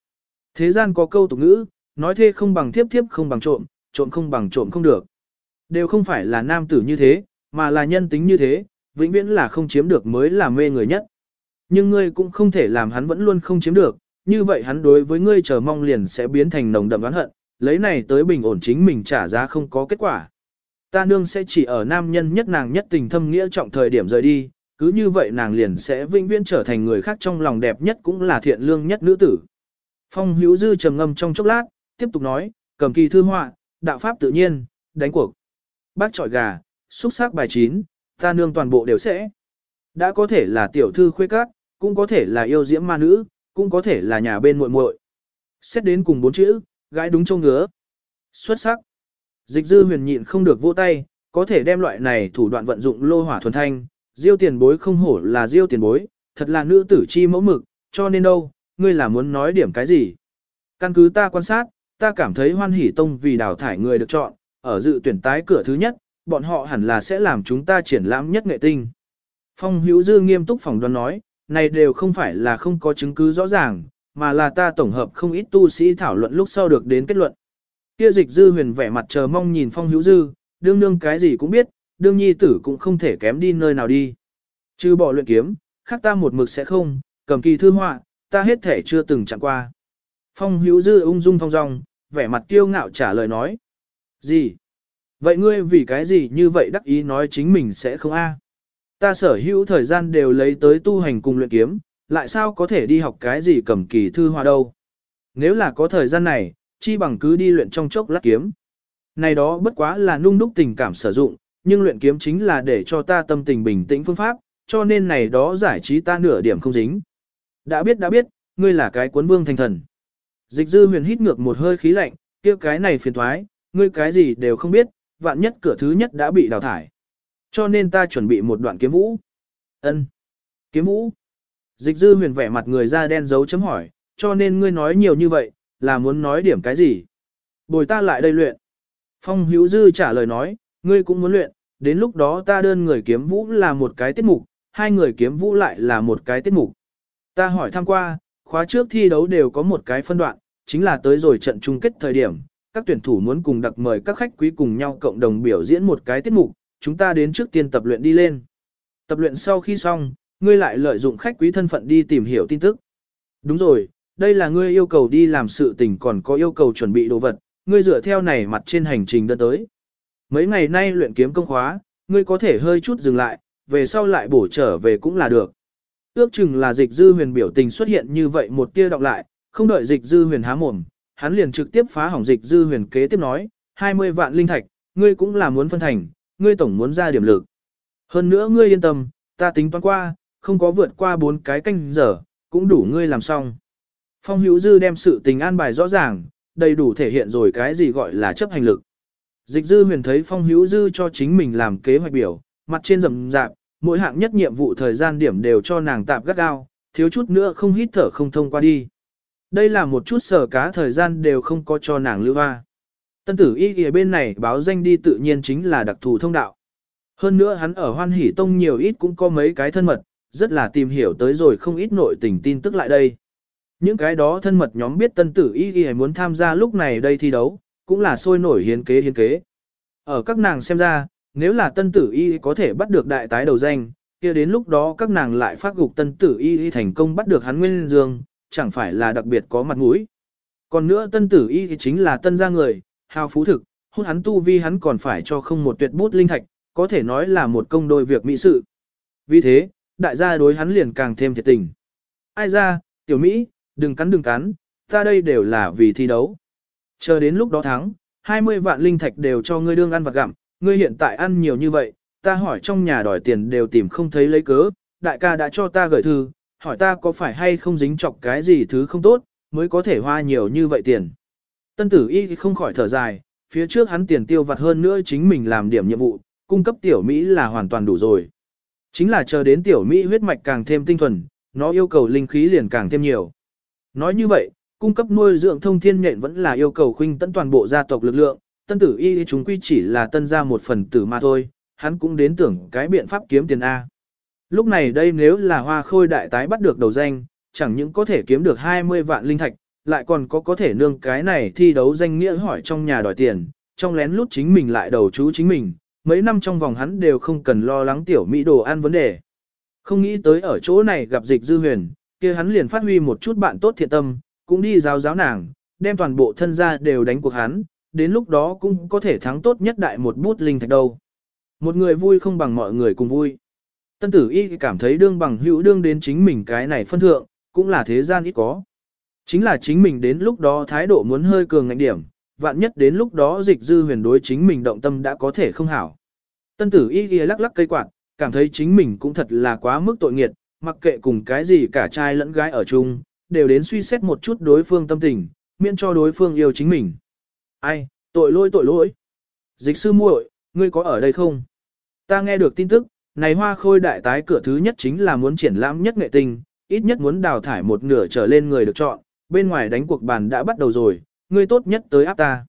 Thế gian có câu tục ngữ, nói thê không bằng thiếp thiếp không bằng trộm, trộm không bằng trộm không được. Đều không phải là nam tử như thế, mà là nhân tính như thế, vĩnh viễn là không chiếm được mới là mê người nhất. Nhưng ngươi cũng không thể làm hắn vẫn luôn không chiếm được, như vậy hắn đối với ngươi chờ mong liền sẽ biến thành nồng đậm oán hận, lấy này tới bình ổn chính mình trả giá không có kết quả. Ta nương sẽ chỉ ở nam nhân nhất nàng nhất tình thâm nghĩa trọng thời điểm rời đi, cứ như vậy nàng liền sẽ vĩnh viễn trở thành người khác trong lòng đẹp nhất cũng là thiện lương nhất nữ tử. Phong hữu dư trầm ngâm trong chốc lát, tiếp tục nói, cầm kỳ thư họa, đạo pháp tự nhiên, đánh cuộc. Bác trọi gà, xúc sắc bài chín, ta nương toàn bộ đều sẽ. Đã có thể là tiểu thư khuê các, cũng có thể là yêu diễm ma nữ, cũng có thể là nhà bên muội muội. Xét đến cùng bốn chữ, gái đúng châu ngứa. Xuất sắc. Dịch dư huyền nhịn không được vỗ tay, có thể đem loại này thủ đoạn vận dụng lô hỏa thuần thanh, diêu tiền bối không hổ là diêu tiền bối, thật là nữ tử chi mẫu mực, cho nên đâu, ngươi là muốn nói điểm cái gì. Căn cứ ta quan sát, ta cảm thấy hoan hỷ tông vì đào thải người được chọn, ở dự tuyển tái cửa thứ nhất, bọn họ hẳn là sẽ làm chúng ta triển lãm nhất nghệ tinh. Phong hữu dư nghiêm túc phỏng đoán nói, này đều không phải là không có chứng cứ rõ ràng, mà là ta tổng hợp không ít tu sĩ thảo luận lúc sau được đến kết luận. Kia dịch dư huyền vẻ mặt chờ mong nhìn phong hữu dư, đương đương cái gì cũng biết, đương nhi tử cũng không thể kém đi nơi nào đi. Chứ bỏ luyện kiếm, khác ta một mực sẽ không, cầm kỳ thư họa, ta hết thể chưa từng chạm qua. Phong hữu dư ung dung thong dong, vẻ mặt kiêu ngạo trả lời nói. Gì? Vậy ngươi vì cái gì như vậy đắc ý nói chính mình sẽ không a? Ta sở hữu thời gian đều lấy tới tu hành cùng luyện kiếm, lại sao có thể đi học cái gì cầm kỳ thư hoa đâu? Nếu là có thời gian này, chi bằng cứ đi luyện trong chốc lát kiếm. Này đó bất quá là nung đúc tình cảm sử dụng, nhưng luyện kiếm chính là để cho ta tâm tình bình tĩnh phương pháp, cho nên này đó giải trí ta nửa điểm không dính. Đã biết đã biết, ngươi là cái cuốn vương thành thần. Dịch dư huyền hít ngược một hơi khí lạnh, kia cái này phiền thoái, ngươi cái gì đều không biết, vạn nhất cửa thứ nhất đã bị đào thải. Cho nên ta chuẩn bị một đoạn kiếm vũ. Ân, Kiếm vũ. Dịch dư huyền vẻ mặt người da đen dấu chấm hỏi, cho nên ngươi nói nhiều như vậy, là muốn nói điểm cái gì? Bồi ta lại đây luyện. Phong hữu dư trả lời nói, ngươi cũng muốn luyện, đến lúc đó ta đơn người kiếm vũ là một cái tiết mục, hai người kiếm vũ lại là một cái tiết mục. Ta hỏi thăm qua, khóa trước thi đấu đều có một cái phân đoạn, chính là tới rồi trận chung kết thời điểm, các tuyển thủ muốn cùng đặc mời các khách quý cùng nhau cộng đồng biểu diễn một cái tiết mục, chúng ta đến trước tiên tập luyện đi lên. Tập luyện sau khi xong, ngươi lại lợi dụng khách quý thân phận đi tìm hiểu tin tức. Đúng rồi, đây là ngươi yêu cầu đi làm sự tình còn có yêu cầu chuẩn bị đồ vật, ngươi dựa theo này mặt trên hành trình đơn tới. Mấy ngày nay luyện kiếm công khóa, ngươi có thể hơi chút dừng lại, về sau lại bổ trở về cũng là được. Ước chừng là dịch dư huyền biểu tình xuất hiện như vậy một tia đọc lại, không đợi dịch dư huyền há mồm, hắn liền trực tiếp phá hỏng dịch dư huyền kế tiếp nói, 20 vạn linh thạch, ngươi cũng là muốn phân thành, ngươi tổng muốn ra điểm lực. Hơn nữa ngươi yên tâm, ta tính toán qua, không có vượt qua bốn cái canh giờ, cũng đủ ngươi làm xong. Phong hữu dư đem sự tình an bài rõ ràng, đầy đủ thể hiện rồi cái gì gọi là chấp hành lực. Dịch dư huyền thấy phong hữu dư cho chính mình làm kế hoạch biểu, mặt trên rầm rạp, mỗi hạng nhất nhiệm vụ thời gian điểm đều cho nàng tạp gắt gao, thiếu chút nữa không hít thở không thông qua đi. Đây là một chút sở cá thời gian đều không có cho nàng lưu hoa. Tân tử y kìa bên này báo danh đi tự nhiên chính là đặc thù thông đạo. Hơn nữa hắn ở hoan hỷ tông nhiều ít cũng có mấy cái thân mật, rất là tìm hiểu tới rồi không ít nội tình tin tức lại đây. Những cái đó thân mật nhóm biết tân tử y kìa muốn tham gia lúc này đây thi đấu, cũng là sôi nổi hiến kế hiến kế. Ở các nàng xem ra, nếu là tân tử y có thể bắt được đại tái đầu danh, kia đến lúc đó các nàng lại phát gục tân tử y thành công bắt được hắn nguyên dương, chẳng phải là đặc biệt có mặt mũi. Còn nữa tân tử y thì chính là tân gia người, hào phú thực, hôn hắn tu vi hắn còn phải cho không một tuyệt bút linh thạch, có thể nói là một công đôi việc mỹ sự. Vì thế, đại gia đối hắn liền càng thêm thiệt tình. Ai ra, tiểu Mỹ, đừng cắn đừng cắn, ta đây đều là vì thi đấu. Chờ đến lúc đó thắng, 20 vạn linh thạch đều cho ngươi đương ăn vặt gặm, ngươi hiện tại ăn nhiều như vậy, ta hỏi trong nhà đòi tiền đều tìm không thấy lấy cớ, đại ca đã cho ta gửi thư, hỏi ta có phải hay không dính chọc cái gì thứ không tốt, mới có thể hoa nhiều như vậy tiền. Tân tử y không khỏi thở dài, phía trước hắn tiền tiêu vặt hơn nữa chính mình làm điểm nhiệm vụ, cung cấp tiểu Mỹ là hoàn toàn đủ rồi. Chính là chờ đến tiểu Mỹ huyết mạch càng thêm tinh thuần, nó yêu cầu linh khí liền càng thêm nhiều. Nói như vậy, cung cấp nuôi dưỡng thông thiên nhện vẫn là yêu cầu khuynh tận toàn bộ gia tộc lực lượng, tân tử y chúng quy chỉ là tân gia một phần tử mà thôi, hắn cũng đến tưởng cái biện pháp kiếm tiền A. Lúc này đây nếu là hoa khôi đại tái bắt được đầu danh, chẳng những có thể kiếm được 20 vạn linh thạch, lại còn có có thể nương cái này thi đấu danh nghĩa hỏi trong nhà đòi tiền, trong lén lút chính mình lại đầu chú chính mình, mấy năm trong vòng hắn đều không cần lo lắng tiểu mỹ đồ ăn vấn đề. Không nghĩ tới ở chỗ này gặp dịch dư huyền, kia hắn liền phát huy một chút bạn tốt thiện tâm, cũng đi giáo giáo nàng, đem toàn bộ thân gia đều đánh cuộc hắn, đến lúc đó cũng có thể thắng tốt nhất đại một bút linh thạch đâu. Một người vui không bằng mọi người cùng vui. Tân tử y cảm thấy đương bằng hữu đương đến chính mình cái này phân thượng, cũng là thế gian ít có. Chính là chính mình đến lúc đó thái độ muốn hơi cường ngạnh điểm, vạn nhất đến lúc đó dịch dư huyền đối chính mình động tâm đã có thể không hảo. Tân tử y ghi lắc lắc cây quạt, cảm thấy chính mình cũng thật là quá mức tội nghiệt, mặc kệ cùng cái gì cả trai lẫn gái ở chung, đều đến suy xét một chút đối phương tâm tình, miễn cho đối phương yêu chính mình. Ai, tội lỗi tội lỗi. Dịch sư muội, ngươi có ở đây không? Ta nghe được tin tức, này hoa khôi đại tái cửa thứ nhất chính là muốn triển lãm nhất nghệ tinh, ít nhất muốn đào thải một nửa trở lên người được chọn, bên ngoài đánh cuộc bàn đã bắt đầu rồi, ngươi tốt nhất tới áp ta.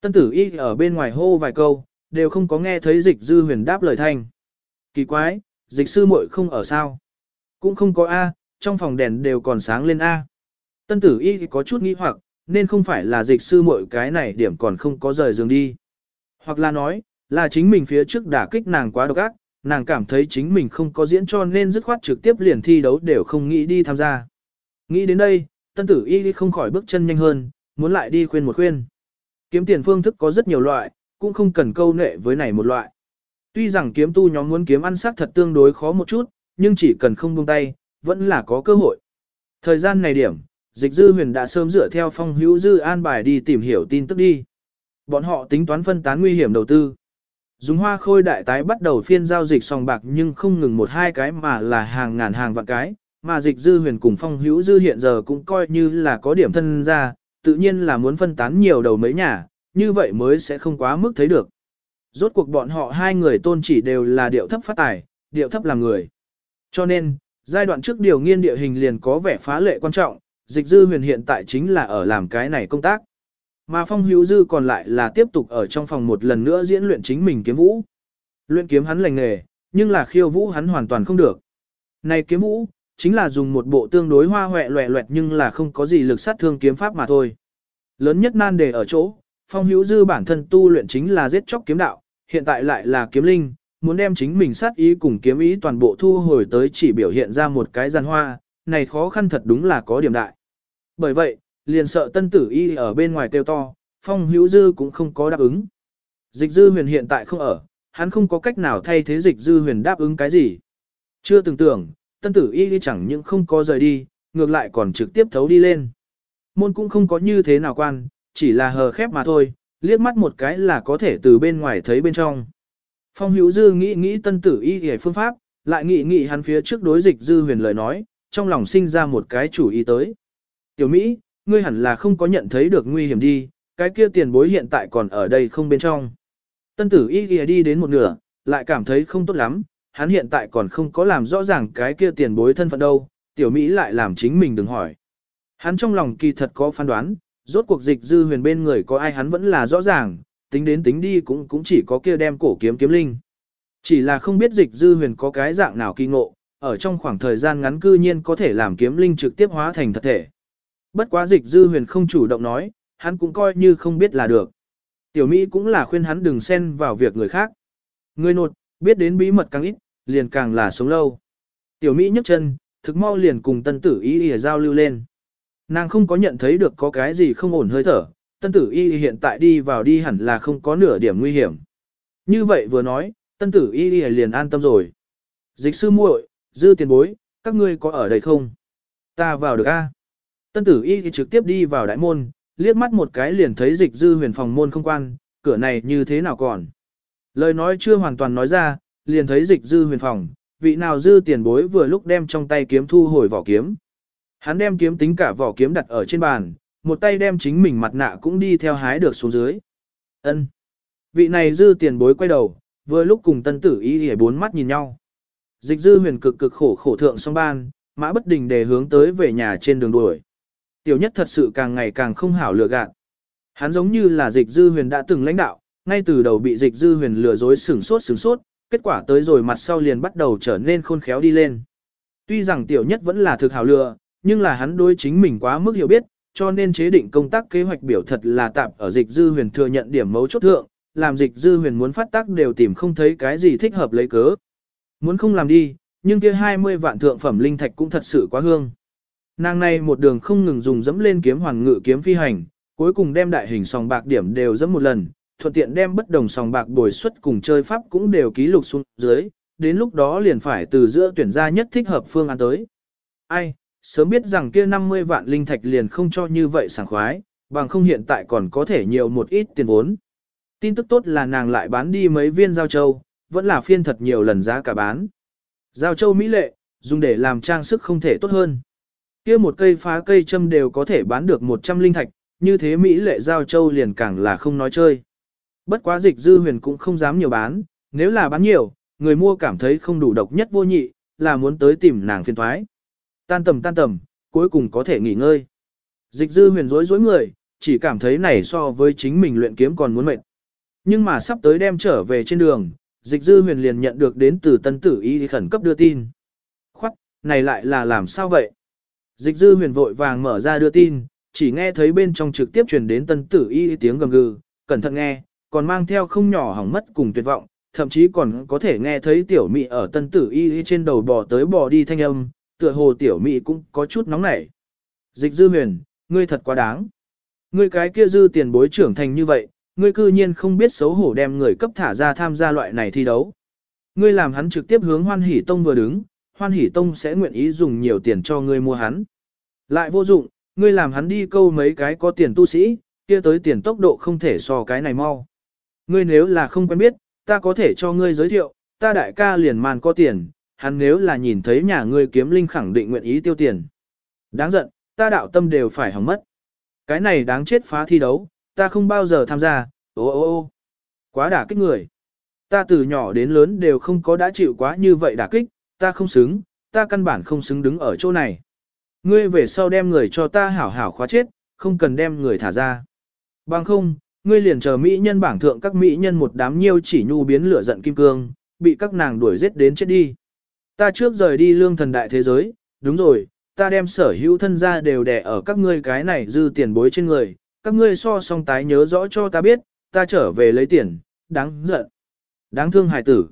Tân tử y ở bên ngoài hô vài câu, đều không có nghe thấy dịch dư huyền đáp lời thanh. Kỳ quái, dịch sư muội không ở sao? Cũng không có A, trong phòng đèn đều còn sáng lên A. Tân tử y có chút nghi hoặc, nên không phải là dịch sư muội cái này điểm còn không có rời giường đi. Hoặc là nói, là chính mình phía trước đả kích nàng quá độc ác, nàng cảm thấy chính mình không có diễn cho nên dứt khoát trực tiếp liền thi đấu đều không nghĩ đi tham gia. Nghĩ đến đây, tân tử y không khỏi bước chân nhanh hơn, muốn lại đi khuyên một khuyên. Kiếm tiền phương thức có rất nhiều loại, cũng không cần câu nệ với này một loại. Tuy rằng kiếm tu nhóm muốn kiếm ăn sắc thật tương đối khó một chút, nhưng chỉ cần không buông tay, vẫn là có cơ hội. Thời gian này điểm, dịch dư huyền đã sớm dựa theo phong hữu dư an bài đi tìm hiểu tin tức đi. Bọn họ tính toán phân tán nguy hiểm đầu tư. Dùng hoa khôi đại tái bắt đầu phiên giao dịch sòng bạc nhưng không ngừng một hai cái mà là hàng ngàn hàng vạn cái, mà dịch dư huyền cùng phong hữu dư hiện giờ cũng coi như là có điểm thân ra, tự nhiên là muốn phân tán nhiều đầu mấy nhà, như vậy mới sẽ không quá mức thấy được. Rốt cuộc bọn họ hai người tôn chỉ đều là điệu thấp phát tài, điệu thấp làm người. Cho nên, giai đoạn trước điều nghiên địa hình liền có vẻ phá lệ quan trọng, dịch dư huyền hiện tại chính là ở làm cái này công tác. Mà phong hữu dư còn lại là tiếp tục ở trong phòng một lần nữa diễn luyện chính mình kiếm vũ. Luyện kiếm hắn lành nghề, nhưng là khiêu vũ hắn hoàn toàn không được. Này kiếm vũ, chính là dùng một bộ tương đối hoa hoẹ loẹ loẹt nhưng là không có gì lực sát thương kiếm pháp mà thôi. Lớn nhất nan đề ở chỗ, phong hữu dư bản thân tu luyện chính là giết chóc kiếm đạo, hiện tại lại là kiếm linh, muốn đem chính mình sát ý cùng kiếm ý toàn bộ thu hồi tới chỉ biểu hiện ra một cái gian hoa, này khó khăn thật đúng là có điểm đại. Bởi vậy, liền sợ tân tử y ở bên ngoài kêu to, phong hữu dư cũng không có đáp ứng. Dịch dư huyền hiện tại không ở, hắn không có cách nào thay thế dịch dư huyền đáp ứng cái gì. Chưa từng tưởng, tân tử y chẳng những không có rời đi, ngược lại còn trực tiếp thấu đi lên. Môn cũng không có như thế nào quan, chỉ là hờ khép mà thôi, liếc mắt một cái là có thể từ bên ngoài thấy bên trong. Phong hữu dư nghĩ nghĩ tân tử y hề phương pháp, lại nghĩ nghĩ hắn phía trước đối dịch dư huyền lời nói, trong lòng sinh ra một cái chủ ý tới. Tiểu Mỹ, ngươi hẳn là không có nhận thấy được nguy hiểm đi, cái kia tiền bối hiện tại còn ở đây không bên trong. Tân tử y ghi đi đến một nửa, lại cảm thấy không tốt lắm, hắn hiện tại còn không có làm rõ ràng cái kia tiền bối thân phận đâu, tiểu Mỹ lại làm chính mình đừng hỏi. Hắn trong lòng kỳ thật có phán đoán, rốt cuộc dịch dư huyền bên người có ai hắn vẫn là rõ ràng, tính đến tính đi cũng cũng chỉ có kia đem cổ kiếm kiếm linh. Chỉ là không biết dịch dư huyền có cái dạng nào kỳ ngộ, ở trong khoảng thời gian ngắn cư nhiên có thể làm kiếm linh trực tiếp hóa thành thật thể. Bất quá dịch dư huyền không chủ động nói, hắn cũng coi như không biết là được. Tiểu Mỹ cũng là khuyên hắn đừng xen vào việc người khác. Người nột, biết đến bí mật càng ít, liền càng là sống lâu. Tiểu Mỹ nhấc chân, thực mau liền cùng tân tử y y giao lưu lên. Nàng không có nhận thấy được có cái gì không ổn hơi thở, tân tử y hiện tại đi vào đi hẳn là không có nửa điểm nguy hiểm. Như vậy vừa nói, tân tử y liền an tâm rồi. Dịch sư muội, dư tiền bối, các ngươi có ở đây không? Ta vào được a. Tân tử y thì trực tiếp đi vào đại môn, liếc mắt một cái liền thấy dịch dư huyền phòng môn không quan, cửa này như thế nào còn. Lời nói chưa hoàn toàn nói ra, liền thấy dịch dư huyền phòng, vị nào dư tiền bối vừa lúc đem trong tay kiếm thu hồi vỏ kiếm. Hắn đem kiếm tính cả vỏ kiếm đặt ở trên bàn, một tay đem chính mình mặt nạ cũng đi theo hái được xuống dưới. Ân. Vị này dư tiền bối quay đầu, vừa lúc cùng tân tử y hề bốn mắt nhìn nhau. Dịch dư huyền cực cực khổ khổ thượng song ban, mã bất đình để hướng tới về nhà trên đường đuổi. Tiểu nhất thật sự càng ngày càng không hảo lừa gạt. Hắn giống như là dịch dư huyền đã từng lãnh đạo, ngay từ đầu bị dịch dư huyền lừa dối sửng sốt sửng sốt, kết quả tới rồi mặt sau liền bắt đầu trở nên khôn khéo đi lên. Tuy rằng tiểu nhất vẫn là thực hảo lừa, nhưng là hắn đối chính mình quá mức hiểu biết, cho nên chế định công tác kế hoạch biểu thật là tạm ở dịch dư huyền thừa nhận điểm mấu chốt thượng, làm dịch dư huyền muốn phát tác đều tìm không thấy cái gì thích hợp lấy cớ. Muốn không làm đi, nhưng kia 20 vạn thượng phẩm linh thạch cũng thật sự quá hương. Nàng này một đường không ngừng dùng dẫm lên kiếm hoàng ngự kiếm phi hành, cuối cùng đem đại hình sòng bạc điểm đều dẫm một lần, thuận tiện đem bất đồng sòng bạc bồi suất cùng chơi pháp cũng đều ký lục xuống dưới, đến lúc đó liền phải từ giữa tuyển ra nhất thích hợp phương án tới. Ai, sớm biết rằng kia 50 vạn linh thạch liền không cho như vậy sảng khoái, bằng không hiện tại còn có thể nhiều một ít tiền vốn. Tin tức tốt là nàng lại bán đi mấy viên giao châu, vẫn là phiên thật nhiều lần giá cả bán. Giao châu mỹ lệ, dùng để làm trang sức không thể tốt hơn. Kia một cây phá cây châm đều có thể bán được 100 linh thạch, như thế mỹ lệ giao châu liền càng là không nói chơi. Bất quá dịch dư huyền cũng không dám nhiều bán, nếu là bán nhiều, người mua cảm thấy không đủ độc nhất vô nhị, là muốn tới tìm nàng phiền thoái. Tan tầm tan tầm, cuối cùng có thể nghỉ ngơi. Dịch dư huyền rối rối người, chỉ cảm thấy này so với chính mình luyện kiếm còn muốn mệt. Nhưng mà sắp tới đem trở về trên đường, dịch dư huyền liền nhận được đến từ tân tử y khẩn cấp đưa tin. Khoắc, này lại là làm sao vậy? Dịch dư huyền vội vàng mở ra đưa tin, chỉ nghe thấy bên trong trực tiếp truyền đến tân tử y tiếng gầm gừ, cẩn thận nghe, còn mang theo không nhỏ hỏng mất cùng tuyệt vọng, thậm chí còn có thể nghe thấy tiểu mị ở tân tử y trên đầu bò tới bò đi thanh âm, tựa hồ tiểu mị cũng có chút nóng nảy. Dịch dư huyền, ngươi thật quá đáng. Ngươi cái kia dư tiền bối trưởng thành như vậy, ngươi cư nhiên không biết xấu hổ đem người cấp thả ra tham gia loại này thi đấu. Ngươi làm hắn trực tiếp hướng hoan hỷ tông vừa đứng, hoan hỷ tông sẽ nguyện ý dùng nhiều tiền cho ngươi mua hắn. Lại vô dụng, ngươi làm hắn đi câu mấy cái có tiền tu sĩ, kia tới tiền tốc độ không thể so cái này mau. Ngươi nếu là không quen biết, ta có thể cho ngươi giới thiệu, ta đại ca liền màn có tiền, hắn nếu là nhìn thấy nhà ngươi kiếm linh khẳng định nguyện ý tiêu tiền. Đáng giận, ta đạo tâm đều phải hỏng mất. Cái này đáng chết phá thi đấu, ta không bao giờ tham gia, ô ô ô. Quá đả kích người. Ta từ nhỏ đến lớn đều không có đã chịu quá như vậy đả kích, ta không xứng, ta căn bản không xứng đứng ở chỗ này. Ngươi về sau đem người cho ta hảo hảo khóa chết, không cần đem người thả ra. Bằng không, ngươi liền chờ mỹ nhân bảng thượng các mỹ nhân một đám nhiêu chỉ nhu biến lửa giận kim cương, bị các nàng đuổi giết đến chết đi. Ta trước rời đi lương thần đại thế giới, đúng rồi, ta đem sở hữu thân gia đều đẻ ở các ngươi cái này dư tiền bối trên người, các ngươi so song tái nhớ rõ cho ta biết, ta trở về lấy tiền, đáng giận. Đáng thương hài tử.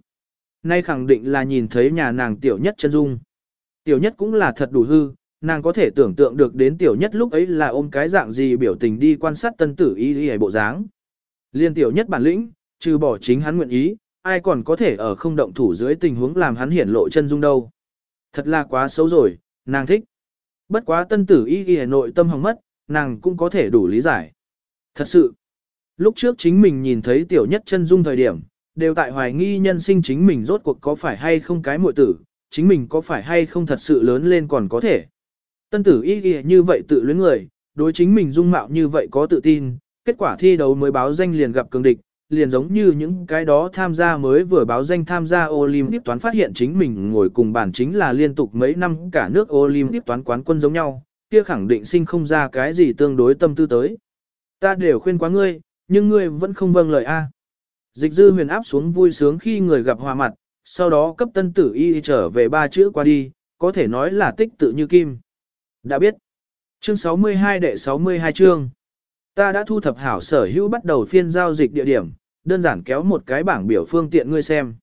Nay khẳng định là nhìn thấy nhà nàng tiểu nhất chân dung. Tiểu nhất cũng là thật đủ hư, nàng có thể tưởng tượng được đến tiểu nhất lúc ấy là ôm cái dạng gì biểu tình đi quan sát tân tử y y bộ dáng. Liên tiểu nhất bản lĩnh, trừ bỏ chính hắn nguyện ý, ai còn có thể ở không động thủ dưới tình huống làm hắn hiển lộ chân dung đâu. Thật là quá xấu rồi, nàng thích. Bất quá tân tử y y nội tâm hỏng mất, nàng cũng có thể đủ lý giải. Thật sự, lúc trước chính mình nhìn thấy tiểu nhất chân dung thời điểm, đều tại hoài nghi nhân sinh chính mình rốt cuộc có phải hay không cái muội tử, chính mình có phải hay không thật sự lớn lên còn có thể. Tân tử y y như vậy tự luyến người, đối chính mình dung mạo như vậy có tự tin, kết quả thi đấu mới báo danh liền gặp cường địch, liền giống như những cái đó tham gia mới vừa báo danh tham gia Olympic toán phát hiện chính mình ngồi cùng bản chính là liên tục mấy năm cả nước Olympic toán quán quân giống nhau, kia khẳng định sinh không ra cái gì tương đối tâm tư tới. Ta đều khuyên quá ngươi, nhưng ngươi vẫn không vâng lời a. Dịch dư huyền áp xuống vui sướng khi người gặp hòa mặt, sau đó cấp tân tử y trở về ba chữ qua đi, có thể nói là tích tự như kim. Đã biết. Chương 62 đệ 62 chương. Ta đã thu thập hảo sở hữu bắt đầu phiên giao dịch địa điểm, đơn giản kéo một cái bảng biểu phương tiện ngươi xem.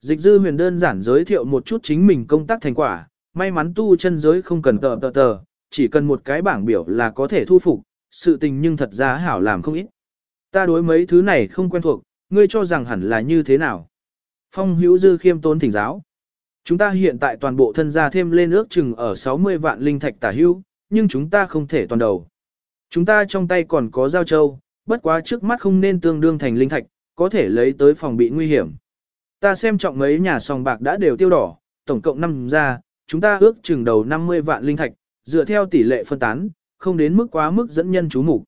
Dịch dư huyền đơn giản giới thiệu một chút chính mình công tác thành quả, may mắn tu chân giới không cần tờ tờ tờ, chỉ cần một cái bảng biểu là có thể thu phục, sự tình nhưng thật ra hảo làm không ít. Ta đối mấy thứ này không quen thuộc, ngươi cho rằng hẳn là như thế nào. Phong hữu dư khiêm tốn thỉnh giáo. Chúng ta hiện tại toàn bộ thân gia thêm lên ước chừng ở 60 vạn linh thạch tả hữu, nhưng chúng ta không thể toàn đầu. Chúng ta trong tay còn có giao châu, bất quá trước mắt không nên tương đương thành linh thạch, có thể lấy tới phòng bị nguy hiểm. Ta xem trọng mấy nhà sòng bạc đã đều tiêu đỏ, tổng cộng năm ra, chúng ta ước chừng đầu 50 vạn linh thạch, dựa theo tỷ lệ phân tán, không đến mức quá mức dẫn nhân chú mục.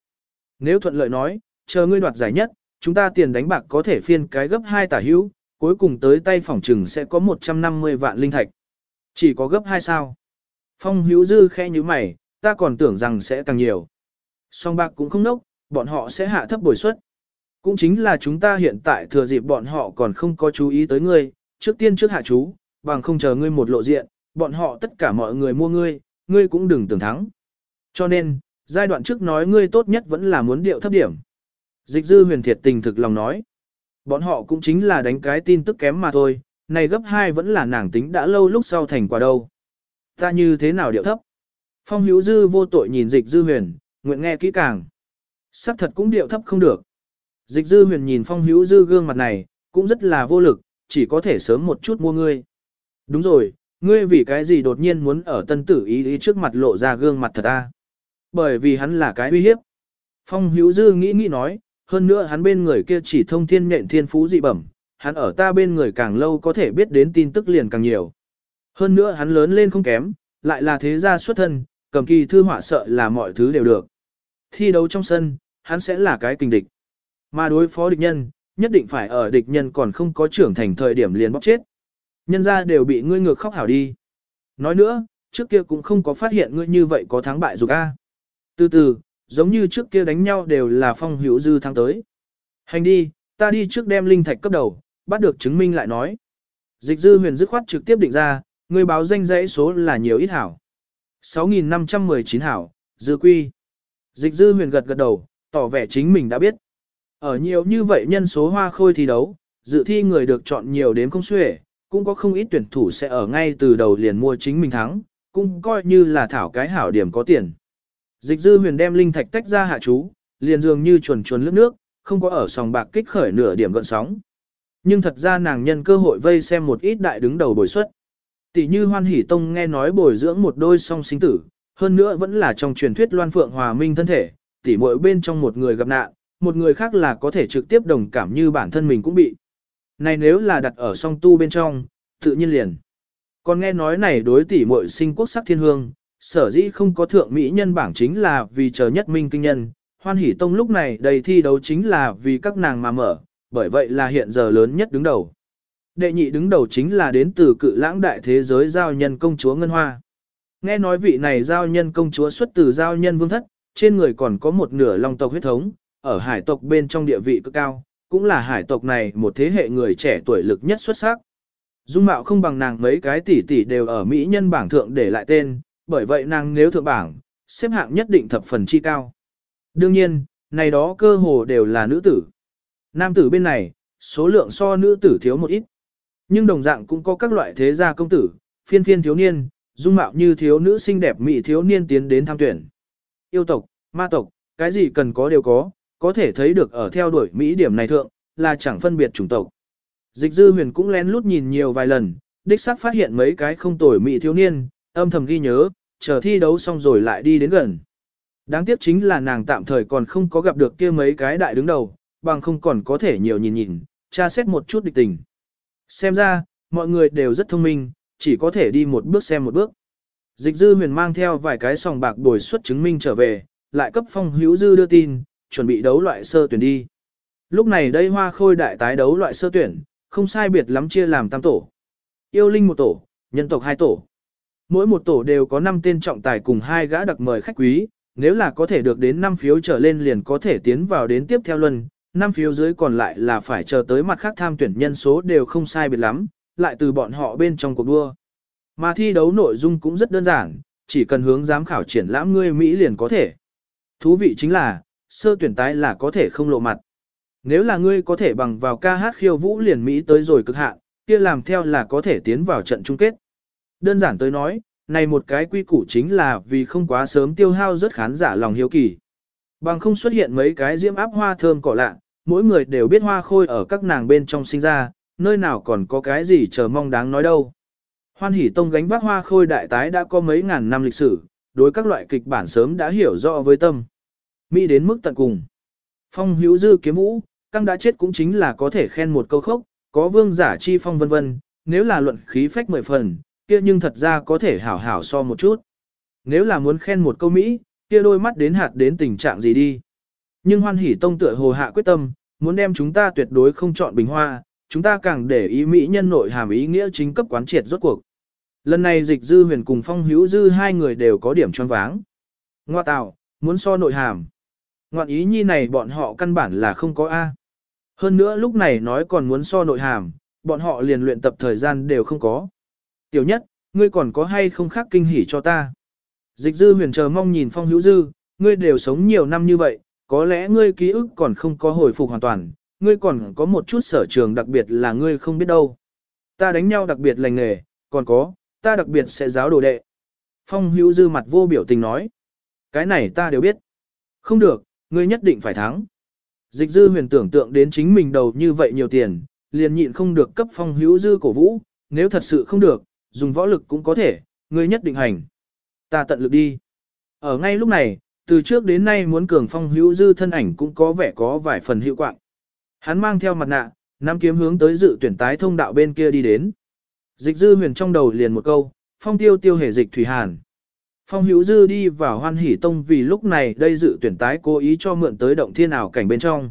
Nếu thuận lợi nói, chờ ngươi đoạt giải nhất, chúng ta tiền đánh bạc có thể phiên cái gấp 2 tả hữu, cuối cùng tới tay phòng trừng sẽ có 150 vạn linh thạch. Chỉ có gấp 2 sao. Phong hữu dư khẽ như mày, ta còn tưởng rằng sẽ càng nhiều. Song bạc cũng không nốc, bọn họ sẽ hạ thấp bồi suất. Cũng chính là chúng ta hiện tại thừa dịp bọn họ còn không có chú ý tới ngươi, trước tiên trước hạ chú, bằng không chờ ngươi một lộ diện, bọn họ tất cả mọi người mua ngươi, ngươi cũng đừng tưởng thắng. Cho nên, giai đoạn trước nói ngươi tốt nhất vẫn là muốn điệu thấp điểm. Dịch dư huyền thiệt tình thực lòng nói. Bọn họ cũng chính là đánh cái tin tức kém mà thôi, này gấp 2 vẫn là nàng tính đã lâu lúc sau thành quả đâu. Ta như thế nào điệu thấp? Phong hữu dư vô tội nhìn dịch dư huyền, nguyện nghe kỹ càng. Sắc thật cũng điệu thấp không được. Dịch dư huyền nhìn phong hữu dư gương mặt này, cũng rất là vô lực, chỉ có thể sớm một chút mua ngươi. Đúng rồi, ngươi vì cái gì đột nhiên muốn ở tân tử ý ý trước mặt lộ ra gương mặt thật ta. Bởi vì hắn là cái uy hiếp. Phong hữu dư nghĩ nghĩ nói, hơn nữa hắn bên người kia chỉ thông thiên nhện thiên phú dị bẩm, hắn ở ta bên người càng lâu có thể biết đến tin tức liền càng nhiều. Hơn nữa hắn lớn lên không kém, lại là thế gia xuất thân, cầm kỳ thư họa sợ là mọi thứ đều được. Thi đấu trong sân, hắn sẽ là cái kinh địch. Mà đối phó địch nhân, nhất định phải ở địch nhân còn không có trưởng thành thời điểm liền bóc chết. Nhân ra đều bị ngươi ngược khóc hảo đi. Nói nữa, trước kia cũng không có phát hiện ngươi như vậy có thắng bại dục a. Từ từ, giống như trước kia đánh nhau đều là phong hữu dư thắng tới. Hành đi, ta đi trước đem linh thạch cấp đầu, bắt được chứng minh lại nói. Dịch dư huyền dứt khoát trực tiếp định ra, người báo danh dãy số là nhiều ít hảo. 6.519 hảo, dư quy. Dịch dư huyền gật gật đầu, tỏ vẻ chính mình đã biết. Ở nhiều như vậy nhân số hoa khôi thi đấu, dự thi người được chọn nhiều đến không xuể, cũng có không ít tuyển thủ sẽ ở ngay từ đầu liền mua chính mình thắng, cũng coi như là thảo cái hảo điểm có tiền. Dịch dư huyền đem linh thạch tách ra hạ chú, liền dường như chuồn chuồn lướt nước, không có ở sòng bạc kích khởi nửa điểm gợn sóng. Nhưng thật ra nàng nhân cơ hội vây xem một ít đại đứng đầu bồi xuất. Tỷ như hoan hỷ tông nghe nói bồi dưỡng một đôi song sinh tử, hơn nữa vẫn là trong truyền thuyết loan phượng hòa minh thân thể, tỷ mỗi bên trong một người gặp nạn, một người khác là có thể trực tiếp đồng cảm như bản thân mình cũng bị. Này nếu là đặt ở song tu bên trong, tự nhiên liền. Còn nghe nói này đối tỷ muội sinh quốc sắc thiên hương, sở dĩ không có thượng mỹ nhân bảng chính là vì chờ nhất minh kinh nhân, hoan hỷ tông lúc này đầy thi đấu chính là vì các nàng mà mở, bởi vậy là hiện giờ lớn nhất đứng đầu. Đệ nhị đứng đầu chính là đến từ cự lãng đại thế giới giao nhân công chúa Ngân Hoa. Nghe nói vị này giao nhân công chúa xuất từ giao nhân vương thất, trên người còn có một nửa long tộc huyết thống, ở hải tộc bên trong địa vị cực cao, cũng là hải tộc này một thế hệ người trẻ tuổi lực nhất xuất sắc. Dung mạo không bằng nàng mấy cái tỷ tỷ đều ở Mỹ nhân bảng thượng để lại tên, bởi vậy nàng nếu thượng bảng, xếp hạng nhất định thập phần chi cao. Đương nhiên, này đó cơ hồ đều là nữ tử. Nam tử bên này, số lượng so nữ tử thiếu một ít. Nhưng đồng dạng cũng có các loại thế gia công tử, phiên phiên thiếu niên, dung mạo như thiếu nữ xinh đẹp mỹ thiếu niên tiến đến tham tuyển. Yêu tộc, ma tộc, cái gì cần có đều có, có thể thấy được ở theo đuổi Mỹ điểm này thượng, là chẳng phân biệt chủng tộc. Dịch dư huyền cũng lén lút nhìn nhiều vài lần, đích xác phát hiện mấy cái không tồi Mỹ thiếu niên, âm thầm ghi nhớ, chờ thi đấu xong rồi lại đi đến gần. Đáng tiếc chính là nàng tạm thời còn không có gặp được kia mấy cái đại đứng đầu, bằng không còn có thể nhiều nhìn nhìn, tra xét một chút địch tình. Xem ra, mọi người đều rất thông minh, chỉ có thể đi một bước xem một bước. Dịch dư huyền mang theo vài cái sòng bạc bồi xuất chứng minh trở về, lại cấp phong hữu dư đưa tin, chuẩn bị đấu loại sơ tuyển đi. Lúc này đây hoa khôi đại tái đấu loại sơ tuyển, không sai biệt lắm chia làm tam tổ. Yêu linh một tổ, nhân tộc hai tổ. Mỗi một tổ đều có 5 tên trọng tài cùng hai gã đặc mời khách quý, nếu là có thể được đến 5 phiếu trở lên liền có thể tiến vào đến tiếp theo luân, 5 phiếu dưới còn lại là phải chờ tới mặt khác tham tuyển nhân số đều không sai biệt lắm, lại từ bọn họ bên trong cuộc đua. Mà thi đấu nội dung cũng rất đơn giản, chỉ cần hướng giám khảo triển lãm ngươi Mỹ liền có thể. Thú vị chính là, sơ tuyển tái là có thể không lộ mặt. Nếu là ngươi có thể bằng vào ca hát khiêu vũ liền Mỹ tới rồi cực hạn, kia làm theo là có thể tiến vào trận chung kết. Đơn giản tới nói, này một cái quy củ chính là vì không quá sớm tiêu hao rất khán giả lòng hiếu kỳ. Bằng không xuất hiện mấy cái diễm áp hoa thơm cỏ lạ, mỗi người đều biết hoa khôi ở các nàng bên trong sinh ra, nơi nào còn có cái gì chờ mong đáng nói đâu. Hoan hỷ tông gánh vác hoa khôi đại tái đã có mấy ngàn năm lịch sử, đối các loại kịch bản sớm đã hiểu rõ với tâm. Mỹ đến mức tận cùng. Phong hữu dư kiếm vũ, căng đã chết cũng chính là có thể khen một câu khốc, có vương giả chi phong vân vân, nếu là luận khí phách mười phần, kia nhưng thật ra có thể hảo hảo so một chút. Nếu là muốn khen một câu Mỹ, kia đôi mắt đến hạt đến tình trạng gì đi. Nhưng hoan hỷ tông tựa hồ hạ quyết tâm, muốn đem chúng ta tuyệt đối không chọn bình hoa, chúng ta càng để ý Mỹ nhân nội hàm ý nghĩa chính cấp quán triệt rốt cuộc. Lần này dịch dư huyền cùng phong hữu dư hai người đều có điểm choáng váng. Ngoa tạo, muốn so nội hàm. Ngoạn ý nhi này bọn họ căn bản là không có A. Hơn nữa lúc này nói còn muốn so nội hàm, bọn họ liền luyện tập thời gian đều không có. Tiểu nhất, ngươi còn có hay không khác kinh hỉ cho ta? Dịch dư huyền chờ mong nhìn phong hữu dư, ngươi đều sống nhiều năm như vậy, có lẽ ngươi ký ức còn không có hồi phục hoàn toàn, ngươi còn có một chút sở trường đặc biệt là ngươi không biết đâu. Ta đánh nhau đặc biệt lành nghề, còn có, ta đặc biệt sẽ giáo đồ đệ. Phong hữu dư mặt vô biểu tình nói. Cái này ta đều biết. Không được, ngươi nhất định phải thắng. Dịch dư huyền tưởng tượng đến chính mình đầu như vậy nhiều tiền, liền nhịn không được cấp phong hữu dư cổ vũ, nếu thật sự không được, dùng võ lực cũng có thể, ngươi nhất định hành. Ta tận lực đi. Ở ngay lúc này, từ trước đến nay muốn cường phong hữu dư thân ảnh cũng có vẻ có vài phần hiệu quạng. Hắn mang theo mặt nạ, nắm kiếm hướng tới dự tuyển tái thông đạo bên kia đi đến. Dịch dư huyền trong đầu liền một câu, phong tiêu tiêu hề dịch thủy hàn. Phong hữu dư đi vào hoan hỷ tông vì lúc này đây dự tuyển tái cố ý cho mượn tới động thiên ảo cảnh bên trong.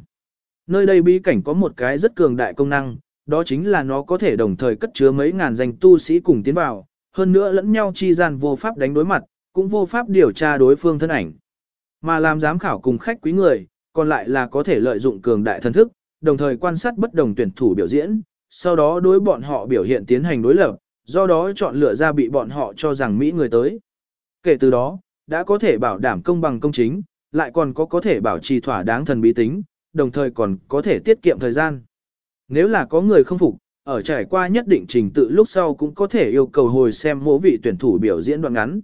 Nơi đây bí cảnh có một cái rất cường đại công năng, đó chính là nó có thể đồng thời cất chứa mấy ngàn danh tu sĩ cùng tiến vào, hơn nữa lẫn nhau chi gian vô pháp đánh đối mặt, cũng vô pháp điều tra đối phương thân ảnh. Mà làm giám khảo cùng khách quý người, còn lại là có thể lợi dụng cường đại thần thức, đồng thời quan sát bất đồng tuyển thủ biểu diễn, sau đó đối bọn họ biểu hiện tiến hành đối lập, do đó chọn lựa ra bị bọn họ cho rằng Mỹ người tới. Kể từ đó, đã có thể bảo đảm công bằng công chính, lại còn có có thể bảo trì thỏa đáng thần bí tính, đồng thời còn có thể tiết kiệm thời gian. Nếu là có người không phục, ở trải qua nhất định trình tự lúc sau cũng có thể yêu cầu hồi xem mỗi vị tuyển thủ biểu diễn đoạn ngắn.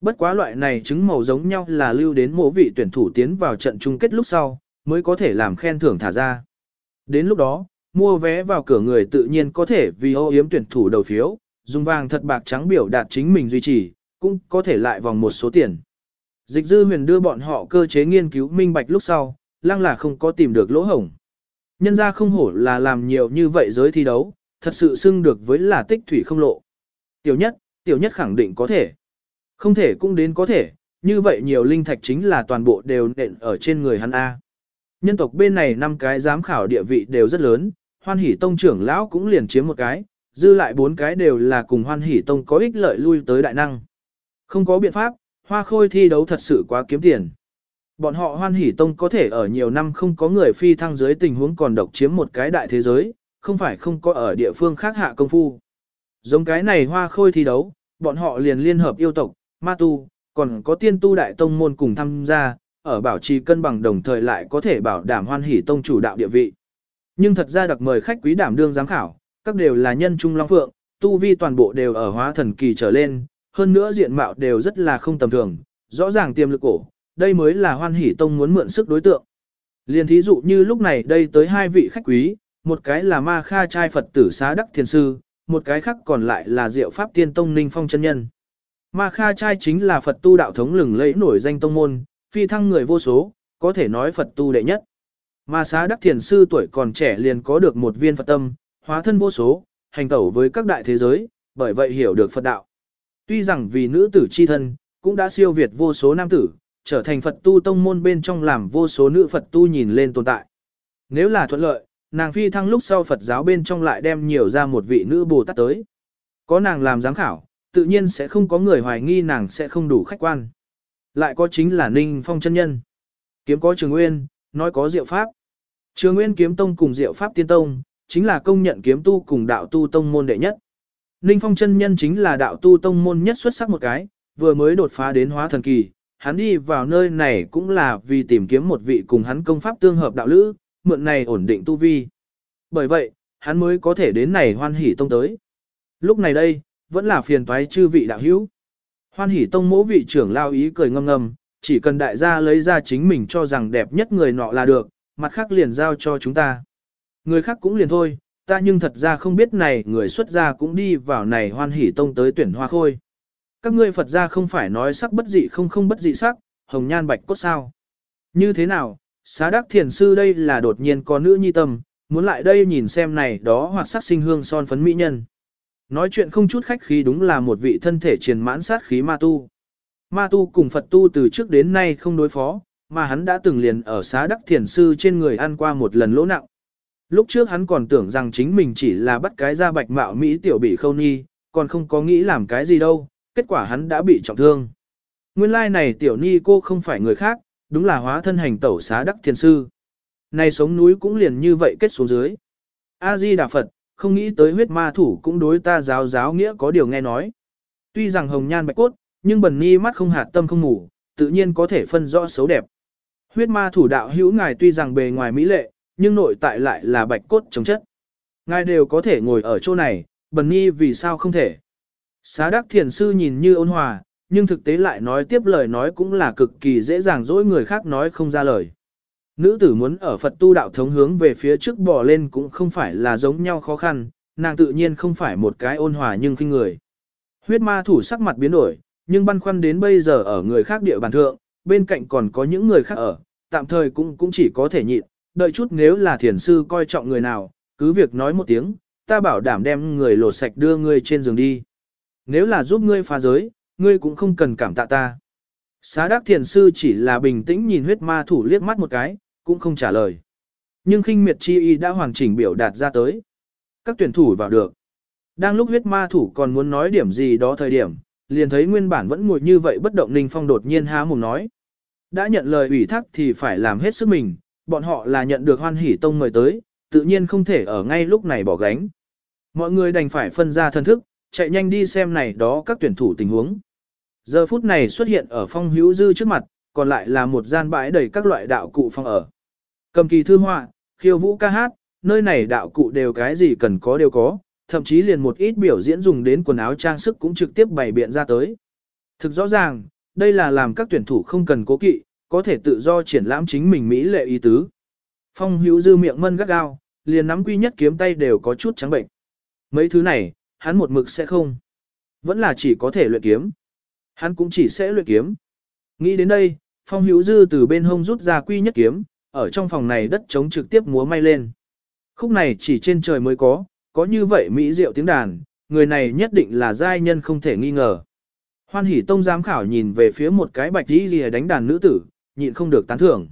Bất quá loại này chứng màu giống nhau là lưu đến mỗi vị tuyển thủ tiến vào trận chung kết lúc sau, mới có thể làm khen thưởng thả ra. Đến lúc đó, mua vé vào cửa người tự nhiên có thể vì ô yếm tuyển thủ đầu phiếu, dùng vàng thật bạc trắng biểu đạt chính mình duy trì, cũng có thể lại vòng một số tiền. Dịch dư huyền đưa bọn họ cơ chế nghiên cứu minh bạch lúc sau, lăng là không có tìm được lỗ hổng. Nhân ra không hổ là làm nhiều như vậy giới thi đấu, thật sự xưng được với là tích thủy không lộ. Tiểu nhất, tiểu nhất khẳng định có thể. Không thể cũng đến có thể, như vậy nhiều linh thạch chính là toàn bộ đều nện ở trên người hắn A. Nhân tộc bên này năm cái giám khảo địa vị đều rất lớn, hoan hỷ tông trưởng lão cũng liền chiếm một cái, dư lại bốn cái đều là cùng hoan hỷ tông có ích lợi lui tới đại năng. Không có biện pháp, hoa khôi thi đấu thật sự quá kiếm tiền. Bọn họ hoan hỷ tông có thể ở nhiều năm không có người phi thăng dưới tình huống còn độc chiếm một cái đại thế giới, không phải không có ở địa phương khác hạ công phu. Giống cái này hoa khôi thi đấu, bọn họ liền liên hợp yêu tộc, ma tu, còn có tiên tu đại tông môn cùng tham gia, ở bảo trì cân bằng đồng thời lại có thể bảo đảm hoan hỷ tông chủ đạo địa vị. Nhưng thật ra đặc mời khách quý đảm đương giám khảo, các đều là nhân trung long phượng, tu vi toàn bộ đều ở hóa thần kỳ trở lên, hơn nữa diện mạo đều rất là không tầm thường, rõ ràng tiềm lực cổ, đây mới là hoan hỷ tông muốn mượn sức đối tượng. Liên thí dụ như lúc này đây tới hai vị khách quý, một cái là ma kha trai Phật tử xá đắc thiền sư, một cái khác còn lại là diệu pháp tiên tông ninh phong chân nhân. Ma kha trai chính là Phật tu đạo thống lừng lẫy nổi danh tông môn, phi thăng người vô số, có thể nói Phật tu đệ nhất. Ma xá đắc thiền sư tuổi còn trẻ liền có được một viên Phật tâm, hóa thân vô số, hành tẩu với các đại thế giới, bởi vậy hiểu được Phật đạo. Tuy rằng vì nữ tử chi thân, cũng đã siêu việt vô số nam tử, trở thành Phật tu tông môn bên trong làm vô số nữ Phật tu nhìn lên tồn tại. Nếu là thuận lợi, nàng phi thăng lúc sau Phật giáo bên trong lại đem nhiều ra một vị nữ Bồ Tát tới. Có nàng làm giám khảo, tự nhiên sẽ không có người hoài nghi nàng sẽ không đủ khách quan. Lại có chính là Ninh Phong chân nhân. Kiếm có Trường Nguyên, nói có Diệu Pháp. Trường Nguyên kiếm tông cùng Diệu Pháp tiên tông, chính là công nhận kiếm tu cùng đạo tu tông môn đệ nhất. Ninh Phong chân nhân chính là đạo tu tông môn nhất xuất sắc một cái, vừa mới đột phá đến hóa thần kỳ, hắn đi vào nơi này cũng là vì tìm kiếm một vị cùng hắn công pháp tương hợp đạo lữ, mượn này ổn định tu vi. Bởi vậy, hắn mới có thể đến này hoan Hỷ tông tới. Lúc này đây, vẫn là phiền toái chư vị đạo hữu. Hoan hỷ tông mỗ vị trưởng lao ý cười ngâm ngâm, chỉ cần đại gia lấy ra chính mình cho rằng đẹp nhất người nọ là được, mặt khác liền giao cho chúng ta. Người khác cũng liền thôi, ta nhưng thật ra không biết này người xuất gia cũng đi vào này hoan hỷ tông tới tuyển hoa khôi. Các ngươi Phật gia không phải nói sắc bất dị không không bất dị sắc, hồng nhan bạch cốt sao. Như thế nào, xá đắc thiền sư đây là đột nhiên có nữ nhi tâm, muốn lại đây nhìn xem này đó hoặc sắc sinh hương son phấn mỹ nhân. Nói chuyện không chút khách khí đúng là một vị thân thể triền mãn sát khí ma tu. Ma tu cùng Phật tu từ trước đến nay không đối phó, mà hắn đã từng liền ở xá đắc thiền sư trên người ăn qua một lần lỗ nặng. Lúc trước hắn còn tưởng rằng chính mình chỉ là bắt cái ra bạch mạo Mỹ tiểu bị khâu nhi, còn không có nghĩ làm cái gì đâu, kết quả hắn đã bị trọng thương. Nguyên lai này tiểu ni cô không phải người khác, đúng là hóa thân hành tẩu xá đắc thiên sư. Này sống núi cũng liền như vậy kết xuống dưới. A-di Đà Phật, không nghĩ tới huyết ma thủ cũng đối ta giáo giáo nghĩa có điều nghe nói. Tuy rằng hồng nhan bạch cốt, nhưng bần ni mắt không hạt tâm không ngủ, tự nhiên có thể phân rõ xấu đẹp. Huyết ma thủ đạo hữu ngài tuy rằng bề ngoài mỹ lệ, nhưng nội tại lại là bạch cốt chống chất. Ngài đều có thể ngồi ở chỗ này, bần ni vì sao không thể. Xá đắc thiền sư nhìn như ôn hòa, nhưng thực tế lại nói tiếp lời nói cũng là cực kỳ dễ dàng dỗi người khác nói không ra lời. Nữ tử muốn ở Phật tu đạo thống hướng về phía trước bò lên cũng không phải là giống nhau khó khăn, nàng tự nhiên không phải một cái ôn hòa nhưng khinh người. Huyết ma thủ sắc mặt biến đổi, nhưng băn khoăn đến bây giờ ở người khác địa bàn thượng, bên cạnh còn có những người khác ở, tạm thời cũng cũng chỉ có thể nhịn, đợi chút nếu là thiền sư coi trọng người nào, cứ việc nói một tiếng, ta bảo đảm đem người lột sạch đưa người trên giường đi. Nếu là giúp ngươi phá giới, ngươi cũng không cần cảm tạ ta. Xá đắc thiền sư chỉ là bình tĩnh nhìn huyết ma thủ liếc mắt một cái, cũng không trả lời. Nhưng khinh miệt chi y đã hoàn chỉnh biểu đạt ra tới. Các tuyển thủ vào được. Đang lúc huyết ma thủ còn muốn nói điểm gì đó thời điểm, liền thấy nguyên bản vẫn ngồi như vậy bất động Ninh Phong đột nhiên há mồm nói. Đã nhận lời ủy thác thì phải làm hết sức mình, bọn họ là nhận được hoan hỷ tông người tới, tự nhiên không thể ở ngay lúc này bỏ gánh. Mọi người đành phải phân ra thân thức, chạy nhanh đi xem này đó các tuyển thủ tình huống. Giờ phút này xuất hiện ở phong hữu dư trước mặt, còn lại là một gian bãi đầy các loại đạo cụ phong ở. Cầm kỳ thư họa, khiêu vũ ca hát, nơi này đạo cụ đều cái gì cần có đều có, thậm chí liền một ít biểu diễn dùng đến quần áo trang sức cũng trực tiếp bày biện ra tới. Thực rõ ràng, đây là làm các tuyển thủ không cần cố kỵ, có thể tự do triển lãm chính mình mỹ lệ ý tứ. Phong hữu dư miệng mân gắt gao, liền nắm quy nhất kiếm tay đều có chút trắng bệnh. Mấy thứ này, hắn một mực sẽ không. Vẫn là chỉ có thể luyện kiếm. Hắn cũng chỉ sẽ luyện kiếm. Nghĩ đến đây, Phong hữu dư từ bên hông rút ra quy nhất kiếm, ở trong phòng này đất trống trực tiếp múa may lên. Khúc này chỉ trên trời mới có, có như vậy mỹ diệu tiếng đàn, người này nhất định là giai nhân không thể nghi ngờ. Hoan hỷ tông giám khảo nhìn về phía một cái bạch đi lìa đánh đàn nữ tử, nhịn không được tán thưởng.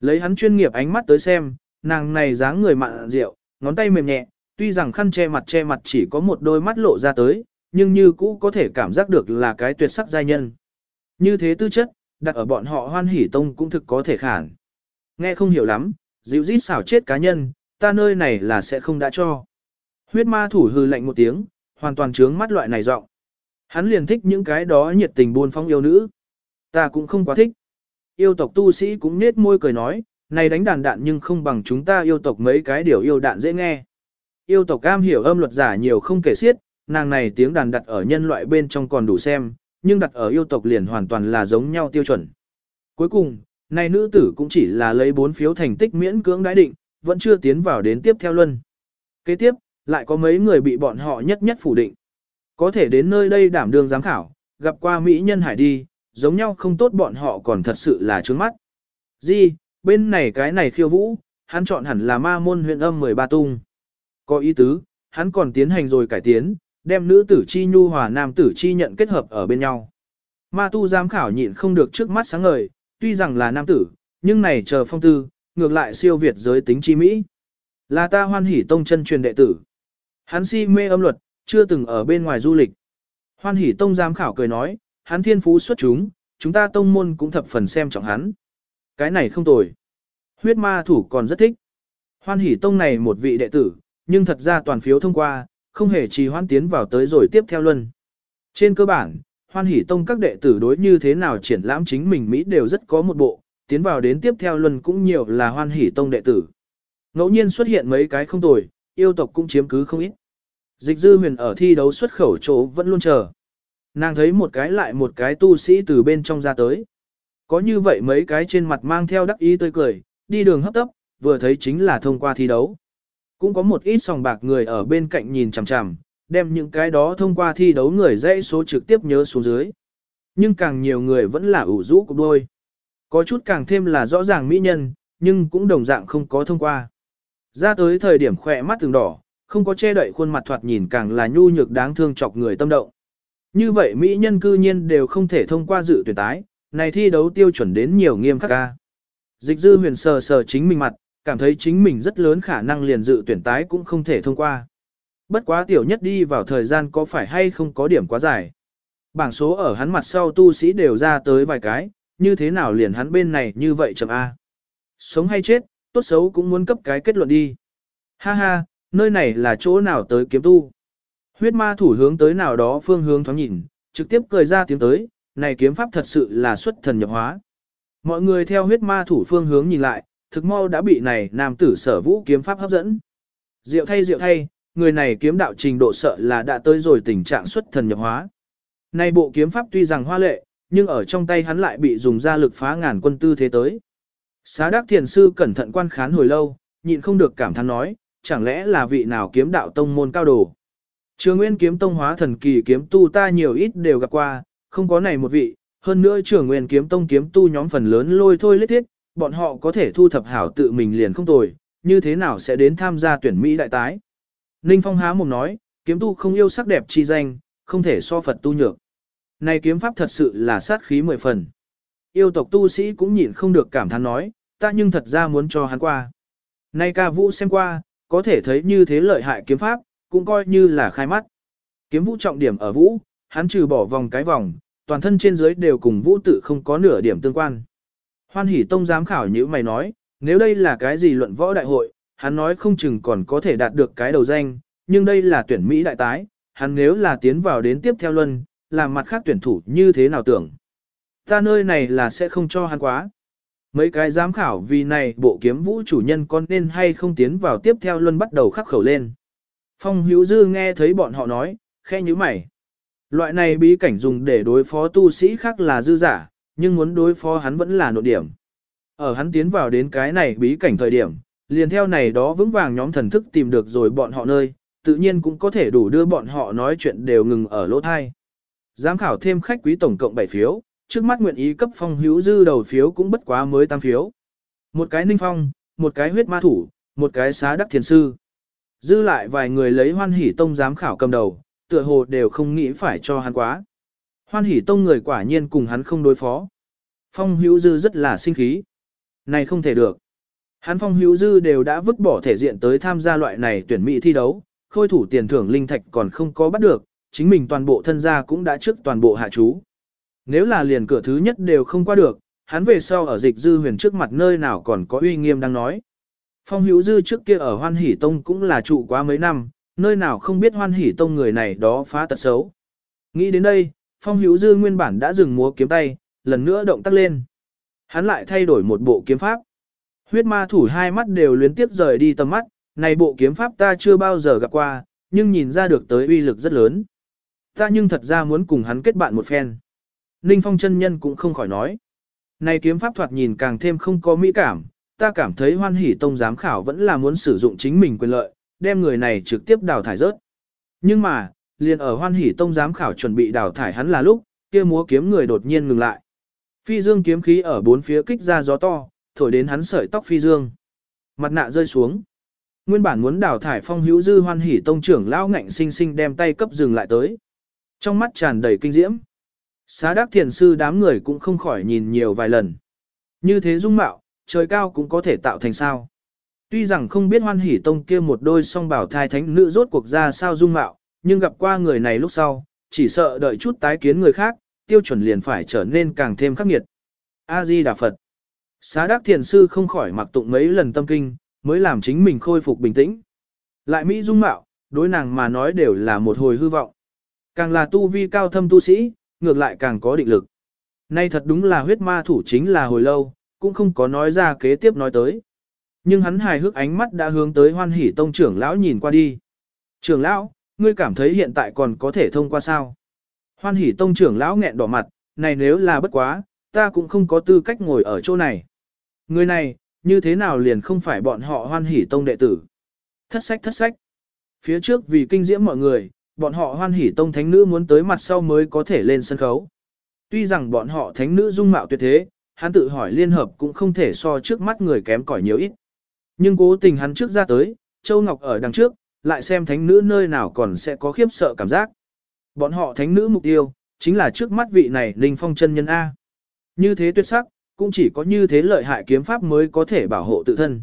Lấy hắn chuyên nghiệp ánh mắt tới xem, nàng này dáng người mặn rượu, ngón tay mềm nhẹ, tuy rằng khăn che mặt che mặt chỉ có một đôi mắt lộ ra tới, nhưng như cũ có thể cảm giác được là cái tuyệt sắc giai nhân. Như thế tư chất, đặt ở bọn họ hoan hỉ tông cũng thực có thể khản. Nghe không hiểu lắm, dịu dít xảo chết cá nhân, ta nơi này là sẽ không đã cho. Huyết ma thủ hư lạnh một tiếng, hoàn toàn trướng mắt loại này giọng. Hắn liền thích những cái đó nhiệt tình buôn phong yêu nữ. Ta cũng không quá thích. Yêu tộc tu sĩ cũng nết môi cười nói, này đánh đàn đạn nhưng không bằng chúng ta yêu tộc mấy cái điều yêu đạn dễ nghe. Yêu tộc cam hiểu âm luật giả nhiều không kể xiết, nàng này tiếng đàn đặt ở nhân loại bên trong còn đủ xem, nhưng đặt ở yêu tộc liền hoàn toàn là giống nhau tiêu chuẩn. Cuối cùng, này nữ tử cũng chỉ là lấy bốn phiếu thành tích miễn cưỡng đãi định, vẫn chưa tiến vào đến tiếp theo luân. Kế tiếp, lại có mấy người bị bọn họ nhất nhất phủ định. Có thể đến nơi đây đảm đương giám khảo, gặp qua Mỹ nhân hải đi, giống nhau không tốt bọn họ còn thật sự là trướng mắt. Di, bên này cái này khiêu vũ, hắn chọn hẳn là ma môn huyện âm 13 tung. Có ý tứ, hắn còn tiến hành rồi cải tiến, đem nữ tử chi nhu hòa nam tử chi nhận kết hợp ở bên nhau. Ma tu giám khảo nhịn không được trước mắt sáng ngời, tuy rằng là nam tử, nhưng này chờ phong tư, ngược lại siêu việt giới tính chi Mỹ. Là ta hoan hỷ tông chân truyền đệ tử. Hắn si mê âm luật, chưa từng ở bên ngoài du lịch. Hoan hỷ tông giám khảo cười nói, hắn thiên phú xuất chúng, chúng ta tông môn cũng thập phần xem trọng hắn. Cái này không tồi. Huyết ma thủ còn rất thích. Hoan hỷ tông này một vị đệ tử, nhưng thật ra toàn phiếu thông qua, không hề trì hoan tiến vào tới rồi tiếp theo luân. Trên cơ bản, hoan hỷ tông các đệ tử đối như thế nào triển lãm chính mình Mỹ đều rất có một bộ, tiến vào đến tiếp theo luân cũng nhiều là hoan hỷ tông đệ tử. Ngẫu nhiên xuất hiện mấy cái không tồi, yêu tộc cũng chiếm cứ không ít. Dịch dư huyền ở thi đấu xuất khẩu chỗ vẫn luôn chờ. Nàng thấy một cái lại một cái tu sĩ từ bên trong ra tới. Có như vậy mấy cái trên mặt mang theo đắc ý tươi cười, đi đường hấp tấp, vừa thấy chính là thông qua thi đấu. Cũng có một ít sòng bạc người ở bên cạnh nhìn chằm chằm, đem những cái đó thông qua thi đấu người dãy số trực tiếp nhớ xuống dưới. Nhưng càng nhiều người vẫn là ủ rũ cục đôi. Có chút càng thêm là rõ ràng mỹ nhân, nhưng cũng đồng dạng không có thông qua. Ra tới thời điểm khỏe mắt từng đỏ, không có che đậy khuôn mặt thoạt nhìn càng là nhu nhược đáng thương chọc người tâm động. Như vậy mỹ nhân cư nhiên đều không thể thông qua dự tuyển tái, này thi đấu tiêu chuẩn đến nhiều nghiêm khắc ca. Dịch dư huyền sờ sờ chính mình mặt, cảm thấy chính mình rất lớn khả năng liền dự tuyển tái cũng không thể thông qua. Bất quá tiểu nhất đi vào thời gian có phải hay không có điểm quá dài. Bảng số ở hắn mặt sau tu sĩ đều ra tới vài cái, như thế nào liền hắn bên này như vậy chậm A. Sống hay chết, tốt xấu cũng muốn cấp cái kết luận đi. Ha ha, nơi này là chỗ nào tới kiếm tu. Huyết ma thủ hướng tới nào đó phương hướng thoáng nhìn, trực tiếp cười ra tiếng tới, này kiếm pháp thật sự là xuất thần nhập hóa. Mọi người theo huyết ma thủ phương hướng nhìn lại, thực mau đã bị này nam tử sở vũ kiếm pháp hấp dẫn. Diệu thay diệu thay, người này kiếm đạo trình độ sợ là đã tới rồi tình trạng xuất thần nhập hóa. Nay bộ kiếm pháp tuy rằng hoa lệ, nhưng ở trong tay hắn lại bị dùng ra lực phá ngàn quân tư thế tới. Xá đắc thiền sư cẩn thận quan khán hồi lâu, nhịn không được cảm thán nói, chẳng lẽ là vị nào kiếm đạo tông môn cao đồ. Trường Nguyên kiếm tông hóa thần kỳ kiếm tu ta nhiều ít đều gặp qua, không có này một vị, hơn nữa trường Nguyên kiếm tông kiếm tu nhóm phần lớn lôi thôi lết thiết, bọn họ có thể thu thập hảo tự mình liền không tồi, như thế nào sẽ đến tham gia tuyển Mỹ đại tái. Ninh Phong há mồm nói, kiếm tu không yêu sắc đẹp chi danh, không thể so Phật tu nhược. Này kiếm pháp thật sự là sát khí mười phần. Yêu tộc tu sĩ cũng nhịn không được cảm thán nói, ta nhưng thật ra muốn cho hắn qua. Nay ca vũ xem qua, có thể thấy như thế lợi hại kiếm pháp, cũng coi như là khai mắt. Kiếm vũ trọng điểm ở vũ, hắn trừ bỏ vòng cái vòng, toàn thân trên dưới đều cùng vũ tự không có nửa điểm tương quan. Hoan hỷ tông giám khảo như mày nói, nếu đây là cái gì luận võ đại hội, hắn nói không chừng còn có thể đạt được cái đầu danh, nhưng đây là tuyển Mỹ đại tái, hắn nếu là tiến vào đến tiếp theo luân, làm mặt khác tuyển thủ như thế nào tưởng. Ta nơi này là sẽ không cho hắn quá. Mấy cái giám khảo vì này bộ kiếm vũ chủ nhân con nên hay không tiến vào tiếp theo luân bắt đầu khắc khẩu lên. Phong hữu dư nghe thấy bọn họ nói, khe như mày. Loại này bí cảnh dùng để đối phó tu sĩ khác là dư giả, nhưng muốn đối phó hắn vẫn là nội điểm. Ở hắn tiến vào đến cái này bí cảnh thời điểm, liền theo này đó vững vàng nhóm thần thức tìm được rồi bọn họ nơi, tự nhiên cũng có thể đủ đưa bọn họ nói chuyện đều ngừng ở lỗ thai. Giám khảo thêm khách quý tổng cộng 7 phiếu, trước mắt nguyện ý cấp phong hữu dư đầu phiếu cũng bất quá mới 8 phiếu. Một cái ninh phong, một cái huyết ma thủ, một cái xá đắc thiền sư. Dư lại vài người lấy hoan hỷ tông giám khảo cầm đầu, tựa hồ đều không nghĩ phải cho hắn quá. Hoan hỷ tông người quả nhiên cùng hắn không đối phó. Phong hữu dư rất là sinh khí. Này không thể được. Hắn phong hữu dư đều đã vứt bỏ thể diện tới tham gia loại này tuyển mỹ thi đấu, khôi thủ tiền thưởng linh thạch còn không có bắt được, chính mình toàn bộ thân gia cũng đã trước toàn bộ hạ chú. Nếu là liền cửa thứ nhất đều không qua được, hắn về sau ở dịch dư huyền trước mặt nơi nào còn có uy nghiêm đang nói. Phong hữu dư trước kia ở hoan hỷ tông cũng là trụ quá mấy năm, nơi nào không biết hoan hỷ tông người này đó phá tật xấu. Nghĩ đến đây, phong hữu dư nguyên bản đã dừng múa kiếm tay, lần nữa động tác lên. Hắn lại thay đổi một bộ kiếm pháp. Huyết ma thủ hai mắt đều liên tiếp rời đi tầm mắt, này bộ kiếm pháp ta chưa bao giờ gặp qua, nhưng nhìn ra được tới uy lực rất lớn. Ta nhưng thật ra muốn cùng hắn kết bạn một phen. Ninh Phong chân nhân cũng không khỏi nói. Này kiếm pháp thoạt nhìn càng thêm không có mỹ cảm, ta cảm thấy hoan hỷ tông giám khảo vẫn là muốn sử dụng chính mình quyền lợi, đem người này trực tiếp đào thải rớt. Nhưng mà, liền ở hoan hỷ tông giám khảo chuẩn bị đào thải hắn là lúc, kia múa kiếm người đột nhiên ngừng lại. Phi dương kiếm khí ở bốn phía kích ra gió to, thổi đến hắn sợi tóc phi dương. Mặt nạ rơi xuống. Nguyên bản muốn đào thải phong hữu dư hoan hỷ tông trưởng lão ngạnh sinh sinh đem tay cấp dừng lại tới. Trong mắt tràn đầy kinh diễm. Xá đắc thiền sư đám người cũng không khỏi nhìn nhiều vài lần. Như thế dung mạo, trời cao cũng có thể tạo thành sao. Tuy rằng không biết hoan hỷ tông kia một đôi song bảo thai thánh nữ rốt cuộc ra sao dung mạo, nhưng gặp qua người này lúc sau, chỉ sợ đợi chút tái kiến người khác, tiêu chuẩn liền phải trở nên càng thêm khắc nghiệt. A-di Đà Phật Xá đắc thiền sư không khỏi mặc tụng mấy lần tâm kinh, mới làm chính mình khôi phục bình tĩnh. Lại Mỹ dung mạo, đối nàng mà nói đều là một hồi hư vọng. Càng là tu vi cao thâm tu sĩ, ngược lại càng có định lực. Nay thật đúng là huyết ma thủ chính là hồi lâu, cũng không có nói ra kế tiếp nói tới. Nhưng hắn hài hước ánh mắt đã hướng tới hoan hỷ tông trưởng lão nhìn qua đi. Trưởng lão, ngươi cảm thấy hiện tại còn có thể thông qua sao? Hoan hỷ tông trưởng lão nghẹn đỏ mặt, này nếu là bất quá, ta cũng không có tư cách ngồi ở chỗ này. Người này, như thế nào liền không phải bọn họ hoan hỷ tông đệ tử. Thất sách thất sách. Phía trước vì kinh diễm mọi người, bọn họ hoan hỷ tông thánh nữ muốn tới mặt sau mới có thể lên sân khấu. Tuy rằng bọn họ thánh nữ dung mạo tuyệt thế, hắn tự hỏi liên hợp cũng không thể so trước mắt người kém cỏi nhiều ít. Nhưng cố tình hắn trước ra tới, Châu Ngọc ở đằng trước, lại xem thánh nữ nơi nào còn sẽ có khiếp sợ cảm giác. Bọn họ thánh nữ mục tiêu, chính là trước mắt vị này Linh Phong chân nhân A. Như thế tuyệt sắc, cũng chỉ có như thế lợi hại kiếm pháp mới có thể bảo hộ tự thân.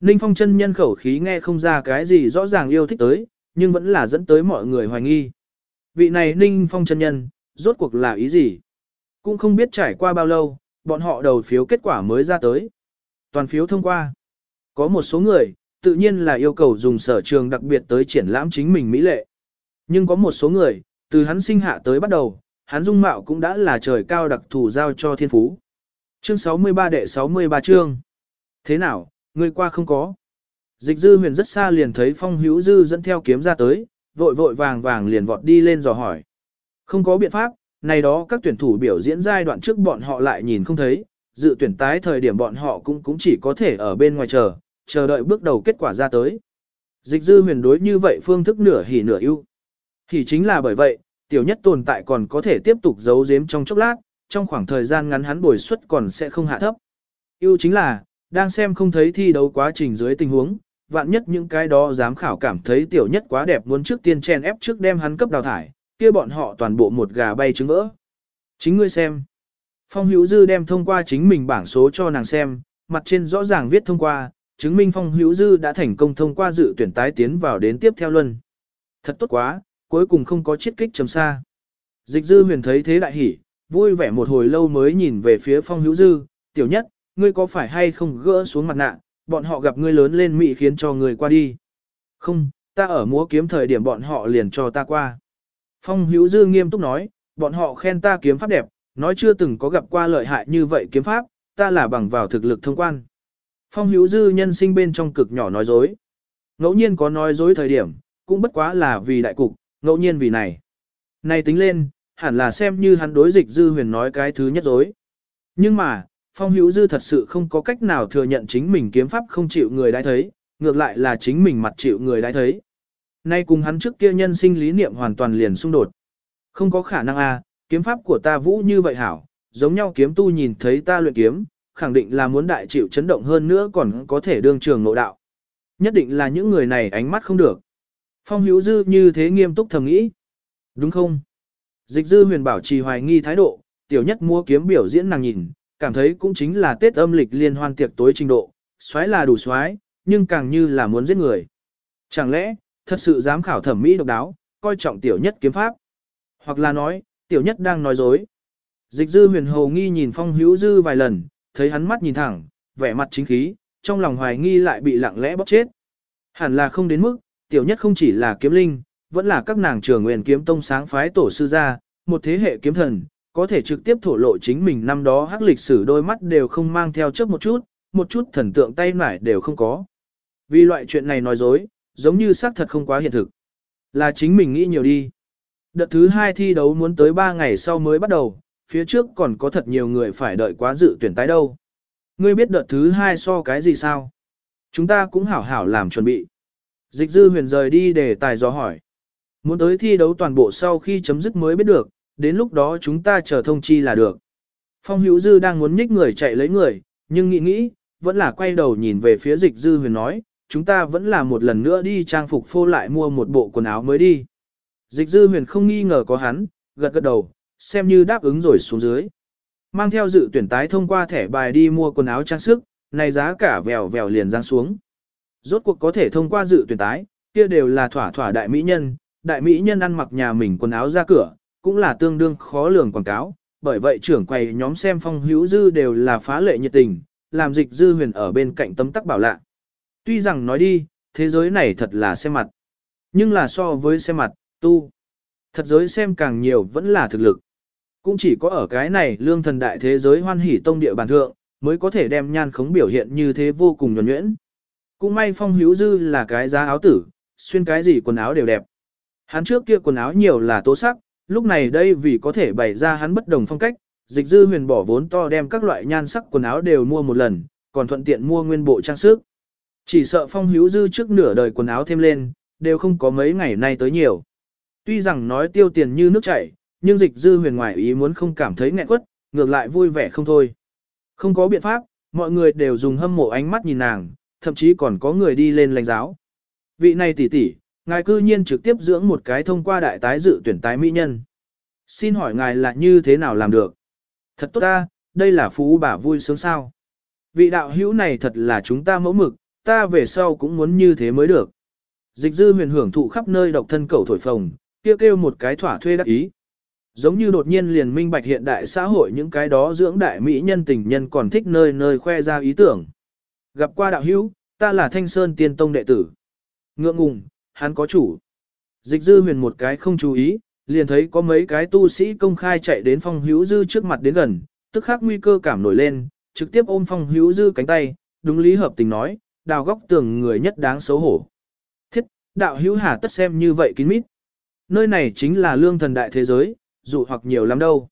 Ninh Phong chân nhân khẩu khí nghe không ra cái gì rõ ràng yêu thích tới, nhưng vẫn là dẫn tới mọi người hoài nghi. Vị này Ninh Phong chân nhân, rốt cuộc là ý gì? Cũng không biết trải qua bao lâu, bọn họ đầu phiếu kết quả mới ra tới. Toàn phiếu thông qua. Có một số người, tự nhiên là yêu cầu dùng sở trường đặc biệt tới triển lãm chính mình mỹ lệ. Nhưng có một số người, từ hắn sinh hạ tới bắt đầu, hắn dung mạo cũng đã là trời cao đặc thù giao cho thiên phú. Chương 63 đệ 63 chương. Thế nào, người qua không có? Dịch dư huyền rất xa liền thấy phong hữu dư dẫn theo kiếm ra tới, vội vội vàng vàng liền vọt đi lên dò hỏi. Không có biện pháp, này đó các tuyển thủ biểu diễn giai đoạn trước bọn họ lại nhìn không thấy, dự tuyển tái thời điểm bọn họ cũng cũng chỉ có thể ở bên ngoài chờ, chờ đợi bước đầu kết quả ra tới. Dịch dư huyền đối như vậy phương thức nửa hỉ nửa ưu. Thì chính là bởi vậy, tiểu nhất tồn tại còn có thể tiếp tục giấu giếm trong chốc lát, trong khoảng thời gian ngắn hắn bồi suất còn sẽ không hạ thấp. Ưu chính là, đang xem không thấy thi đấu quá trình dưới tình huống, vạn nhất những cái đó dám khảo cảm thấy tiểu nhất quá đẹp muốn trước tiên chen ép trước đem hắn cấp đào thải, kia bọn họ toàn bộ một gà bay trứng vỡ. Chính ngươi xem. Phong Hữu Dư đem thông qua chính mình bảng số cho nàng xem, mặt trên rõ ràng viết thông qua, chứng minh Phong Hữu Dư đã thành công thông qua dự tuyển tái tiến vào đến tiếp theo luân. Thật tốt quá, cuối cùng không có chiết kích trầm xa. Dịch Dư huyền thấy thế đại hỉ, vui vẻ một hồi lâu mới nhìn về phía Phong Hữu Dư, tiểu nhất, ngươi có phải hay không gỡ xuống mặt nạ, bọn họ gặp ngươi lớn lên mị khiến cho ngươi qua đi. Không, ta ở múa kiếm thời điểm bọn họ liền cho ta qua. Phong Hữu Dư nghiêm túc nói, bọn họ khen ta kiếm pháp đẹp, nói chưa từng có gặp qua lợi hại như vậy kiếm pháp, ta là bằng vào thực lực thông quan. Phong Hữu Dư nhân sinh bên trong cực nhỏ nói dối. Ngẫu nhiên có nói dối thời điểm, cũng bất quá là vì đại cục, ngẫu nhiên vì này. Này tính lên, hẳn là xem như hắn đối dịch Dư huyền nói cái thứ nhất dối. Nhưng mà, Phong Hữu Dư thật sự không có cách nào thừa nhận chính mình kiếm pháp không chịu người đã thấy, ngược lại là chính mình mặt chịu người đã thấy. Nay cùng hắn trước kia nhân sinh lý niệm hoàn toàn liền xung đột. Không có khả năng a, à, kiếm pháp của ta vũ như vậy hảo, giống nhau kiếm tu nhìn thấy ta luyện kiếm, khẳng định là muốn đại chịu chấn động hơn nữa còn có thể đương trường nội đạo. Nhất định là những người này ánh mắt không được. Phong hữu dư như thế nghiêm túc thầm nghĩ. Đúng không? Dịch dư huyền bảo trì hoài nghi thái độ, tiểu nhất mua kiếm biểu diễn nàng nhìn, cảm thấy cũng chính là Tết âm lịch liên hoan tiệc tối trình độ, xoái là đủ xoái, nhưng càng như là muốn giết người. Chẳng lẽ, thật sự dám khảo thẩm mỹ độc đáo, coi trọng tiểu nhất kiếm pháp. Hoặc là nói, tiểu nhất đang nói dối. Dịch dư huyền hồ nghi nhìn phong hữu dư vài lần, thấy hắn mắt nhìn thẳng, vẻ mặt chính khí, trong lòng hoài nghi lại bị lặng lẽ bóp chết. Hẳn là không đến mức, tiểu nhất không chỉ là kiếm linh, vẫn là các nàng trưởng nguyên kiếm tông sáng phái tổ sư gia, một thế hệ kiếm thần, có thể trực tiếp thổ lộ chính mình năm đó hắc lịch sử đôi mắt đều không mang theo chớp một chút, một chút thần tượng tay nải đều không có. Vì loại chuyện này nói dối, giống như xác thật không quá hiện thực. Là chính mình nghĩ nhiều đi. Đợt thứ hai thi đấu muốn tới 3 ngày sau mới bắt đầu, phía trước còn có thật nhiều người phải đợi quá dự tuyển tái đâu. Ngươi biết đợt thứ hai so cái gì sao? Chúng ta cũng hảo hảo làm chuẩn bị. Dịch dư huyền rời đi để tài dò hỏi. Muốn tới thi đấu toàn bộ sau khi chấm dứt mới biết được, đến lúc đó chúng ta chờ thông chi là được. Phong hữu dư đang muốn nhích người chạy lấy người, nhưng nghĩ nghĩ, vẫn là quay đầu nhìn về phía dịch dư huyền nói, chúng ta vẫn là một lần nữa đi trang phục phô lại mua một bộ quần áo mới đi. Dịch dư huyền không nghi ngờ có hắn, gật gật đầu, xem như đáp ứng rồi xuống dưới. Mang theo dự tuyển tái thông qua thẻ bài đi mua quần áo trang sức, này giá cả vèo vèo liền giáng xuống. Rốt cuộc có thể thông qua dự tuyển tái, kia đều là thỏa thỏa đại mỹ nhân, đại mỹ nhân ăn mặc nhà mình quần áo ra cửa, cũng là tương đương khó lường quảng cáo, bởi vậy trưởng quầy nhóm xem phong hữu dư đều là phá lệ nhiệt tình, làm dịch dư huyền ở bên cạnh tấm tắc bảo lạ. Tuy rằng nói đi, thế giới này thật là xem mặt, nhưng là so với xem mặt, tu. Thật giới xem càng nhiều vẫn là thực lực. Cũng chỉ có ở cái này lương thần đại thế giới hoan hỷ tông địa bàn thượng, mới có thể đem nhan khống biểu hiện như thế vô cùng nhuẩn nhuyễn. Cũng may phong hữu dư là cái giá áo tử, xuyên cái gì quần áo đều đẹp. Hắn trước kia quần áo nhiều là tố sắc, lúc này đây vì có thể bày ra hắn bất đồng phong cách, dịch dư huyền bỏ vốn to đem các loại nhan sắc quần áo đều mua một lần, còn thuận tiện mua nguyên bộ trang sức. Chỉ sợ phong hữu dư trước nửa đời quần áo thêm lên, đều không có mấy ngày nay tới nhiều. Tuy rằng nói tiêu tiền như nước chảy, nhưng dịch dư huyền ngoài ý muốn không cảm thấy nghẹn quất, ngược lại vui vẻ không thôi. Không có biện pháp, mọi người đều dùng hâm mộ ánh mắt nhìn nàng, thậm chí còn có người đi lên lãnh giáo. Vị này tỷ tỷ, ngài cư nhiên trực tiếp dưỡng một cái thông qua đại tái dự tuyển tái mỹ nhân. Xin hỏi ngài là như thế nào làm được? Thật tốt ta, đây là phú bà vui sướng sao. Vị đạo hữu này thật là chúng ta mẫu mực, ta về sau cũng muốn như thế mới được. Dịch dư huyền hưởng thụ khắp nơi độc thân cầu thổi phồng, kêu kêu một cái thỏa thuê đắc ý. Giống như đột nhiên liền minh bạch hiện đại xã hội những cái đó dưỡng đại mỹ nhân tình nhân còn thích nơi nơi khoe ra ý tưởng. Gặp qua đạo hữu, ta là Thanh Sơn Tiên Tông đệ tử. Ngượng ngùng, hắn có chủ. Dịch dư huyền một cái không chú ý, liền thấy có mấy cái tu sĩ công khai chạy đến phong hữu dư trước mặt đến gần, tức khắc nguy cơ cảm nổi lên, trực tiếp ôm phong hữu dư cánh tay, đúng lý hợp tình nói, đào góc tường người nhất đáng xấu hổ. Thiết, đạo hữu hà tất xem như vậy kín mít. Nơi này chính là lương thần đại thế giới, dụ hoặc nhiều lắm đâu.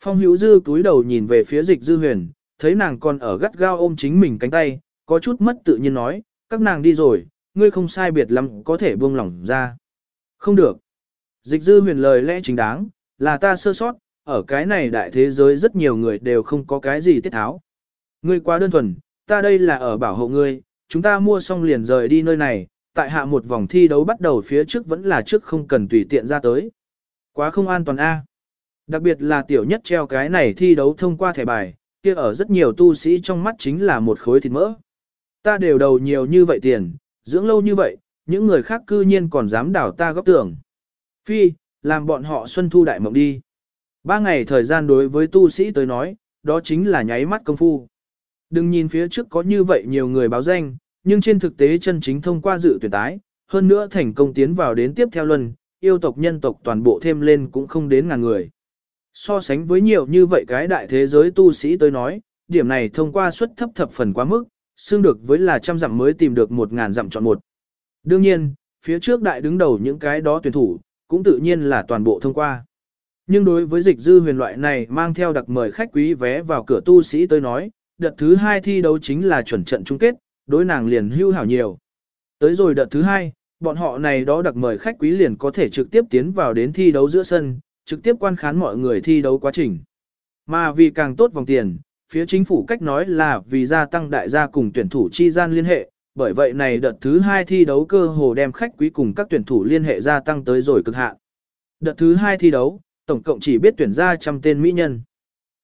Phong hữu dư túi đầu nhìn về phía dịch dư huyền, thấy nàng còn ở gắt gao ôm chính mình cánh tay, có chút mất tự nhiên nói, các nàng đi rồi, ngươi không sai biệt lắm có thể buông lỏng ra. Không được. Dịch dư huyền lời lẽ chính đáng, là ta sơ sót, ở cái này đại thế giới rất nhiều người đều không có cái gì tiết tháo. Ngươi quá đơn thuần, ta đây là ở bảo hộ ngươi, chúng ta mua xong liền rời đi nơi này, tại hạ một vòng thi đấu bắt đầu phía trước vẫn là trước không cần tùy tiện ra tới. Quá không an toàn a. Đặc biệt là tiểu nhất treo cái này thi đấu thông qua thẻ bài, kia ở rất nhiều tu sĩ trong mắt chính là một khối thịt mỡ. Ta đều đầu nhiều như vậy tiền, dưỡng lâu như vậy, những người khác cư nhiên còn dám đảo ta góp tưởng. Phi, làm bọn họ xuân thu đại mộng đi. Ba ngày thời gian đối với tu sĩ tới nói, đó chính là nháy mắt công phu. Đừng nhìn phía trước có như vậy nhiều người báo danh, nhưng trên thực tế chân chính thông qua dự tuyển tái, hơn nữa thành công tiến vào đến tiếp theo luân, yêu tộc nhân tộc toàn bộ thêm lên cũng không đến ngàn người. So sánh với nhiều như vậy cái đại thế giới tu sĩ tới nói, điểm này thông qua suất thấp thập phần quá mức, xương được với là trăm dặm mới tìm được một ngàn dặm chọn một. Đương nhiên, phía trước đại đứng đầu những cái đó tuyển thủ, cũng tự nhiên là toàn bộ thông qua. Nhưng đối với dịch dư huyền loại này mang theo đặc mời khách quý vé vào cửa tu sĩ tới nói, đợt thứ hai thi đấu chính là chuẩn trận chung kết, đối nàng liền hưu hảo nhiều. Tới rồi đợt thứ hai, bọn họ này đó đặc mời khách quý liền có thể trực tiếp tiến vào đến thi đấu giữa sân, trực tiếp quan khán mọi người thi đấu quá trình. Mà vì càng tốt vòng tiền, phía chính phủ cách nói là vì gia tăng đại gia cùng tuyển thủ chi gian liên hệ, bởi vậy này đợt thứ hai thi đấu cơ hồ đem khách quý cùng các tuyển thủ liên hệ gia tăng tới rồi cực hạn. Đợt thứ hai thi đấu, tổng cộng chỉ biết tuyển ra trăm tên mỹ nhân.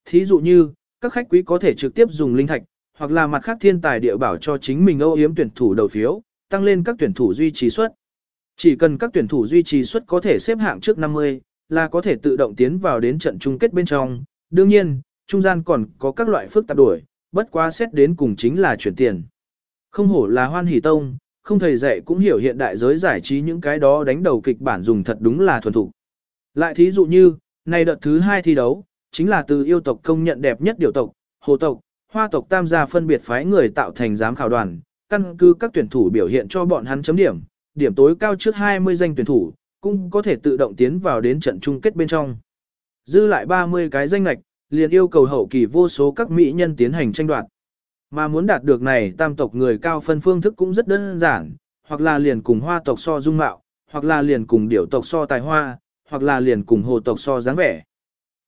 Thí dụ như, các khách quý có thể trực tiếp dùng linh thạch, hoặc là mặt khác thiên tài địa bảo cho chính mình âu yếm tuyển thủ đầu phiếu, tăng lên các tuyển thủ duy trì suất. Chỉ cần các tuyển thủ duy trì suất có thể xếp hạng trước 50, là có thể tự động tiến vào đến trận chung kết bên trong. Đương nhiên, trung gian còn có các loại phức tạp đổi, bất quá xét đến cùng chính là chuyển tiền. Không hổ là hoan hỷ tông, không thầy dạy cũng hiểu hiện đại giới giải trí những cái đó đánh đầu kịch bản dùng thật đúng là thuần thủ. Lại thí dụ như, này đợt thứ hai thi đấu, chính là từ yêu tộc công nhận đẹp nhất điều tộc, hồ tộc, hoa tộc tam gia phân biệt phái người tạo thành giám khảo đoàn, căn cứ các tuyển thủ biểu hiện cho bọn hắn chấm điểm, điểm tối cao trước 20 danh tuyển thủ, cũng có thể tự động tiến vào đến trận chung kết bên trong. Dư lại 30 cái danh lạch, liền yêu cầu hậu kỳ vô số các mỹ nhân tiến hành tranh đoạt. Mà muốn đạt được này tam tộc người cao phân phương thức cũng rất đơn giản, hoặc là liền cùng hoa tộc so dung mạo, hoặc là liền cùng điểu tộc so tài hoa, hoặc là liền cùng hồ tộc so dáng vẻ.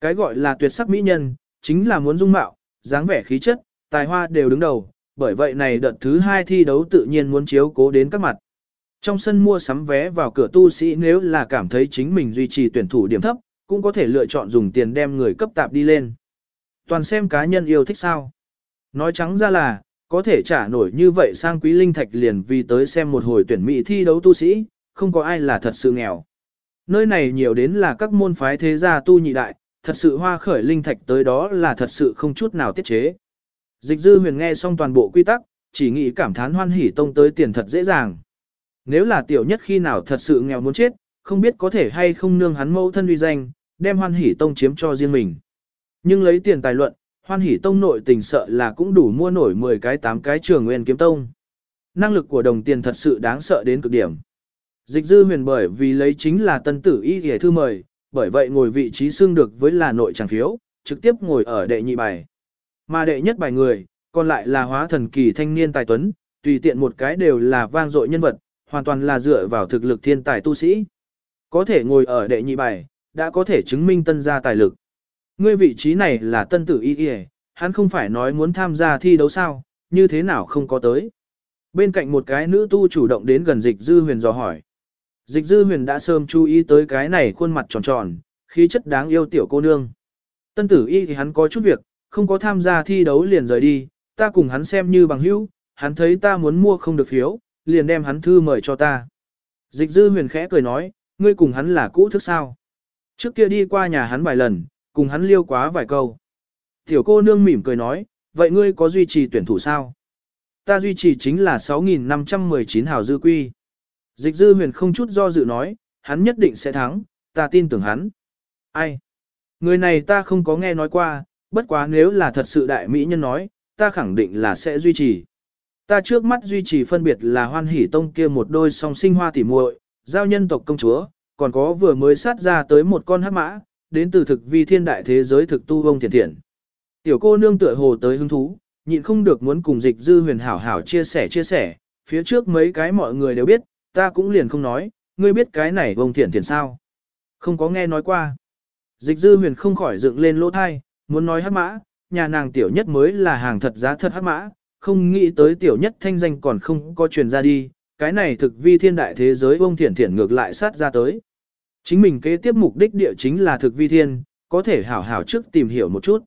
Cái gọi là tuyệt sắc mỹ nhân, chính là muốn dung mạo, dáng vẻ khí chất, tài hoa đều đứng đầu, bởi vậy này đợt thứ hai thi đấu tự nhiên muốn chiếu cố đến các mặt. Trong sân mua sắm vé vào cửa tu sĩ nếu là cảm thấy chính mình duy trì tuyển thủ điểm thấp, cũng có thể lựa chọn dùng tiền đem người cấp tạp đi lên. Toàn xem cá nhân yêu thích sao. Nói trắng ra là, có thể trả nổi như vậy sang quý linh thạch liền vì tới xem một hồi tuyển mỹ thi đấu tu sĩ, không có ai là thật sự nghèo. Nơi này nhiều đến là các môn phái thế gia tu nhị đại, thật sự hoa khởi linh thạch tới đó là thật sự không chút nào tiết chế. Dịch dư huyền nghe xong toàn bộ quy tắc, chỉ nghĩ cảm thán hoan hỉ tông tới tiền thật dễ dàng. Nếu là tiểu nhất khi nào thật sự nghèo muốn chết, không biết có thể hay không nương hắn mẫu thân uy danh, đem hoan hỉ tông chiếm cho riêng mình. Nhưng lấy tiền tài luận, hoan hỉ tông nội tình sợ là cũng đủ mua nổi 10 cái 8 cái trường nguyên kiếm tông. Năng lực của đồng tiền thật sự đáng sợ đến cực điểm. Dịch dư huyền bởi vì lấy chính là tân tử y hề thư mời, bởi vậy ngồi vị trí xương được với là nội tràng phiếu, trực tiếp ngồi ở đệ nhị bài. Mà đệ nhất bài người, còn lại là hóa thần kỳ thanh niên tài tuấn, tùy tiện một cái đều là vang dội nhân vật, hoàn toàn là dựa vào thực lực thiên tài tu sĩ. Có thể ngồi ở đệ nhị bài, đã có thể chứng minh tân gia tài lực. Ngươi vị trí này là tân tử y y, hắn không phải nói muốn tham gia thi đấu sao, như thế nào không có tới. Bên cạnh một cái nữ tu chủ động đến gần dịch dư huyền dò hỏi. Dịch dư huyền đã sớm chú ý tới cái này khuôn mặt tròn tròn, khí chất đáng yêu tiểu cô nương. Tân tử y thì hắn có chút việc, không có tham gia thi đấu liền rời đi, ta cùng hắn xem như bằng hữu, hắn thấy ta muốn mua không được phiếu, liền đem hắn thư mời cho ta. Dịch dư huyền khẽ cười nói, ngươi cùng hắn là cũ thức sao. Trước kia đi qua nhà hắn vài lần, cùng hắn liêu quá vài câu. Tiểu cô nương mỉm cười nói, vậy ngươi có duy trì tuyển thủ sao? Ta duy trì chính là 6.519 hào dư quy. Dịch dư huyền không chút do dự nói, hắn nhất định sẽ thắng, ta tin tưởng hắn. Ai? Người này ta không có nghe nói qua, bất quá nếu là thật sự đại mỹ nhân nói, ta khẳng định là sẽ duy trì. Ta trước mắt duy trì phân biệt là hoan hỷ tông kia một đôi song sinh hoa tỉ muội, giao nhân tộc công chúa, còn có vừa mới sát ra tới một con hắc mã, đến từ thực vi thiên đại thế giới thực tu vông thiền thiện. Tiểu cô nương tựa hồ tới hứng thú, nhịn không được muốn cùng dịch dư huyền hảo hảo chia sẻ chia sẻ, phía trước mấy cái mọi người đều biết, ta cũng liền không nói, ngươi biết cái này vông thiện thiện sao. Không có nghe nói qua. Dịch dư huyền không khỏi dựng lên lỗ thai, muốn nói hát mã, nhà nàng tiểu nhất mới là hàng thật giá thật hát mã, không nghĩ tới tiểu nhất thanh danh còn không có truyền ra đi, cái này thực vi thiên đại thế giới vông thiện thiện ngược lại sát ra tới. Chính mình kế tiếp mục đích địa chính là thực vi thiên, có thể hảo hảo trước tìm hiểu một chút.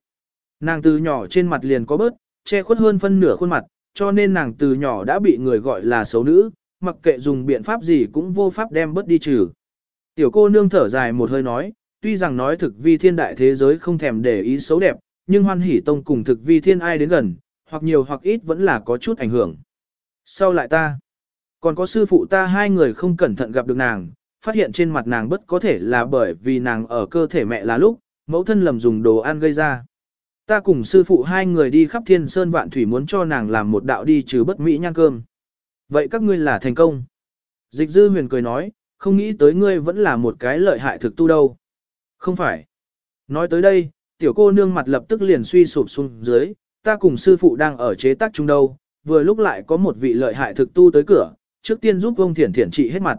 Nàng từ nhỏ trên mặt liền có bớt, che khuất hơn phân nửa khuôn mặt, cho nên nàng từ nhỏ đã bị người gọi là xấu nữ, mặc kệ dùng biện pháp gì cũng vô pháp đem bớt đi trừ. Tiểu cô nương thở dài một hơi nói, tuy rằng nói thực vi thiên đại thế giới không thèm để ý xấu đẹp, nhưng hoan hỷ tông cùng thực vi thiên ai đến gần, hoặc nhiều hoặc ít vẫn là có chút ảnh hưởng. Sau lại ta, còn có sư phụ ta hai người không cẩn thận gặp được nàng, phát hiện trên mặt nàng bất có thể là bởi vì nàng ở cơ thể mẹ là lúc, mẫu thân lầm dùng đồ ăn gây ra. Ta cùng sư phụ hai người đi khắp thiên sơn vạn thủy muốn cho nàng làm một đạo đi trừ bất mỹ nhang cơm. Vậy các ngươi là thành công. Dịch dư huyền cười nói, không nghĩ tới ngươi vẫn là một cái lợi hại thực tu đâu. Không phải. Nói tới đây, tiểu cô nương mặt lập tức liền suy sụp xuống dưới, ta cùng sư phụ đang ở chế tác chung đâu, vừa lúc lại có một vị lợi hại thực tu tới cửa, trước tiên giúp ông thiển thiển trị hết mặt.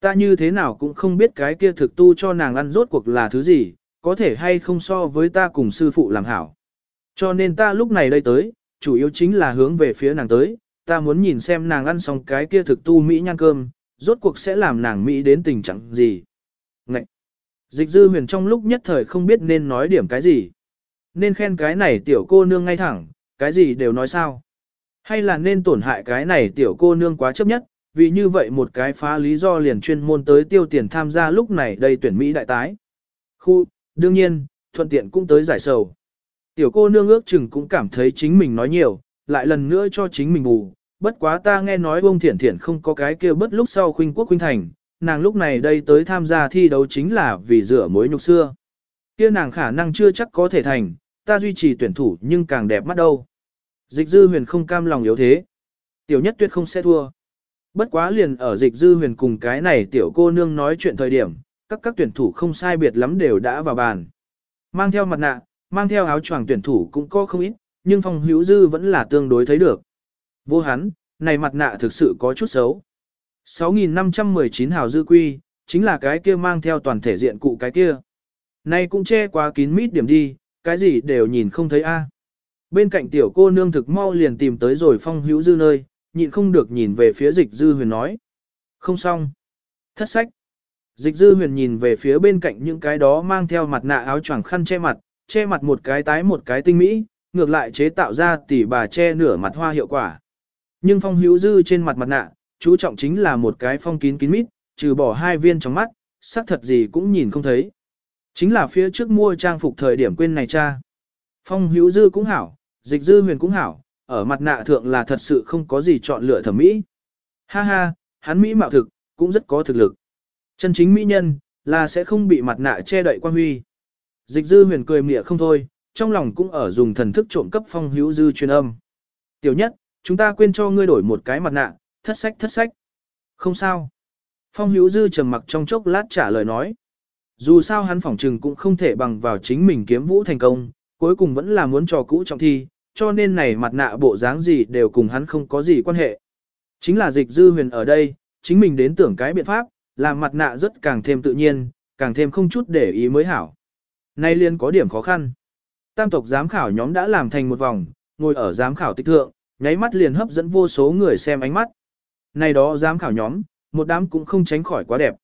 Ta như thế nào cũng không biết cái kia thực tu cho nàng ăn rốt cuộc là thứ gì, có thể hay không so với ta cùng sư phụ làm hảo. Cho nên ta lúc này đây tới, chủ yếu chính là hướng về phía nàng tới, ta muốn nhìn xem nàng ăn xong cái kia thực tu Mỹ nhan cơm, rốt cuộc sẽ làm nàng Mỹ đến tình trạng gì. Ngậy! Dịch dư huyền trong lúc nhất thời không biết nên nói điểm cái gì. Nên khen cái này tiểu cô nương ngay thẳng, cái gì đều nói sao. Hay là nên tổn hại cái này tiểu cô nương quá chấp nhất, vì như vậy một cái phá lý do liền chuyên môn tới tiêu tiền tham gia lúc này đây tuyển Mỹ đại tái. Khu, đương nhiên, thuận tiện cũng tới giải sầu. Tiểu cô nương ước chừng cũng cảm thấy chính mình nói nhiều, lại lần nữa cho chính mình bù. Bất quá ta nghe nói ông thiển thiển không có cái kia bất lúc sau khuynh quốc khuynh thành, nàng lúc này đây tới tham gia thi đấu chính là vì rửa mối nhục xưa. kia nàng khả năng chưa chắc có thể thành, ta duy trì tuyển thủ nhưng càng đẹp mắt đâu. Dịch dư huyền không cam lòng yếu thế. Tiểu nhất tuyệt không sẽ thua. Bất quá liền ở dịch dư huyền cùng cái này tiểu cô nương nói chuyện thời điểm, các các tuyển thủ không sai biệt lắm đều đã vào bàn. Mang theo mặt nạ, mang theo áo choàng tuyển thủ cũng có không ít, nhưng phong hữu dư vẫn là tương đối thấy được. Vô hắn, này mặt nạ thực sự có chút xấu. 6.519 hào dư quy, chính là cái kia mang theo toàn thể diện cụ cái kia. Này cũng che quá kín mít điểm đi, cái gì đều nhìn không thấy a. Bên cạnh tiểu cô nương thực mau liền tìm tới rồi phong hữu dư nơi, nhịn không được nhìn về phía dịch dư huyền nói. Không xong. Thất sách. Dịch dư huyền nhìn về phía bên cạnh những cái đó mang theo mặt nạ áo choàng khăn che mặt, che mặt một cái tái một cái tinh mỹ, ngược lại chế tạo ra tỉ bà che nửa mặt hoa hiệu quả. Nhưng phong hữu dư trên mặt mặt nạ, chú trọng chính là một cái phong kín kín mít, trừ bỏ hai viên trong mắt, sắc thật gì cũng nhìn không thấy. Chính là phía trước mua trang phục thời điểm quên này cha. Phong hữu dư cũng hảo, dịch dư huyền cũng hảo, ở mặt nạ thượng là thật sự không có gì chọn lựa thẩm mỹ. Ha ha, hắn Mỹ mạo thực, cũng rất có thực lực. Chân chính Mỹ nhân, là sẽ không bị mặt nạ che đậy quan huy. Dịch dư huyền cười mỉa không thôi, trong lòng cũng ở dùng thần thức trộm cấp phong hữu dư truyền âm. Tiểu nhất, chúng ta quên cho ngươi đổi một cái mặt nạ, thất sách thất sách. Không sao. Phong hữu dư trầm mặc trong chốc lát trả lời nói. Dù sao hắn phỏng trừng cũng không thể bằng vào chính mình kiếm vũ thành công, cuối cùng vẫn là muốn trò cũ trọng thi, cho nên này mặt nạ bộ dáng gì đều cùng hắn không có gì quan hệ. Chính là dịch dư huyền ở đây, chính mình đến tưởng cái biện pháp, làm mặt nạ rất càng thêm tự nhiên, càng thêm không chút để ý mới hảo. Nay liên có điểm khó khăn. Tam tộc giám khảo nhóm đã làm thành một vòng, ngồi ở giám khảo tích thượng, nháy mắt liền hấp dẫn vô số người xem ánh mắt. Này đó giám khảo nhóm, một đám cũng không tránh khỏi quá đẹp.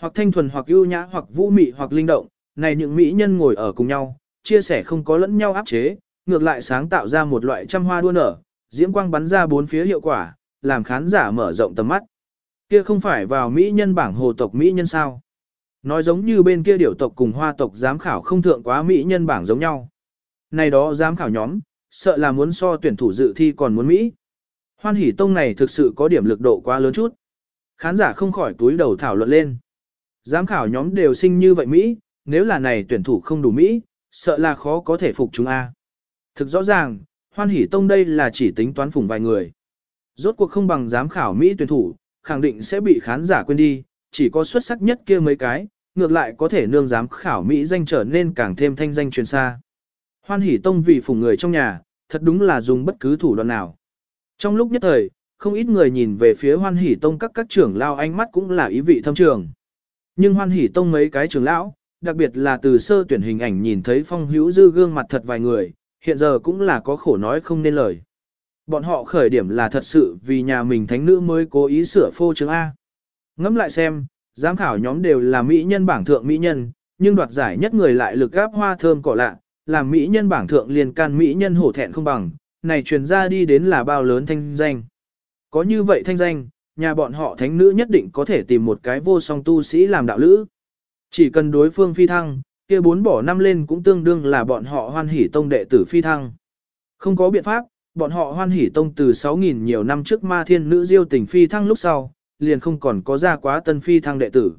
Hoặc thanh thuần hoặc ưu nhã hoặc vũ mị hoặc linh động, này những mỹ nhân ngồi ở cùng nhau, chia sẻ không có lẫn nhau áp chế, ngược lại sáng tạo ra một loại trăm hoa đua nở, diễm quang bắn ra bốn phía hiệu quả, làm khán giả mở rộng tầm mắt. Kia không phải vào mỹ nhân bảng hồ tộc mỹ nhân sao? Nói giống như bên kia điểu tộc cùng hoa tộc giám khảo không thượng quá mỹ nhân bảng giống nhau. Này đó giám khảo nhóm, sợ là muốn so tuyển thủ dự thi còn muốn Mỹ. Hoan hỷ tông này thực sự có điểm lực độ quá lớn chút. Khán giả không khỏi túi đầu thảo luận lên. Giám khảo nhóm đều sinh như vậy Mỹ, nếu là này tuyển thủ không đủ Mỹ, sợ là khó có thể phục chúng A. Thực rõ ràng, hoan hỷ tông đây là chỉ tính toán phủng vài người. Rốt cuộc không bằng giám khảo Mỹ tuyển thủ, khẳng định sẽ bị khán giả quên đi, chỉ có xuất sắc nhất kia mấy cái, ngược lại có thể nương giám khảo Mỹ danh trở nên càng thêm thanh danh truyền xa. Hoan hỷ tông vì phủ người trong nhà, thật đúng là dùng bất cứ thủ đoạn nào. Trong lúc nhất thời, không ít người nhìn về phía hoan hỷ tông các các trưởng lao ánh mắt cũng là ý vị thâm trường. Nhưng hoan hỷ tông mấy cái trưởng lão, đặc biệt là từ sơ tuyển hình ảnh nhìn thấy phong hữu dư gương mặt thật vài người, hiện giờ cũng là có khổ nói không nên lời. Bọn họ khởi điểm là thật sự vì nhà mình thánh nữ mới cố ý sửa phô chứng A. Ngẫm lại xem, giám khảo nhóm đều là mỹ nhân bảng thượng mỹ nhân, nhưng đoạt giải nhất người lại lực gáp hoa thơm cỏ lạ, làm mỹ nhân bảng thượng liền can mỹ nhân hổ thẹn không bằng, này truyền ra đi đến là bao lớn thanh danh. Có như vậy thanh danh, nhà bọn họ thánh nữ nhất định có thể tìm một cái vô song tu sĩ làm đạo lữ. Chỉ cần đối phương phi thăng, kia bốn bỏ năm lên cũng tương đương là bọn họ hoan hỷ tông đệ tử phi thăng. Không có biện pháp, bọn họ hoan hỷ tông từ 6.000 nhiều năm trước ma thiên nữ diêu tình phi thăng lúc sau, liền không còn có ra quá tân phi thăng đệ tử.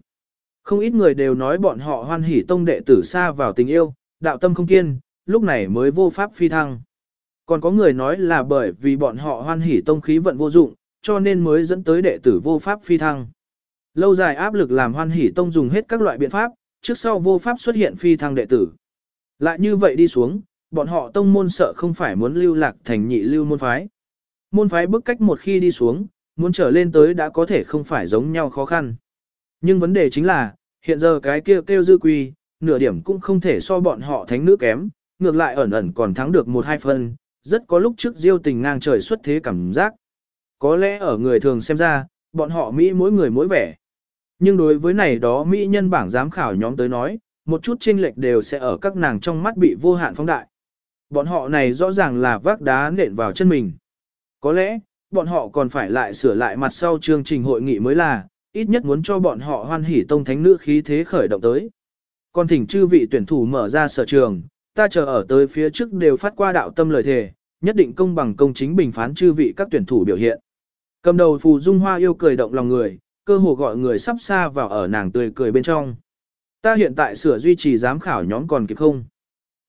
Không ít người đều nói bọn họ hoan hỷ tông đệ tử xa vào tình yêu, đạo tâm không kiên, lúc này mới vô pháp phi thăng. Còn có người nói là bởi vì bọn họ hoan hỷ tông khí vận vô dụng, cho nên mới dẫn tới đệ tử vô pháp phi thăng. Lâu dài áp lực làm hoan hỷ tông dùng hết các loại biện pháp, trước sau vô pháp xuất hiện phi thăng đệ tử. Lại như vậy đi xuống, bọn họ tông môn sợ không phải muốn lưu lạc thành nhị lưu môn phái. Môn phái bước cách một khi đi xuống, muốn trở lên tới đã có thể không phải giống nhau khó khăn. Nhưng vấn đề chính là, hiện giờ cái kia kêu, kêu dư quy, nửa điểm cũng không thể so bọn họ thánh nữ kém, ngược lại ẩn ẩn còn thắng được một hai phân, rất có lúc trước diêu tình ngang trời xuất thế cảm giác. Có lẽ ở người thường xem ra, bọn họ Mỹ mỗi người mỗi vẻ. Nhưng đối với này đó Mỹ nhân bảng giám khảo nhóm tới nói, một chút chênh lệch đều sẽ ở các nàng trong mắt bị vô hạn phóng đại. Bọn họ này rõ ràng là vác đá nện vào chân mình. Có lẽ, bọn họ còn phải lại sửa lại mặt sau chương trình hội nghị mới là, ít nhất muốn cho bọn họ hoan hỉ tông thánh nữ khí thế khởi động tới. Còn thỉnh chư vị tuyển thủ mở ra sở trường, ta chờ ở tới phía trước đều phát qua đạo tâm lời thề, nhất định công bằng công chính bình phán chư vị các tuyển thủ biểu hiện. Cầm đầu phù dung hoa yêu cười động lòng người, cơ hồ gọi người sắp xa vào ở nàng tươi cười bên trong. Ta hiện tại sửa duy trì giám khảo nhóm còn kịp không?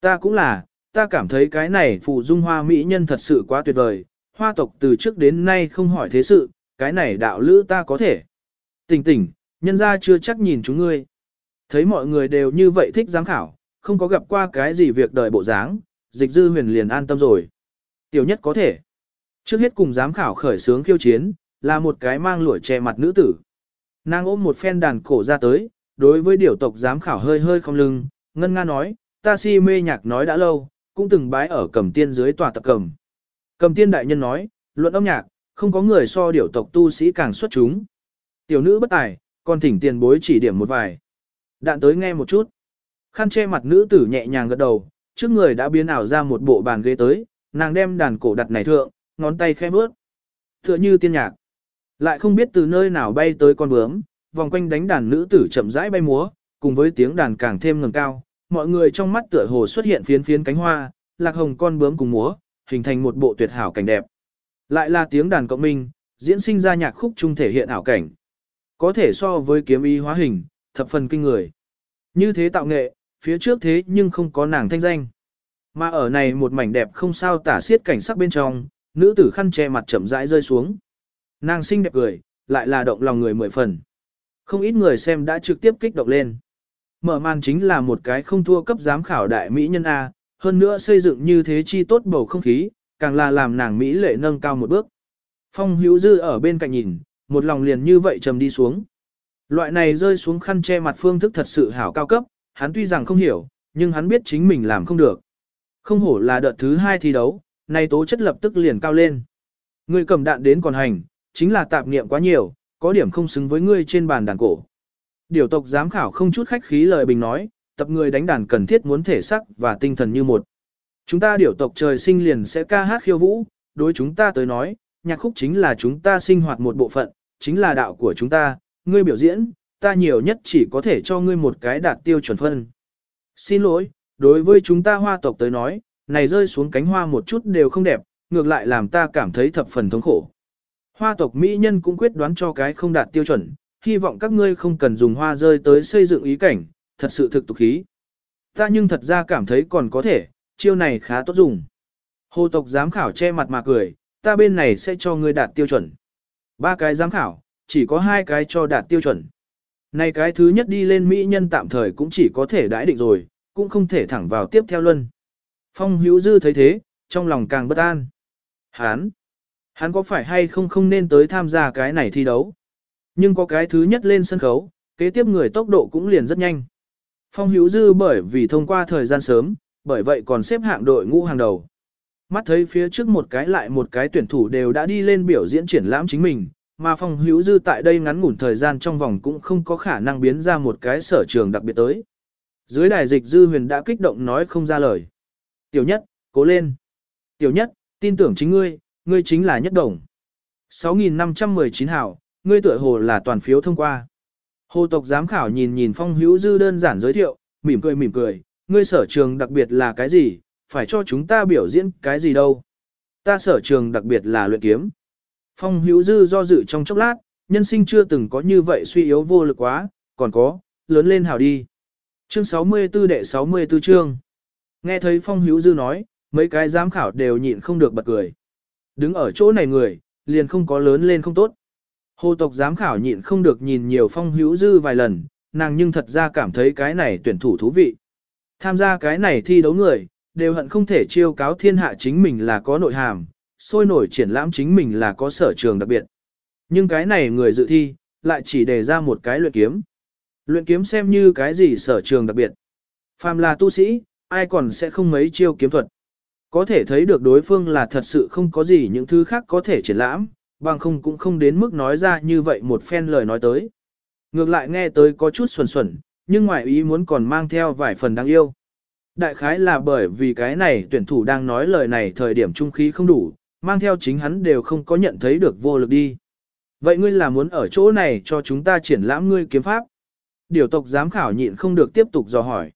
Ta cũng là, ta cảm thấy cái này phù dung hoa mỹ nhân thật sự quá tuyệt vời, hoa tộc từ trước đến nay không hỏi thế sự, cái này đạo lữ ta có thể. Tỉnh tỉnh, nhân ra chưa chắc nhìn chúng ngươi. Thấy mọi người đều như vậy thích giám khảo, không có gặp qua cái gì việc đời bộ dáng, dịch dư huyền liền an tâm rồi. Tiểu nhất có thể. Trước hết cùng giám khảo khởi sướng khiêu chiến, là một cái mang lụa che mặt nữ tử. Nàng ôm một phen đàn cổ ra tới, đối với điều tộc giám khảo hơi hơi không lưng, ngân nga nói, ta si mê nhạc nói đã lâu, cũng từng bái ở cầm tiên dưới tòa tập cầm. Cầm tiên đại nhân nói, luận âm nhạc, không có người so điều tộc tu sĩ càng xuất chúng. Tiểu nữ bất tài, còn thỉnh tiền bối chỉ điểm một vài. Đạn tới nghe một chút. Khăn che mặt nữ tử nhẹ nhàng gật đầu, trước người đã biến ảo ra một bộ bàn ghế tới, nàng đem đàn cổ đặt này thượng, ngón tay khẽ bước. Tựa như tiên nhạc. Lại không biết từ nơi nào bay tới con bướm, vòng quanh đánh đàn nữ tử chậm rãi bay múa, cùng với tiếng đàn càng thêm ngẩng cao, mọi người trong mắt tựa hồ xuất hiện phiến phiến cánh hoa, lạc hồng con bướm cùng múa, hình thành một bộ tuyệt hảo cảnh đẹp. Lại là tiếng đàn cộng minh, diễn sinh ra nhạc khúc trung thể hiện ảo cảnh. Có thể so với kiếm ý hóa hình, thập phần kinh người. Như thế tạo nghệ, phía trước thế nhưng không có nàng thanh danh. Mà ở này một mảnh đẹp không sao tả xiết cảnh sắc bên trong, nữ tử khăn che mặt chậm rãi rơi xuống. Nàng xinh đẹp cười, lại là động lòng người mười phần. Không ít người xem đã trực tiếp kích động lên. mở màn chính là một cái không thua cấp giám khảo đại mỹ nhân A, hơn nữa xây dựng như thế chi tốt bầu không khí, càng là làm nàng Mỹ lệ nâng cao một bước. Phong hữu dư ở bên cạnh nhìn, một lòng liền như vậy trầm đi xuống. Loại này rơi xuống khăn che mặt phương thức thật sự hảo cao cấp, hắn tuy rằng không hiểu, nhưng hắn biết chính mình làm không được. Không hổ là đợt thứ hai thi đấu, nay tố chất lập tức liền cao lên. Người cầm đạn đến còn hành, chính là tạp niệm quá nhiều, có điểm không xứng với ngươi trên bàn đàn cổ. Điều tộc giám khảo không chút khách khí lời bình nói, tập người đánh đàn cần thiết muốn thể sắc và tinh thần như một. Chúng ta điều tộc trời sinh liền sẽ ca hát khiêu vũ, đối chúng ta tới nói, nhạc khúc chính là chúng ta sinh hoạt một bộ phận, chính là đạo của chúng ta, ngươi biểu diễn, ta nhiều nhất chỉ có thể cho ngươi một cái đạt tiêu chuẩn phân. Xin lỗi, đối với chúng ta hoa tộc tới nói, này rơi xuống cánh hoa một chút đều không đẹp, ngược lại làm ta cảm thấy thập phần thống khổ. Hoa tộc Mỹ nhân cũng quyết đoán cho cái không đạt tiêu chuẩn, hy vọng các ngươi không cần dùng hoa rơi tới xây dựng ý cảnh, thật sự thực tục khí. Ta nhưng thật ra cảm thấy còn có thể, chiêu này khá tốt dùng. Hồ tộc giám khảo che mặt mà cười, ta bên này sẽ cho ngươi đạt tiêu chuẩn. Ba cái giám khảo, chỉ có hai cái cho đạt tiêu chuẩn. Này cái thứ nhất đi lên Mỹ nhân tạm thời cũng chỉ có thể đãi định rồi, cũng không thể thẳng vào tiếp theo luân. Phong hữu dư thấy thế, trong lòng càng bất an. Hán! Hắn có phải hay không không nên tới tham gia cái này thi đấu? Nhưng có cái thứ nhất lên sân khấu, kế tiếp người tốc độ cũng liền rất nhanh. Phong hữu dư bởi vì thông qua thời gian sớm, bởi vậy còn xếp hạng đội ngũ hàng đầu. Mắt thấy phía trước một cái lại một cái tuyển thủ đều đã đi lên biểu diễn triển lãm chính mình, mà phong hữu dư tại đây ngắn ngủn thời gian trong vòng cũng không có khả năng biến ra một cái sở trường đặc biệt tới. Dưới đài dịch dư huyền đã kích động nói không ra lời. Tiểu nhất, cố lên. Tiểu nhất, tin tưởng chính ngươi, ngươi chính là nhất đồng. 6.519 hảo, ngươi tựa hồ là toàn phiếu thông qua. Hồ tộc giám khảo nhìn nhìn phong hữu dư đơn giản giới thiệu, mỉm cười mỉm cười, ngươi sở trường đặc biệt là cái gì, phải cho chúng ta biểu diễn cái gì đâu. Ta sở trường đặc biệt là luyện kiếm. Phong hữu dư do dự trong chốc lát, nhân sinh chưa từng có như vậy suy yếu vô lực quá, còn có, lớn lên hảo đi. Chương 64 đệ 64 chương. Nghe thấy Phong hữu dư nói, mấy cái giám khảo đều nhịn không được bật cười. Đứng ở chỗ này người, liền không có lớn lên không tốt. Hồ tộc giám khảo nhịn không được nhìn nhiều Phong hữu dư vài lần, nàng nhưng thật ra cảm thấy cái này tuyển thủ thú vị. Tham gia cái này thi đấu người, đều hận không thể chiêu cáo thiên hạ chính mình là có nội hàm, sôi nổi triển lãm chính mình là có sở trường đặc biệt. Nhưng cái này người dự thi, lại chỉ đề ra một cái luyện kiếm. Luyện kiếm xem như cái gì sở trường đặc biệt. Phàm là tu sĩ, ai còn sẽ không mấy chiêu kiếm thuật. Có thể thấy được đối phương là thật sự không có gì những thứ khác có thể triển lãm, bằng không cũng không đến mức nói ra như vậy một phen lời nói tới. Ngược lại nghe tới có chút xuẩn xuẩn, nhưng ngoại ý muốn còn mang theo vài phần đáng yêu. Đại khái là bởi vì cái này tuyển thủ đang nói lời này thời điểm trung khí không đủ, mang theo chính hắn đều không có nhận thấy được vô lực đi. Vậy ngươi là muốn ở chỗ này cho chúng ta triển lãm ngươi kiếm pháp? Điều tộc giám khảo nhịn không được tiếp tục dò hỏi.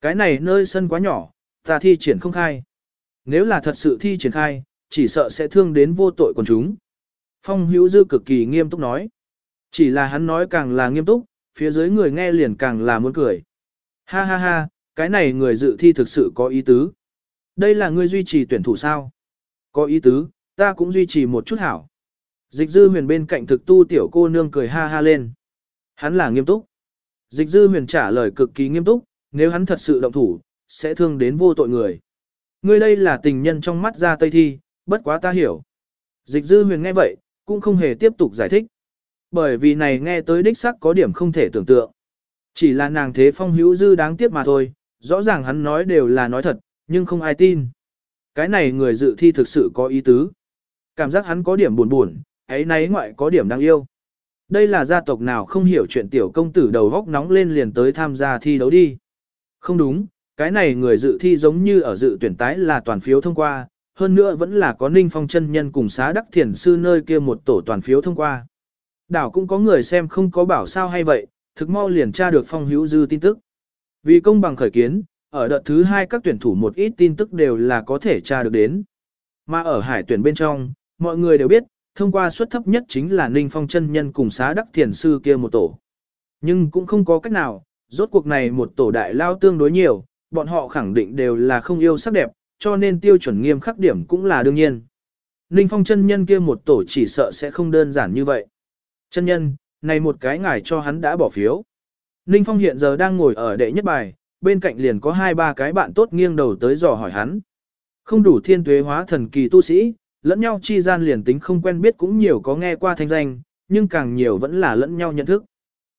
Cái này nơi sân quá nhỏ, ta thi triển không khai. Nếu là thật sự thi triển khai, chỉ sợ sẽ thương đến vô tội quần chúng. Phong hữu dư cực kỳ nghiêm túc nói. Chỉ là hắn nói càng là nghiêm túc, phía dưới người nghe liền càng là muốn cười. Ha ha ha, cái này người dự thi thực sự có ý tứ. Đây là ngươi duy trì tuyển thủ sao? Có ý tứ, ta cũng duy trì một chút hảo. Dịch dư huyền bên cạnh thực tu tiểu cô nương cười ha ha lên. Hắn là nghiêm túc. Dịch dư huyền trả lời cực kỳ nghiêm túc, nếu hắn thật sự động thủ, sẽ thương đến vô tội người. Ngươi đây là tình nhân trong mắt ra tây thi, bất quá ta hiểu. Dịch dư huyền nghe vậy, cũng không hề tiếp tục giải thích. Bởi vì này nghe tới đích sắc có điểm không thể tưởng tượng. Chỉ là nàng thế phong hữu dư đáng tiếc mà thôi, rõ ràng hắn nói đều là nói thật, nhưng không ai tin. Cái này người dự thi thực sự có ý tứ. Cảm giác hắn có điểm buồn buồn, ấy nấy ngoại có điểm đáng yêu. Đây là gia tộc nào không hiểu chuyện tiểu công tử đầu góc nóng lên liền tới tham gia thi đấu đi. Không đúng, cái này người dự thi giống như ở dự tuyển tái là toàn phiếu thông qua, hơn nữa vẫn là có ninh phong chân nhân cùng xá đắc thiền sư nơi kia một tổ toàn phiếu thông qua. Đảo cũng có người xem không có bảo sao hay vậy, thực mau liền tra được phong hữu dư tin tức. Vì công bằng khởi kiến, ở đợt thứ hai các tuyển thủ một ít tin tức đều là có thể tra được đến. Mà ở hải tuyển bên trong, mọi người đều biết, thông qua suất thấp nhất chính là Ninh Phong chân nhân cùng xá đắc thiền sư kia một tổ. Nhưng cũng không có cách nào, rốt cuộc này một tổ đại lao tương đối nhiều, bọn họ khẳng định đều là không yêu sắc đẹp, cho nên tiêu chuẩn nghiêm khắc điểm cũng là đương nhiên. Ninh Phong chân nhân kia một tổ chỉ sợ sẽ không đơn giản như vậy. Chân nhân, này một cái ngài cho hắn đã bỏ phiếu. Ninh Phong hiện giờ đang ngồi ở đệ nhất bài, bên cạnh liền có hai ba cái bạn tốt nghiêng đầu tới dò hỏi hắn. Không đủ thiên tuế hóa thần kỳ tu sĩ, lẫn nhau chi gian liền tính không quen biết cũng nhiều có nghe qua thanh danh, nhưng càng nhiều vẫn là lẫn nhau nhận thức.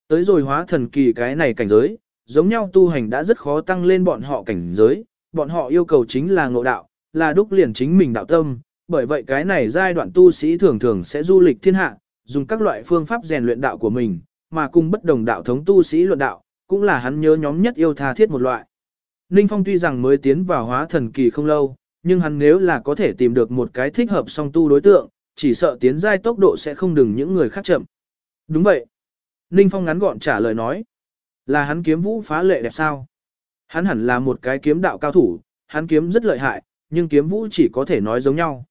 Tới rồi hóa thần kỳ cái này cảnh giới, giống nhau tu hành đã rất khó tăng lên bọn họ cảnh giới, bọn họ yêu cầu chính là ngộ đạo, là đúc liền chính mình đạo tâm, bởi vậy cái này giai đoạn tu sĩ thường thường sẽ du lịch thiên hạ, dùng các loại phương pháp rèn luyện đạo của mình, mà cùng bất đồng đạo thống tu sĩ luận đạo, cũng là hắn nhớ nhóm nhất yêu tha thiết một loại. Ninh Phong tuy rằng mới tiến vào hóa thần kỳ không lâu, nhưng hắn nếu là có thể tìm được một cái thích hợp song tu đối tượng, chỉ sợ tiến giai tốc độ sẽ không đừng những người khác chậm. Đúng vậy. Ninh Phong ngắn gọn trả lời nói. Là hắn kiếm vũ phá lệ đẹp sao? Hắn hẳn là một cái kiếm đạo cao thủ, hắn kiếm rất lợi hại, nhưng kiếm vũ chỉ có thể nói giống nhau.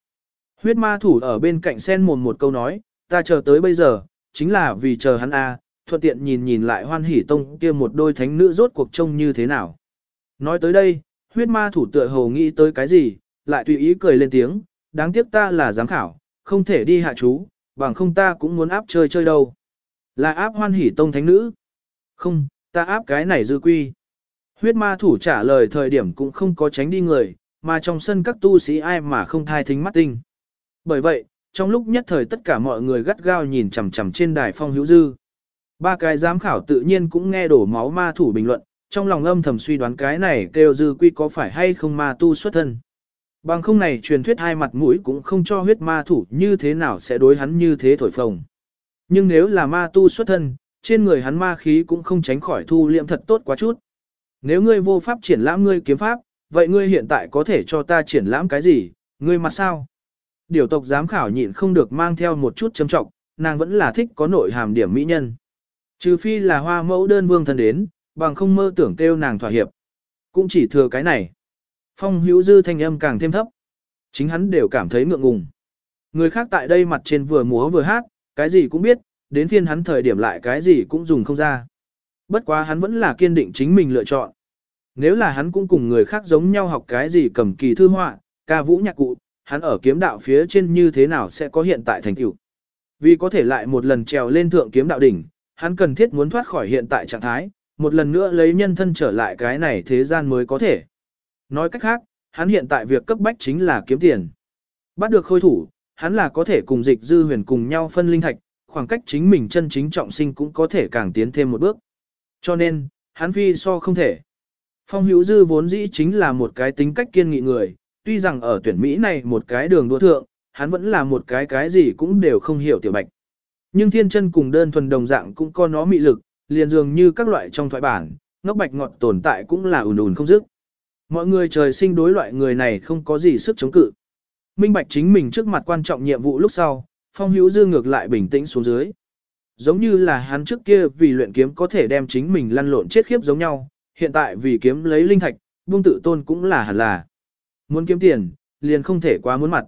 Huyết ma thủ ở bên cạnh sen mồm một câu nói, ta chờ tới bây giờ, chính là vì chờ hắn a, thuận tiện nhìn nhìn lại hoan hỉ tông kia một đôi thánh nữ rốt cuộc trông như thế nào. Nói tới đây, huyết ma thủ tựa hồ nghĩ tới cái gì, lại tùy ý cười lên tiếng, đáng tiếc ta là giám khảo, không thể đi hạ chú, bằng không ta cũng muốn áp chơi chơi đâu. Là áp hoan hỉ tông thánh nữ. Không, ta áp cái này dư quy. Huyết ma thủ trả lời thời điểm cũng không có tránh đi người, mà trong sân các tu sĩ ai mà không thai thính mắt tinh. Bởi vậy, trong lúc nhất thời tất cả mọi người gắt gao nhìn chằm chằm trên đài phong hữu dư. Ba cái giám khảo tự nhiên cũng nghe đổ máu ma thủ bình luận, trong lòng âm thầm suy đoán cái này kêu dư quy có phải hay không ma tu xuất thân. Bằng không này truyền thuyết hai mặt mũi cũng không cho huyết ma thủ như thế nào sẽ đối hắn như thế thổi phồng. Nhưng nếu là ma tu xuất thân, trên người hắn ma khí cũng không tránh khỏi thu liệm thật tốt quá chút. Nếu ngươi vô pháp triển lãm ngươi kiếm pháp, vậy ngươi hiện tại có thể cho ta triển lãm cái gì, ngươi mặt sao? Điều tộc giám khảo nhịn không được mang theo một chút châm trọng, nàng vẫn là thích có nội hàm điểm mỹ nhân. Trừ phi là hoa mẫu đơn vương thân đến, bằng không mơ tưởng kêu nàng thỏa hiệp. Cũng chỉ thừa cái này. Phong hữu dư thanh âm càng thêm thấp. Chính hắn đều cảm thấy ngượng ngùng. Người khác tại đây mặt trên vừa múa vừa hát, cái gì cũng biết, đến phiên hắn thời điểm lại cái gì cũng dùng không ra. Bất quá hắn vẫn là kiên định chính mình lựa chọn. Nếu là hắn cũng cùng người khác giống nhau học cái gì cầm kỳ thư họa, ca vũ nhạc cụ, hắn ở kiếm đạo phía trên như thế nào sẽ có hiện tại thành tựu. Vì có thể lại một lần trèo lên thượng kiếm đạo đỉnh, hắn cần thiết muốn thoát khỏi hiện tại trạng thái, một lần nữa lấy nhân thân trở lại cái này thế gian mới có thể. Nói cách khác, hắn hiện tại việc cấp bách chính là kiếm tiền. Bắt được khôi thủ, hắn là có thể cùng dịch dư huyền cùng nhau phân linh thạch, khoảng cách chính mình chân chính trọng sinh cũng có thể càng tiến thêm một bước. Cho nên, hắn phi so không thể. Phong hữu dư vốn dĩ chính là một cái tính cách kiên nghị người, tuy rằng ở tuyển Mỹ này một cái đường đua thượng, hắn vẫn là một cái cái gì cũng đều không hiểu tiểu bạch. Nhưng thiên chân cùng đơn thuần đồng dạng cũng có nó mị lực, liền dường như các loại trong thoại bản, ngốc bạch ngọt tồn tại cũng là ùn ùn không dứt. Mọi người trời sinh đối loại người này không có gì sức chống cự. Minh bạch chính mình trước mặt quan trọng nhiệm vụ lúc sau, phong hữu dư ngược lại bình tĩnh xuống dưới. Giống như là hắn trước kia vì luyện kiếm có thể đem chính mình lăn lộn chết khiếp giống nhau, hiện tại vì kiếm lấy linh thạch, buông tự tôn cũng là hẳn là. Muốn kiếm tiền, liền không thể quá muốn mặt.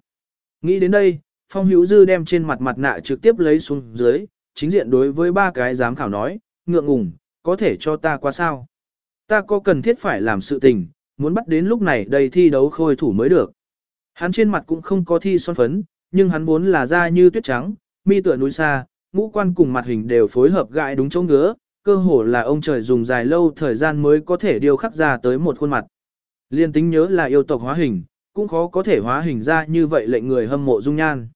Nghĩ đến đây, Phong Hữu Dư đem trên mặt mặt nạ trực tiếp lấy xuống dưới, chính diện đối với ba cái giám khảo nói, ngượng ngùng, có thể cho ta qua sao? Ta có cần thiết phải làm sự tình, muốn bắt đến lúc này đây thi đấu khôi thủ mới được. Hắn trên mặt cũng không có thi son phấn, nhưng hắn vốn là da như tuyết trắng, mi tựa núi xa, ngũ quan cùng mặt hình đều phối hợp gại đúng chỗ ngứa, cơ hồ là ông trời dùng dài lâu thời gian mới có thể điều khắc ra tới một khuôn mặt. Liên tính nhớ là yêu tộc hóa hình, cũng khó có thể hóa hình ra như vậy lệnh người hâm mộ dung nhan.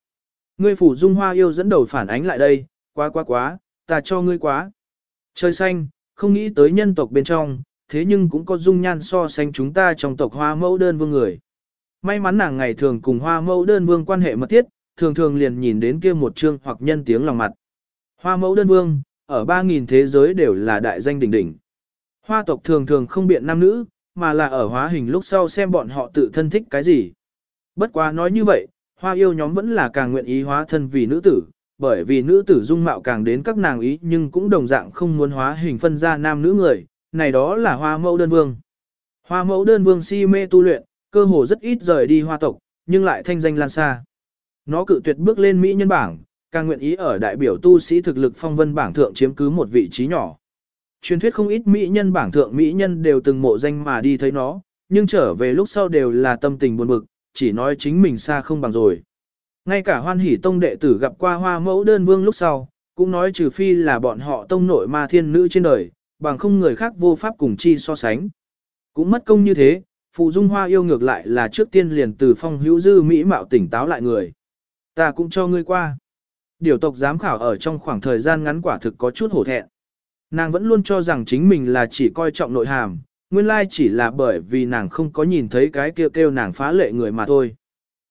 Ngươi phủ dung hoa yêu dẫn đầu phản ánh lại đây, quá quá quá, ta cho ngươi quá. Trời xanh, không nghĩ tới nhân tộc bên trong, thế nhưng cũng có dung nhan so sánh chúng ta trong tộc hoa mẫu đơn vương người. May mắn nàng ngày thường cùng hoa mẫu đơn vương quan hệ mật thiết, thường thường liền nhìn đến kia một chương hoặc nhân tiếng lòng mặt. Hoa mẫu đơn vương, ở 3.000 thế giới đều là đại danh đỉnh đỉnh. Hoa tộc thường thường không biện nam nữ, mà là ở hóa hình lúc sau xem bọn họ tự thân thích cái gì. Bất quá nói như vậy, hoa yêu nhóm vẫn là càng nguyện ý hóa thân vì nữ tử, bởi vì nữ tử dung mạo càng đến các nàng ý nhưng cũng đồng dạng không muốn hóa hình phân ra nam nữ người, này đó là hoa mẫu đơn vương. Hoa mẫu đơn vương si mê tu luyện, cơ hồ rất ít rời đi hoa tộc, nhưng lại thanh danh lan xa. Nó cự tuyệt bước lên Mỹ nhân bảng, càng nguyện ý ở đại biểu tu sĩ thực lực phong vân bảng thượng chiếm cứ một vị trí nhỏ. Truyền thuyết không ít Mỹ nhân bảng thượng Mỹ nhân đều từng mộ danh mà đi thấy nó, nhưng trở về lúc sau đều là tâm tình buồn bực, chỉ nói chính mình xa không bằng rồi. Ngay cả hoan hỷ tông đệ tử gặp qua hoa mẫu đơn vương lúc sau, cũng nói trừ phi là bọn họ tông nội ma thiên nữ trên đời, bằng không người khác vô pháp cùng chi so sánh. Cũng mất công như thế, Phụ Dung Hoa yêu ngược lại là trước tiên liền từ phong hữu dư mỹ mạo tỉnh táo lại người. Ta cũng cho ngươi qua. Điều tộc giám khảo ở trong khoảng thời gian ngắn quả thực có chút hổ thẹn. Nàng vẫn luôn cho rằng chính mình là chỉ coi trọng nội hàm, nguyên lai chỉ là bởi vì nàng không có nhìn thấy cái kêu kêu nàng phá lệ người mà thôi.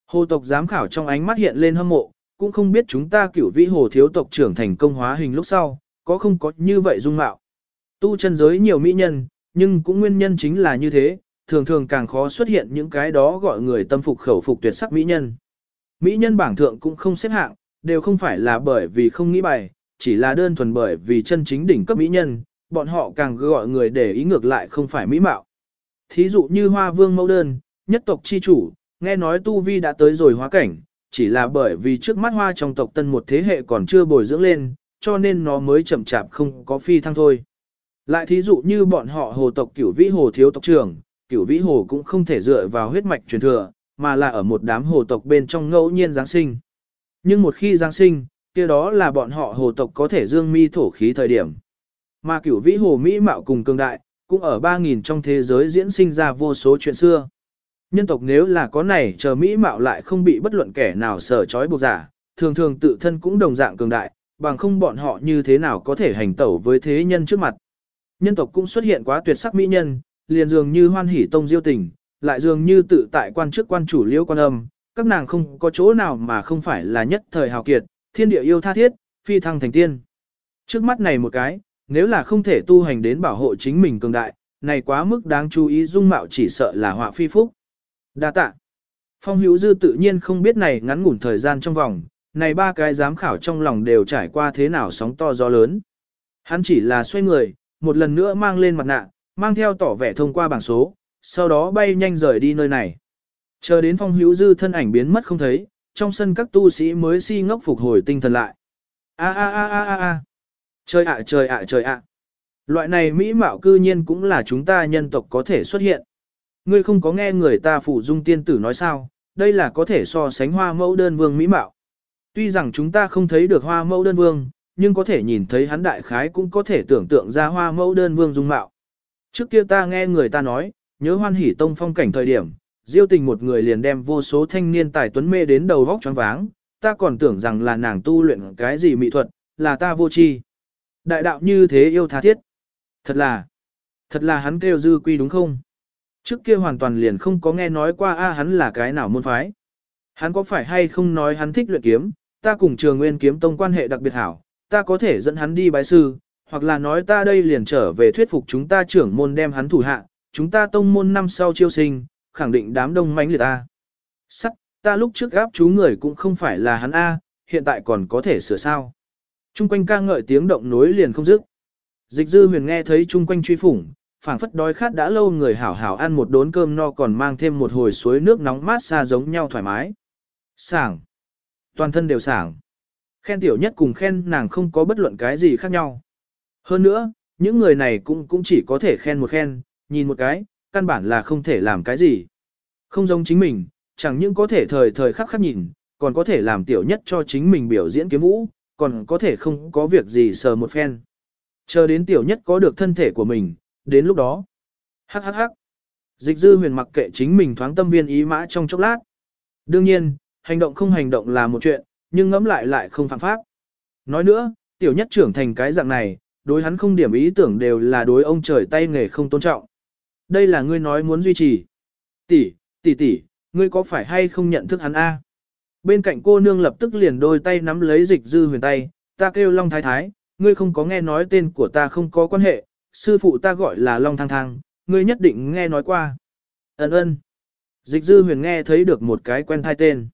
Hồ tộc giám khảo trong ánh mắt hiện lên hâm mộ, cũng không biết chúng ta cửu vĩ hồ thiếu tộc trưởng thành công hóa hình lúc sau, có không có như vậy dung mạo. Tu chân giới nhiều mỹ nhân, nhưng cũng nguyên nhân chính là như thế, thường thường càng khó xuất hiện những cái đó gọi người tâm phục khẩu phục tuyệt sắc mỹ nhân. Mỹ nhân bảng thượng cũng không xếp hạng, đều không phải là bởi vì không nghĩ bài, chỉ là đơn thuần bởi vì chân chính đỉnh cấp mỹ nhân, bọn họ càng gọi người để ý ngược lại không phải mỹ mạo. Thí dụ như hoa vương mẫu đơn, nhất tộc chi chủ, nghe nói tu vi đã tới rồi hóa cảnh, chỉ là bởi vì trước mắt hoa trong tộc tân một thế hệ còn chưa bồi dưỡng lên, cho nên nó mới chậm chạp không có phi thăng thôi. Lại thí dụ như bọn họ hồ tộc cửu vĩ hồ thiếu tộc trưởng, cửu vĩ hồ cũng không thể dựa vào huyết mạch truyền thừa, mà là ở một đám hồ tộc bên trong ngẫu nhiên Giáng sinh. Nhưng một khi Giáng sinh, kia đó là bọn họ hồ tộc có thể dương mi thổ khí thời điểm. Mà cửu vĩ hồ Mỹ mạo cùng cường đại, cũng ở 3.000 trong thế giới diễn sinh ra vô số chuyện xưa. Nhân tộc nếu là có này chờ Mỹ mạo lại không bị bất luận kẻ nào sở trói buộc giả, thường thường tự thân cũng đồng dạng cường đại, bằng không bọn họ như thế nào có thể hành tẩu với thế nhân trước mặt. Nhân tộc cũng xuất hiện quá tuyệt sắc mỹ nhân, liền dường như hoan hỷ tông diêu tình, lại dường như tự tại quan chức quan chủ liễu quan âm, các nàng không có chỗ nào mà không phải là nhất thời hào kiệt, thiên địa yêu tha thiết, phi thăng thành tiên. Trước mắt này một cái, nếu là không thể tu hành đến bảo hộ chính mình cường đại, này quá mức đáng chú ý dung mạo chỉ sợ là họa phi phúc. Đa tạ. Phong hữu dư tự nhiên không biết này ngắn ngủn thời gian trong vòng, này ba cái giám khảo trong lòng đều trải qua thế nào sóng to gió lớn. Hắn chỉ là xoay người, một lần nữa mang lên mặt nạ, mang theo tỏ vẻ thông qua bảng số, sau đó bay nhanh rời đi nơi này. Chờ đến phong hữu dư thân ảnh biến mất không thấy, trong sân các tu sĩ mới si ngốc phục hồi tinh thần lại. A a a a a a. Trời ạ trời ạ trời ạ. Loại này mỹ mạo cư nhiên cũng là chúng ta nhân tộc có thể xuất hiện. Ngươi không có nghe người ta phụ dung tiên tử nói sao, đây là có thể so sánh hoa mẫu đơn vương mỹ mạo. Tuy rằng chúng ta không thấy được hoa mẫu đơn vương, nhưng có thể nhìn thấy hắn đại khái cũng có thể tưởng tượng ra hoa mẫu đơn vương dung mạo. Trước kia ta nghe người ta nói, nhớ hoan hỉ tông phong cảnh thời điểm, diêu tình một người liền đem vô số thanh niên tài tuấn mê đến đầu vóc choáng váng, ta còn tưởng rằng là nàng tu luyện cái gì mỹ thuật, là ta vô tri. Đại đạo như thế yêu tha thiết. Thật là, thật là hắn kêu dư quy đúng không? Trước kia hoàn toàn liền không có nghe nói qua a hắn là cái nào môn phái. Hắn có phải hay không nói hắn thích luyện kiếm, ta cùng trường nguyên kiếm tông quan hệ đặc biệt hảo, ta có thể dẫn hắn đi bái sư, hoặc là nói ta đây liền trở về thuyết phục chúng ta trưởng môn đem hắn thủ hạ, chúng ta tông môn năm sau chiêu sinh, khẳng định đám đông mánh liệt ta. Sắc, ta lúc trước gáp chú người cũng không phải là hắn A, hiện tại còn có thể sửa sao. Trung quanh ca ngợi tiếng động nối liền không dứt. Dịch dư huyền nghe thấy trung quanh truy phủng, phảng phất đói khát đã lâu người hảo hảo ăn một đốn cơm no còn mang thêm một hồi suối nước nóng mát xa giống nhau thoải mái. Sảng. Toàn thân đều sảng. Khen tiểu nhất cùng khen nàng không có bất luận cái gì khác nhau. Hơn nữa, những người này cũng cũng chỉ có thể khen một khen, nhìn một cái, căn bản là không thể làm cái gì. Không giống chính mình, chẳng những có thể thời thời khắc khắc nhìn, còn có thể làm tiểu nhất cho chính mình biểu diễn kiếm vũ, còn có thể không có việc gì sờ một phen. Chờ đến tiểu nhất có được thân thể của mình, đến lúc đó. Hắc hắc hắc. Dịch dư huyền mặc kệ chính mình thoáng tâm viên ý mã trong chốc lát. Đương nhiên, hành động không hành động là một chuyện, nhưng ngẫm lại lại không phạm pháp. Nói nữa, tiểu nhất trưởng thành cái dạng này, đối hắn không điểm ý tưởng đều là đối ông trời tay nghề không tôn trọng. Đây là ngươi nói muốn duy trì. Tỷ, tỷ tỷ, ngươi có phải hay không nhận thức hắn a? Bên cạnh cô nương lập tức liền đôi tay nắm lấy dịch dư huyền tay, ta kêu Long Thái Thái, ngươi không có nghe nói tên của ta không có quan hệ, sư phụ ta gọi là Long Thang Thang, ngươi nhất định nghe nói qua. Ấn ơn. Dịch dư huyền nghe thấy được một cái quen thai tên.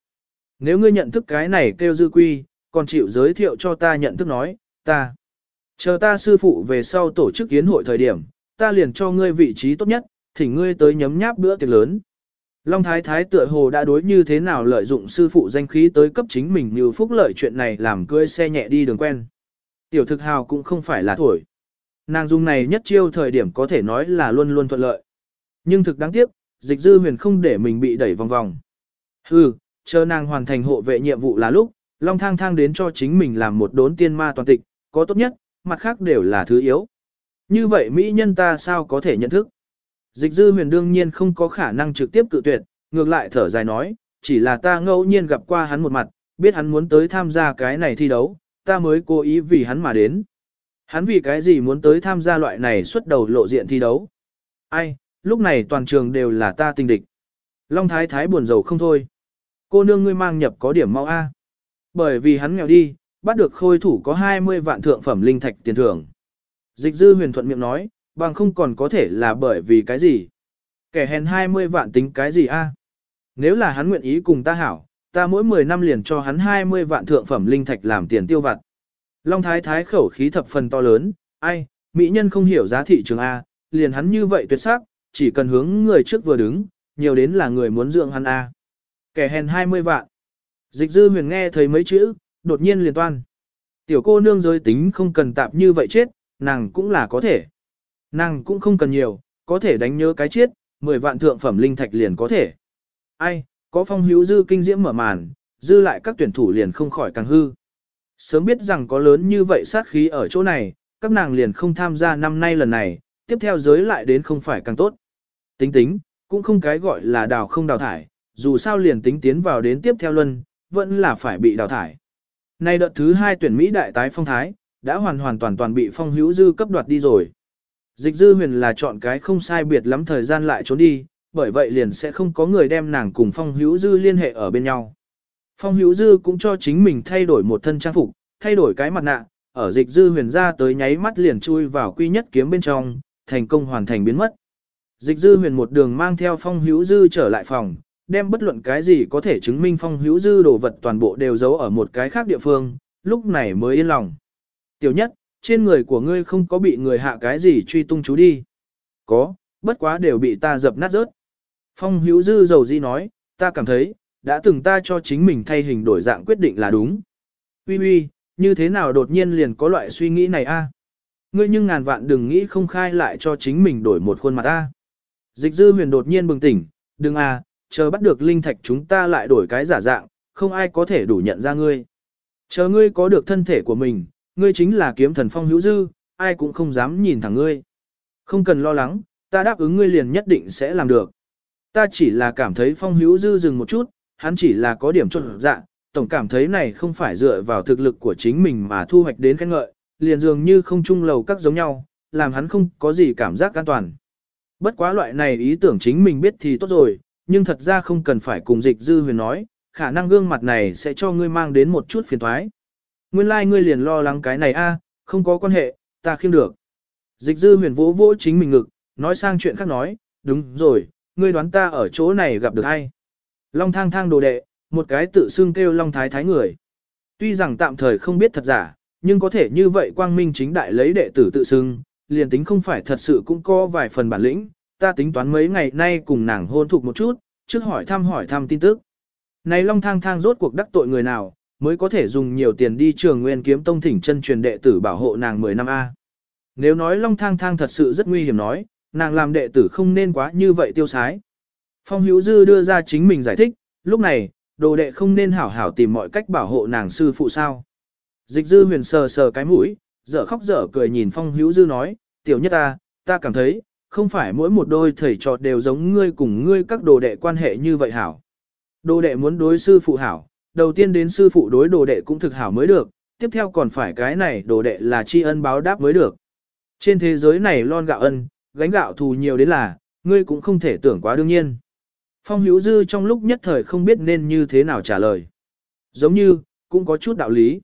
Nếu ngươi nhận thức cái này kêu dư quy, còn chịu giới thiệu cho ta nhận thức nói, ta. Chờ ta sư phụ về sau tổ chức yến hội thời điểm, ta liền cho ngươi vị trí tốt nhất, thỉnh ngươi tới nhấm nháp bữa tiệc lớn. Long Thái Thái tựa hồ đã đối như thế nào lợi dụng sư phụ danh khí tới cấp chính mình như phúc lợi chuyện này làm cưỡi xe nhẹ đi đường quen. Tiểu thực hào cũng không phải là thổi. Nàng dùng này nhất chiêu thời điểm có thể nói là luôn luôn thuận lợi. Nhưng thực đáng tiếc, dịch dư huyền không để mình bị đẩy vòng vòng. Hừ, chờ nàng hoàn thành hộ vệ nhiệm vụ là lúc, Long thang thang đến cho chính mình làm một đốn tiên ma toàn tịch, có tốt nhất, mặt khác đều là thứ yếu. Như vậy Mỹ nhân ta sao có thể nhận thức? Dịch dư huyền đương nhiên không có khả năng trực tiếp cự tuyệt, ngược lại thở dài nói, chỉ là ta ngẫu nhiên gặp qua hắn một mặt, biết hắn muốn tới tham gia cái này thi đấu, ta mới cố ý vì hắn mà đến. Hắn vì cái gì muốn tới tham gia loại này xuất đầu lộ diện thi đấu? Ai, lúc này toàn trường đều là ta tình địch. Long Thái Thái buồn rầu không thôi. Cô nương ngươi mang nhập có điểm mau A. Bởi vì hắn nghèo đi, bắt được khôi thủ có 20 vạn thượng phẩm linh thạch tiền thưởng. Dịch dư huyền thuận miệng nói, bằng không còn có thể là bởi vì cái gì. Kẻ hèn 20 vạn tính cái gì A. Nếu là hắn nguyện ý cùng ta hảo, ta mỗi 10 năm liền cho hắn 20 vạn thượng phẩm linh thạch làm tiền tiêu vặt. Long Thái Thái khẩu khí thập phần to lớn, ai, mỹ nhân không hiểu giá thị trường A, liền hắn như vậy tuyệt sắc, chỉ cần hướng người trước vừa đứng, nhiều đến là người muốn dưỡng hắn A. Kẻ hèn 20 vạn. Dịch dư huyền nghe thấy mấy chữ, đột nhiên liền toan. Tiểu cô nương giới tính không cần tạp như vậy chết, nàng cũng là có thể. Nàng cũng không cần nhiều, có thể đánh nhớ cái chết, 10 vạn thượng phẩm linh thạch liền có thể. Ai, có phong hữu dư kinh diễm mở màn, dư lại các tuyển thủ liền không khỏi càng hư. Sớm biết rằng có lớn như vậy sát khí ở chỗ này, các nàng liền không tham gia năm nay lần này, tiếp theo giới lại đến không phải càng tốt. Tính tính, cũng không cái gọi là đào không đào thải, dù sao liền tính tiến vào đến tiếp theo luân, vẫn là phải bị đào thải. Nay đợt thứ hai tuyển Mỹ đại tái phong thái, đã hoàn hoàn toàn toàn bị phong hữu dư cấp đoạt đi rồi. Dịch dư huyền là chọn cái không sai biệt lắm thời gian lại trốn đi, bởi vậy liền sẽ không có người đem nàng cùng phong hữu dư liên hệ ở bên nhau. Phong hữu dư cũng cho chính mình thay đổi một thân trang phục, thay đổi cái mặt nạ, ở dịch dư huyền ra tới nháy mắt liền chui vào quy nhất kiếm bên trong, thành công hoàn thành biến mất. Dịch dư huyền một đường mang theo phong hữu dư trở lại phòng, đem bất luận cái gì có thể chứng minh phong hữu dư đồ vật toàn bộ đều giấu ở một cái khác địa phương, lúc này mới yên lòng. Tiểu nhất, trên người của ngươi không có bị người hạ cái gì truy tung chú đi. Có, bất quá đều bị ta dập nát rớt. Phong hữu dư dầu di nói, ta cảm thấy, đã từng ta cho chính mình thay hình đổi dạng quyết định là đúng. Ui ui, như thế nào đột nhiên liền có loại suy nghĩ này a? À? Ngươi nhưng ngàn vạn đừng nghĩ không khai lại cho chính mình đổi một khuôn mặt a. Dịch dư huyền đột nhiên bừng tỉnh, đừng a, chờ bắt được linh thạch chúng ta lại đổi cái giả dạng, không ai có thể đủ nhận ra ngươi. Chờ ngươi có được thân thể của mình, ngươi chính là kiếm thần phong hữu dư, ai cũng không dám nhìn thẳng ngươi. Không cần lo lắng, ta đáp ứng ngươi liền nhất định sẽ làm được. Ta chỉ là cảm thấy phong hữu dư dừng một chút, hắn chỉ là có điểm trộn dạ, tổng cảm thấy này không phải dựa vào thực lực của chính mình mà thu hoạch đến khen ngợi, liền dường như không chung lầu các giống nhau, làm hắn không có gì cảm giác an toàn. Bất quá loại này ý tưởng chính mình biết thì tốt rồi, nhưng thật ra không cần phải cùng dịch dư huyền nói, khả năng gương mặt này sẽ cho ngươi mang đến một chút phiền thoái. Nguyên lai like ngươi liền lo lắng cái này a, không có quan hệ, ta khiêm được. Dịch dư huyền vỗ vỗ chính mình ngực, nói sang chuyện khác nói, đúng rồi, ngươi đoán ta ở chỗ này gặp được ai. Long thang thang đồ đệ, một cái tự xưng kêu long thái thái người. Tuy rằng tạm thời không biết thật giả, nhưng có thể như vậy quang minh chính đại lấy đệ tử tự xưng, liền tính không phải thật sự cũng có vài phần bản lĩnh, ta tính toán mấy ngày nay cùng nàng hôn thục một chút, trước hỏi thăm hỏi thăm tin tức. Này long thang thang rốt cuộc đắc tội người nào, mới có thể dùng nhiều tiền đi trường nguyên kiếm tông thỉnh chân truyền đệ tử bảo hộ nàng 10 năm A. Nếu nói long thang thang thật sự rất nguy hiểm nói, nàng làm đệ tử không nên quá như vậy tiêu sái. Phong Hữu Dư đưa ra chính mình giải thích, lúc này, đồ đệ không nên hảo hảo tìm mọi cách bảo hộ nàng sư phụ sao. Dịch Dư huyền sờ sờ cái mũi, dở khóc dở cười nhìn Phong Hữu Dư nói, tiểu nhất ta, ta cảm thấy, không phải mỗi một đôi thầy trò đều giống ngươi cùng ngươi các đồ đệ quan hệ như vậy hảo. Đồ đệ muốn đối sư phụ hảo, đầu tiên đến sư phụ đối đồ đệ cũng thực hảo mới được, tiếp theo còn phải cái này đồ đệ là tri ân báo đáp mới được. Trên thế giới này lon gạo ân, gánh gạo thù nhiều đến là, ngươi cũng không thể tưởng quá đương nhiên. Phong Hữu Dư trong lúc nhất thời không biết nên như thế nào trả lời. Giống như, cũng có chút đạo lý.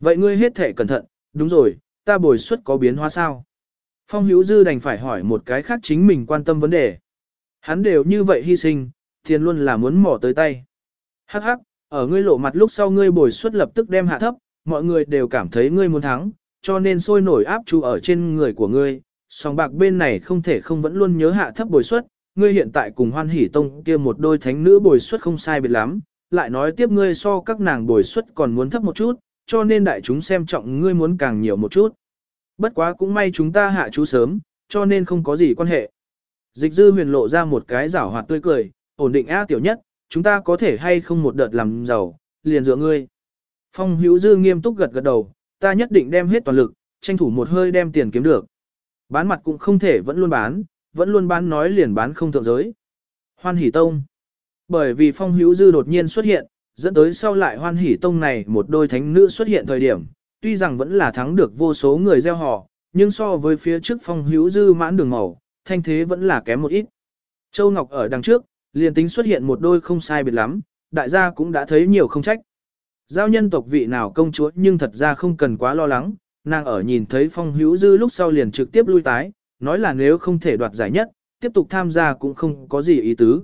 Vậy ngươi hết thể cẩn thận, đúng rồi, ta bồi suất có biến hóa sao? Phong Hữu Dư đành phải hỏi một cái khác chính mình quan tâm vấn đề. Hắn đều như vậy hy sinh, tiền luôn là muốn mỏ tới tay. Hắc hắc, ở ngươi lộ mặt lúc sau ngươi bồi suất lập tức đem hạ thấp, mọi người đều cảm thấy ngươi muốn thắng, cho nên sôi nổi áp chú ở trên người của ngươi. Song bạc bên này không thể không vẫn luôn nhớ hạ thấp bồi suất, ngươi hiện tại cùng hoan hỷ tông kia một đôi thánh nữ bồi suất không sai biệt lắm, lại nói tiếp ngươi so các nàng bồi suất còn muốn thấp một chút, cho nên đại chúng xem trọng ngươi muốn càng nhiều một chút. Bất quá cũng may chúng ta hạ chú sớm, cho nên không có gì quan hệ. Dịch dư huyền lộ ra một cái giảo hoạt tươi cười, ổn định á tiểu nhất, chúng ta có thể hay không một đợt làm giàu, liền dựa ngươi. Phong hữu dư nghiêm túc gật gật đầu, ta nhất định đem hết toàn lực, tranh thủ một hơi đem tiền kiếm được. Bán mặt cũng không thể vẫn luôn bán, vẫn luôn bán nói liền bán không thượng giới. Hoan hỷ tông. Bởi vì phong hữu dư đột nhiên xuất hiện, dẫn tới sau lại hoan hỷ tông này một đôi thánh nữ xuất hiện thời điểm, tuy rằng vẫn là thắng được vô số người gieo họ, nhưng so với phía trước phong hữu dư mãn đường màu, thanh thế vẫn là kém một ít. Châu Ngọc ở đằng trước, liền tính xuất hiện một đôi không sai biệt lắm, đại gia cũng đã thấy nhiều không trách. Giao nhân tộc vị nào công chúa nhưng thật ra không cần quá lo lắng, nàng ở nhìn thấy phong hữu dư lúc sau liền trực tiếp lui tái, nói là nếu không thể đoạt giải nhất, tiếp tục tham gia cũng không có gì ý tứ.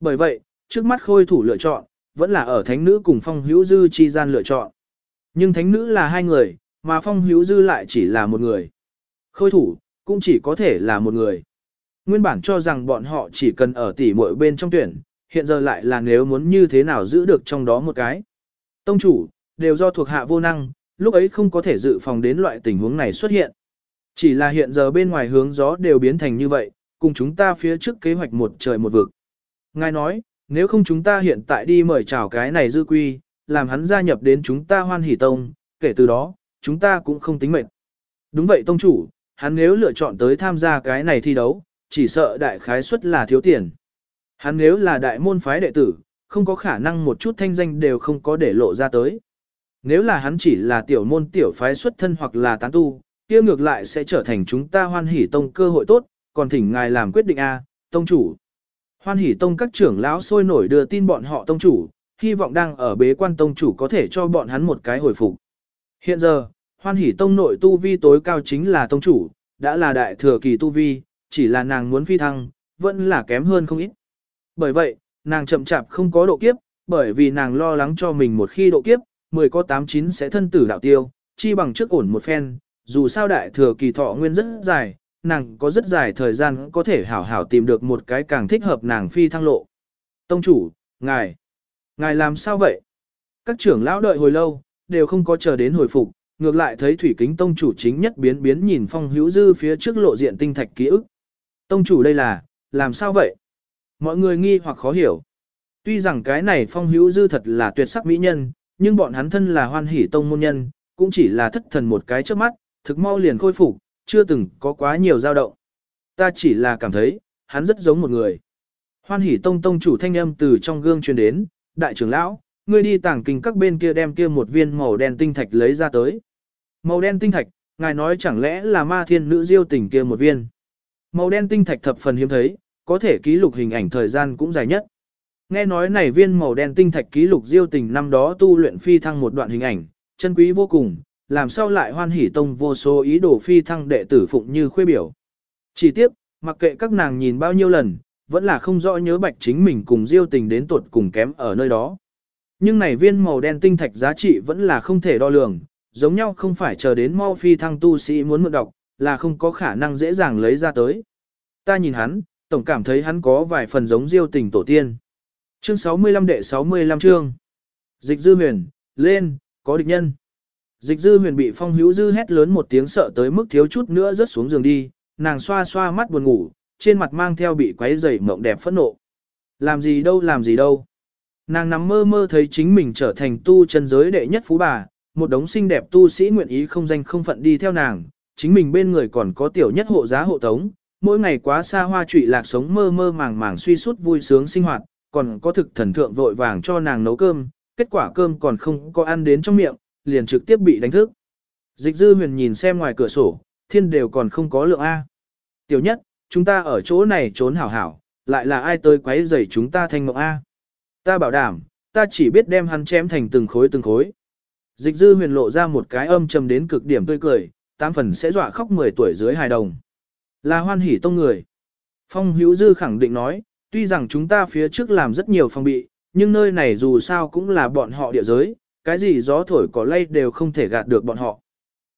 Bởi vậy, trước mắt khôi thủ lựa chọn, vẫn là ở thánh nữ cùng phong hữu dư chi gian lựa chọn. Nhưng thánh nữ là hai người, mà phong hữu dư lại chỉ là một người. Khôi thủ, cũng chỉ có thể là một người. Nguyên bản cho rằng bọn họ chỉ cần ở tỉ muội bên trong tuyển, hiện giờ lại là nếu muốn như thế nào giữ được trong đó một cái. Tông chủ, đều do thuộc hạ vô năng, lúc ấy không có thể dự phòng đến loại tình huống này xuất hiện. Chỉ là hiện giờ bên ngoài hướng gió đều biến thành như vậy, cùng chúng ta phía trước kế hoạch một trời một vực. Ngài nói, nếu không chúng ta hiện tại đi mời chào cái này dư quy, làm hắn gia nhập đến chúng ta hoan hỷ tông, kể từ đó, chúng ta cũng không tính mệnh. Đúng vậy tông chủ, hắn nếu lựa chọn tới tham gia cái này thi đấu, chỉ sợ đại khái suất là thiếu tiền. Hắn nếu là đại môn phái đệ tử, không có khả năng một chút thanh danh đều không có để lộ ra tới. Nếu là hắn chỉ là tiểu môn tiểu phái xuất thân hoặc là tán tu, kia ngược lại sẽ trở thành chúng ta hoan hỷ tông cơ hội tốt, còn thỉnh ngài làm quyết định A, tông chủ. Hoan hỷ tông các trưởng lão sôi nổi đưa tin bọn họ tông chủ, hy vọng đang ở bế quan tông chủ có thể cho bọn hắn một cái hồi phục. Hiện giờ, hoan hỷ tông nội tu vi tối cao chính là tông chủ, đã là đại thừa kỳ tu vi, chỉ là nàng muốn phi thăng, vẫn là kém hơn không ít. Bởi vậy, nàng chậm chạp không có độ kiếp, bởi vì nàng lo lắng cho mình một khi độ kiếp, 10 có 89 sẽ thân tử đạo tiêu, chi bằng trước ổn một phen, dù sao đại thừa kỳ thọ nguyên rất dài, nàng có rất dài thời gian có thể hảo hảo tìm được một cái càng thích hợp nàng phi thăng lộ. Tông chủ, ngài, ngài làm sao vậy? Các trưởng lão đợi hồi lâu, đều không có chờ đến hồi phục, ngược lại thấy thủy kính tông chủ chính nhất biến biến nhìn phong hữu dư phía trước lộ diện tinh thạch ký ức. Tông chủ đây là, làm sao vậy? Mọi người nghi hoặc khó hiểu. Tuy rằng cái này phong hữu dư thật là tuyệt sắc mỹ nhân, nhưng bọn hắn thân là hoan hỷ tông môn nhân, cũng chỉ là thất thần một cái trước mắt, thực mau liền khôi phục, chưa từng có quá nhiều dao động. Ta chỉ là cảm thấy, hắn rất giống một người. Hoan hỷ tông tông chủ thanh âm từ trong gương truyền đến, đại trưởng lão, ngươi đi tàng kinh các bên kia đem kia một viên màu đen tinh thạch lấy ra tới. Màu đen tinh thạch, ngài nói chẳng lẽ là ma thiên nữ diêu tình kia một viên. Màu đen tinh thạch thập phần hiếm thấy, có thể ký lục hình ảnh thời gian cũng dài nhất. Nghe nói này viên màu đen tinh thạch ký lục diêu tình năm đó tu luyện phi thăng một đoạn hình ảnh, chân quý vô cùng, làm sao lại hoan hỉ tông vô số ý đồ phi thăng đệ tử phụng như khuê biểu. Chỉ tiếc, mặc kệ các nàng nhìn bao nhiêu lần, vẫn là không rõ nhớ bạch chính mình cùng diêu tình đến tuột cùng kém ở nơi đó. Nhưng này viên màu đen tinh thạch giá trị vẫn là không thể đo lường, giống nhau không phải chờ đến mau phi thăng tu sĩ muốn mượn đọc, là không có khả năng dễ dàng lấy ra tới. Ta nhìn hắn, tổng cảm thấy hắn có vài phần giống diêu tình tổ tiên. Chương 65 đệ 65 chương. Dịch dư huyền, lên, có địch nhân. Dịch dư huyền bị phong hữu dư hét lớn một tiếng sợ tới mức thiếu chút nữa rớt xuống giường đi, nàng xoa xoa mắt buồn ngủ, trên mặt mang theo bị quấy rầy mộng đẹp phẫn nộ. Làm gì đâu làm gì đâu. Nàng nằm mơ mơ thấy chính mình trở thành tu chân giới đệ nhất phú bà, một đống xinh đẹp tu sĩ nguyện ý không danh không phận đi theo nàng, chính mình bên người còn có tiểu nhất hộ giá hộ tống, mỗi ngày quá xa hoa trụy lạc sống mơ mơ màng màng suy sút vui sướng sinh hoạt, còn có thực thần thượng vội vàng cho nàng nấu cơm, kết quả cơm còn không có ăn đến trong miệng, liền trực tiếp bị đánh thức. Dịch dư huyền nhìn xem ngoài cửa sổ, thiên đều còn không có lượng A. Tiểu nhất, chúng ta ở chỗ này trốn hảo hảo, lại là ai tới quấy rầy chúng ta thanh mộng A. Ta bảo đảm, ta chỉ biết đem hắn chém thành từng khối từng khối. Dịch dư huyền lộ ra một cái âm trầm đến cực điểm tươi cười, tám phần sẽ dọa khóc 10 tuổi dưới hài đồng. Là hoan hỉ tông người. Phong hữu dư khẳng định nói, tuy rằng chúng ta phía trước làm rất nhiều phòng bị, nhưng nơi này dù sao cũng là bọn họ địa giới, cái gì gió thổi cỏ lay đều không thể gạt được bọn họ.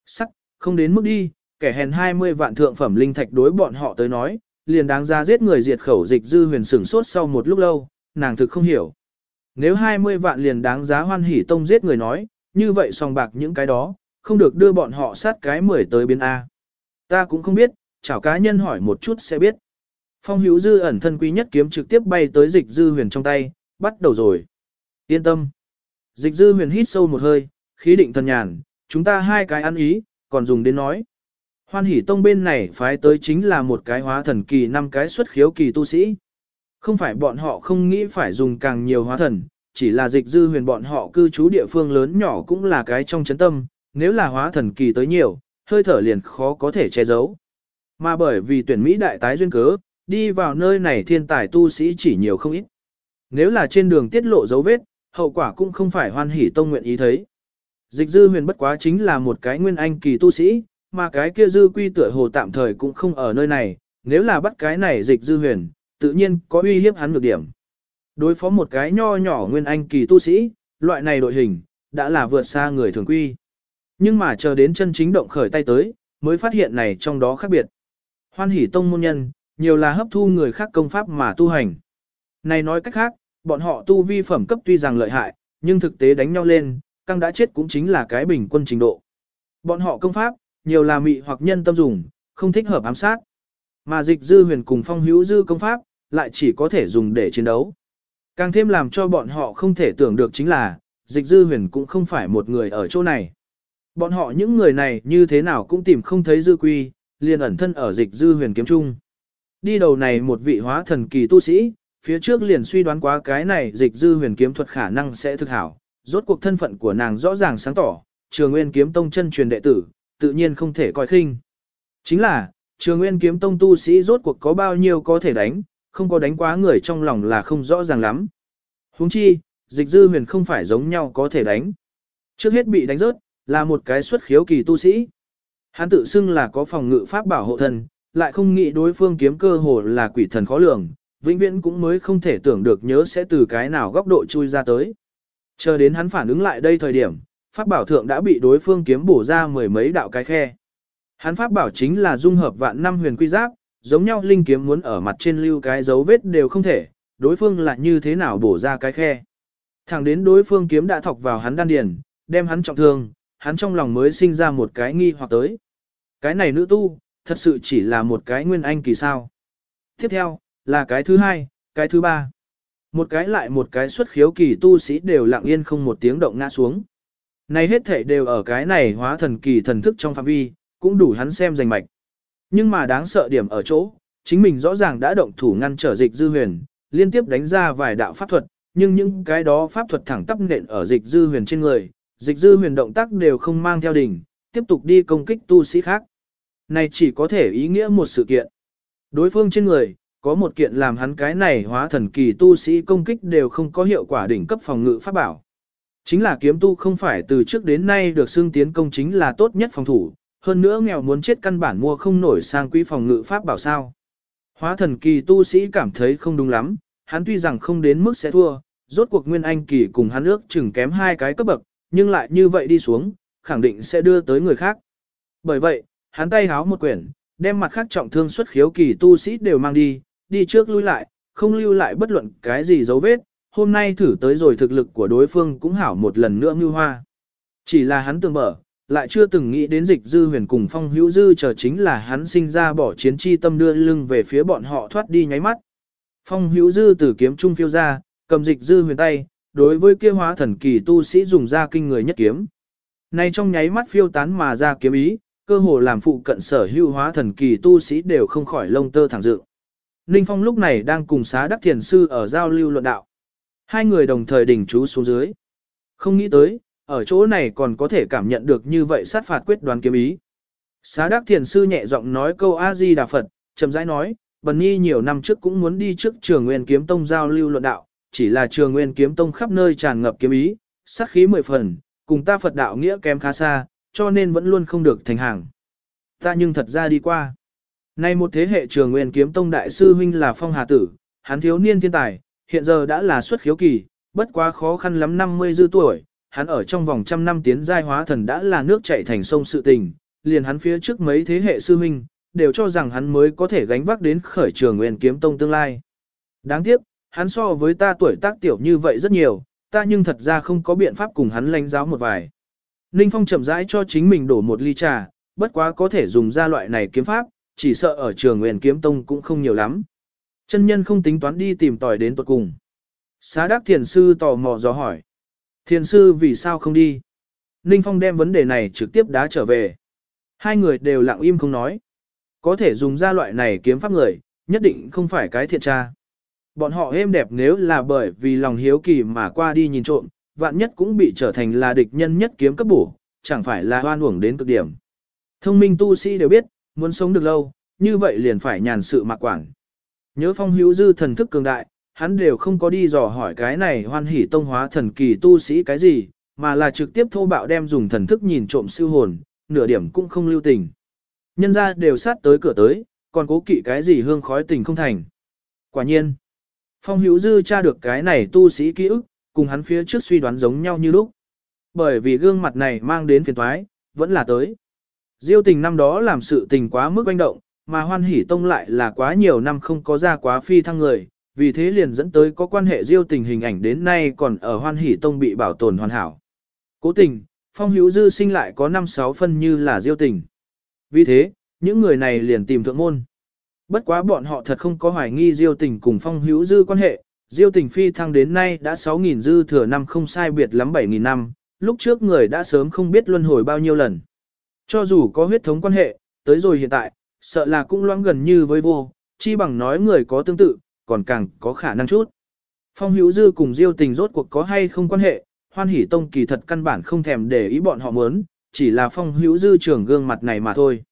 Sắc, không đến mức đi, kẻ hèn 20 vạn thượng phẩm linh thạch đối bọn họ tới nói, liền đáng ra giết người diệt khẩu dịch dư huyền sửng sốt sau một lúc lâu, nàng thực không hiểu. Nếu 20 vạn liền đáng giá hoan hỉ tông giết người nói, như vậy song bạc những cái đó, không được đưa bọn họ sát cái 10 tới biến A. Ta cũng không biết, chảo cá nhân hỏi một chút sẽ biết. Phong hữu dư ẩn thân quý nhất kiếm trực tiếp bay tới dịch dư huyền trong tay, bắt đầu rồi. Yên tâm. Dịch dư huyền hít sâu một hơi, khí định thần nhàn, chúng ta hai cái ăn ý, còn dùng đến nói. Hoan hỷ tông bên này phái tới chính là một cái hóa thần kỳ năm cái xuất khiếu kỳ tu sĩ. Không phải bọn họ không nghĩ phải dùng càng nhiều hóa thần, chỉ là dịch dư huyền bọn họ cư trú địa phương lớn nhỏ cũng là cái trong chấn tâm, nếu là hóa thần kỳ tới nhiều, hơi thở liền khó có thể che giấu. Mà bởi vì tuyển Mỹ đại tái duyên cớ, đi vào nơi này thiên tài tu sĩ chỉ nhiều không ít. Nếu là trên đường tiết lộ dấu vết, hậu quả cũng không phải hoan hỷ tông nguyện ý thấy. Dịch dư huyền bất quá chính là một cái nguyên anh kỳ tu sĩ, mà cái kia dư quy tựa hồ tạm thời cũng không ở nơi này, nếu là bắt cái này dịch dư huyền, tự nhiên có uy hiếp hắn được điểm. Đối phó một cái nho nhỏ nguyên anh kỳ tu sĩ, loại này đội hình, đã là vượt xa người thường quy. Nhưng mà chờ đến chân chính động khởi tay tới, mới phát hiện này trong đó khác biệt. Hoan hỷ tông môn nhân, nhiều là hấp thu người khác công pháp mà tu hành. Này nói cách khác, bọn họ tu vi phẩm cấp tuy rằng lợi hại, nhưng thực tế đánh nhau lên, căng đã chết cũng chính là cái bình quân trình độ. Bọn họ công pháp, nhiều là mị hoặc nhân tâm dùng, không thích hợp ám sát. Mà dịch dư huyền cùng phong hữu dư công pháp, lại chỉ có thể dùng để chiến đấu. Càng thêm làm cho bọn họ không thể tưởng được chính là, dịch dư huyền cũng không phải một người ở chỗ này. Bọn họ những người này như thế nào cũng tìm không thấy dư quy, liền ẩn thân ở dịch dư huyền kiếm trung. Đi đầu này một vị hóa thần kỳ tu sĩ, phía trước liền suy đoán quá cái này dịch dư huyền kiếm thuật khả năng sẽ thực hảo. Rốt cuộc thân phận của nàng rõ ràng sáng tỏ, trường nguyên kiếm tông chân truyền đệ tử, tự nhiên không thể coi khinh. Chính là, trường nguyên kiếm tông tu sĩ rốt cuộc có bao nhiêu có thể đánh, không có đánh quá người trong lòng là không rõ ràng lắm. huống chi, dịch dư huyền không phải giống nhau có thể đánh. Trước hết bị đánh rớt, là một cái xuất khiếu kỳ tu sĩ. Hắn tự xưng là có phòng ngự pháp bảo hộ thần, lại không nghĩ đối phương kiếm cơ hồ là quỷ thần khó lường, vĩnh viễn cũng mới không thể tưởng được nhớ sẽ từ cái nào góc độ chui ra tới. Chờ đến hắn phản ứng lại đây thời điểm, pháp bảo thượng đã bị đối phương kiếm bổ ra mười mấy đạo cái khe. Hắn pháp bảo chính là dung hợp vạn năm huyền quy giáp, giống nhau linh kiếm muốn ở mặt trên lưu cái dấu vết đều không thể, đối phương là như thế nào bổ ra cái khe. Thẳng đến đối phương kiếm đã thọc vào hắn đan điền, đem hắn trọng thương, hắn trong lòng mới sinh ra một cái nghi hoặc tới. Cái này nữ tu, thật sự chỉ là một cái nguyên anh kỳ sao. Tiếp theo, là cái thứ hai, cái thứ ba. Một cái lại một cái xuất khiếu kỳ tu sĩ đều lặng yên không một tiếng động ngã xuống. Này hết thể đều ở cái này hóa thần kỳ thần thức trong phạm vi, cũng đủ hắn xem danh mạch. Nhưng mà đáng sợ điểm ở chỗ, chính mình rõ ràng đã động thủ ngăn trở dịch dư huyền, liên tiếp đánh ra vài đạo pháp thuật, nhưng những cái đó pháp thuật thẳng tắp nện ở dịch dư huyền trên người, dịch dư huyền động tác đều không mang theo đỉnh, tiếp tục đi công kích tu sĩ khác. Này chỉ có thể ý nghĩa một sự kiện. Đối phương trên người, có một kiện làm hắn cái này hóa thần kỳ tu sĩ công kích đều không có hiệu quả đỉnh cấp phòng ngự pháp bảo. Chính là kiếm tu không phải từ trước đến nay được xưng tiến công chính là tốt nhất phòng thủ, hơn nữa nghèo muốn chết căn bản mua không nổi sang quý phòng ngự pháp bảo sao. Hóa thần kỳ tu sĩ cảm thấy không đúng lắm, hắn tuy rằng không đến mức sẽ thua, rốt cuộc nguyên anh kỳ cùng hắn ước chừng kém hai cái cấp bậc, nhưng lại như vậy đi xuống, khẳng định sẽ đưa tới người khác. Bởi vậy, hắn tay háo một quyển, đem mặt khác trọng thương xuất khiếu kỳ tu sĩ đều mang đi, đi trước lui lại, không lưu lại bất luận cái gì dấu vết, hôm nay thử tới rồi thực lực của đối phương cũng hảo một lần nữa như hoa. Chỉ là hắn tưởng mở, lại chưa từng nghĩ đến dịch dư huyền cùng phong hữu dư chờ chính là hắn sinh ra bỏ chiến chi tâm đưa lưng về phía bọn họ thoát đi nháy mắt. Phong hữu dư từ kiếm trung phiêu ra, cầm dịch dư huyền tay, đối với kia hóa thần kỳ tu sĩ dùng ra kinh người nhất kiếm. Nay trong nháy mắt phiêu tán mà ra kiếm ý, cơ hồ làm phụ cận sở hữu hóa thần kỳ tu sĩ đều không khỏi lông tơ thẳng dự. Ninh Phong lúc này đang cùng xá đắc thiền sư ở giao lưu luận đạo. Hai người đồng thời đỉnh chú xuống dưới. Không nghĩ tới, ở chỗ này còn có thể cảm nhận được như vậy sát phạt quyết đoán kiếm ý. Xá đắc thiền sư nhẹ giọng nói câu A-di Đà Phật, chậm rãi nói, Bần Nhi nhiều năm trước cũng muốn đi trước trường nguyên kiếm tông giao lưu luận đạo, chỉ là trường nguyên kiếm tông khắp nơi tràn ngập kiếm ý, sát khí mười phần, cùng ta Phật đạo nghĩa kém khá xa, cho nên vẫn luôn không được thành hàng. Ta nhưng thật ra đi qua. Nay một thế hệ trường nguyên kiếm tông đại sư huynh là phong hà tử, hắn thiếu niên thiên tài, hiện giờ đã là xuất khiếu kỳ, bất quá khó khăn lắm 50 dư tuổi, hắn ở trong vòng trăm năm tiến giai hóa thần đã là nước chảy thành sông sự tình, liền hắn phía trước mấy thế hệ sư huynh, đều cho rằng hắn mới có thể gánh vác đến khởi trường nguyên kiếm tông tương lai. Đáng tiếc, hắn so với ta tuổi tác tiểu như vậy rất nhiều, ta nhưng thật ra không có biện pháp cùng hắn lãnh giáo một vài. Ninh Phong chậm rãi cho chính mình đổ một ly trà, bất quá có thể dùng ra loại này kiếm pháp, chỉ sợ ở trường nguyên kiếm tông cũng không nhiều lắm. Chân nhân không tính toán đi tìm tòi đến tuột cùng. Xá đắc thiền sư tò mò dò hỏi. Thiền sư vì sao không đi? Ninh Phong đem vấn đề này trực tiếp đá trở về. Hai người đều lặng im không nói. Có thể dùng ra loại này kiếm pháp người, nhất định không phải cái thiện tra. Bọn họ êm đẹp nếu là bởi vì lòng hiếu kỳ mà qua đi nhìn trộm, vạn nhất cũng bị trở thành là địch nhân nhất kiếm cấp bổ, chẳng phải là hoan uổng đến cực điểm. Thông minh tu sĩ đều biết, muốn sống được lâu, như vậy liền phải nhàn sự mạc quản. Nhớ phong hữu dư thần thức cường đại, hắn đều không có đi dò hỏi cái này hoan hỉ tông hóa thần kỳ tu sĩ cái gì, mà là trực tiếp thô bạo đem dùng thần thức nhìn trộm siêu hồn, nửa điểm cũng không lưu tình. Nhân ra đều sát tới cửa tới, còn cố kỵ cái gì hương khói tình không thành. Quả nhiên, phong hữu dư tra được cái này tu sĩ ký ức, cùng hắn phía trước suy đoán giống nhau như lúc. Bởi vì gương mặt này mang đến phiền toái, vẫn là tới. Diêu tình năm đó làm sự tình quá mức banh động, mà hoan hỉ tông lại là quá nhiều năm không có ra quá phi thăng người, vì thế liền dẫn tới có quan hệ diêu tình hình ảnh đến nay còn ở hoan hỉ tông bị bảo tồn hoàn hảo. Cố tình, phong hữu dư sinh lại có 5-6 phân như là diêu tình. Vì thế, những người này liền tìm thượng môn. Bất quá bọn họ thật không có hoài nghi diêu tình cùng phong hữu dư quan hệ, diêu tình phi thăng đến nay đã 6.000 dư thừa năm không sai biệt lắm 7.000 năm, lúc trước người đã sớm không biết luân hồi bao nhiêu lần. Cho dù có huyết thống quan hệ, tới rồi hiện tại, sợ là cũng loãng gần như với vô, chi bằng nói người có tương tự, còn càng có khả năng chút. Phong hữu dư cùng diêu tình rốt cuộc có hay không quan hệ, hoan hỉ tông kỳ thật căn bản không thèm để ý bọn họ muốn, chỉ là phong hữu dư trưởng gương mặt này mà thôi.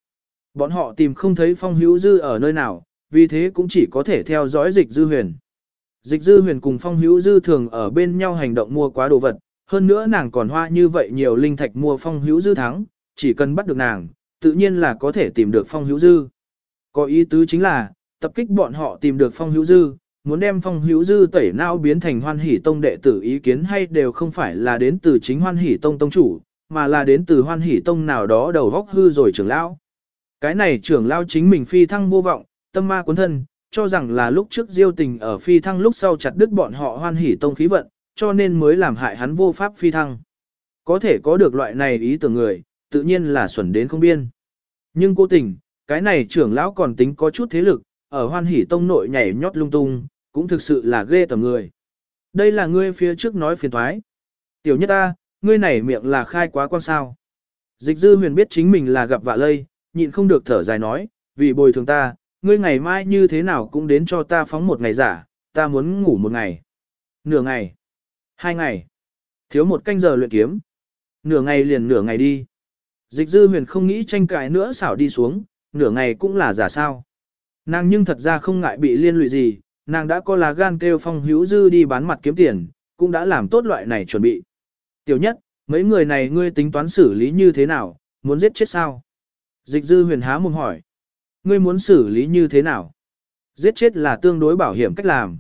Bọn họ tìm không thấy phong hữu dư ở nơi nào, vì thế cũng chỉ có thể theo dõi dịch dư huyền. Dịch dư huyền cùng phong hữu dư thường ở bên nhau hành động mua quá đồ vật, hơn nữa nàng còn hoa như vậy nhiều linh thạch mua phong hữu dư thắng, chỉ cần bắt được nàng, tự nhiên là có thể tìm được phong hữu dư. Có ý tứ chính là, tập kích bọn họ tìm được phong hữu dư, muốn đem phong hữu dư tẩy não biến thành hoan hỷ tông đệ tử ý kiến hay đều không phải là đến từ chính hoan hỷ tông tông chủ, mà là đến từ hoan hỷ tông nào đó đầu góc hư rồi trưởng lão. Cái này trưởng lão chính mình phi thăng vô vọng, tâm ma cuốn thân, cho rằng là lúc trước diêu tình ở phi thăng lúc sau chặt đứt bọn họ hoan hỉ tông khí vận, cho nên mới làm hại hắn vô pháp phi thăng. Có thể có được loại này ý tưởng người, tự nhiên là xuẩn đến không biên. Nhưng cố tình, cái này trưởng lão còn tính có chút thế lực, ở hoan hỉ tông nội nhảy nhót lung tung, cũng thực sự là ghê tầm người. Đây là ngươi phía trước nói phiền thoái. Tiểu nhất ta, ngươi này miệng là khai quá quan sao. Dịch dư huyền biết chính mình là gặp vạ lây, nhịn không được thở dài nói, vì bồi thường ta, ngươi ngày mai như thế nào cũng đến cho ta phóng một ngày giả, ta muốn ngủ một ngày. Nửa ngày. Hai ngày. Thiếu một canh giờ luyện kiếm. Nửa ngày liền nửa ngày đi. Dịch dư huyền không nghĩ tranh cãi nữa xảo đi xuống, nửa ngày cũng là giả sao. Nàng nhưng thật ra không ngại bị liên lụy gì, nàng đã có lá gan kêu phong hữu dư đi bán mặt kiếm tiền, cũng đã làm tốt loại này chuẩn bị. Tiểu nhất, mấy người này ngươi tính toán xử lý như thế nào, muốn giết chết sao? Dịch dư huyền há mồm hỏi. Ngươi muốn xử lý như thế nào? Giết chết là tương đối bảo hiểm cách làm.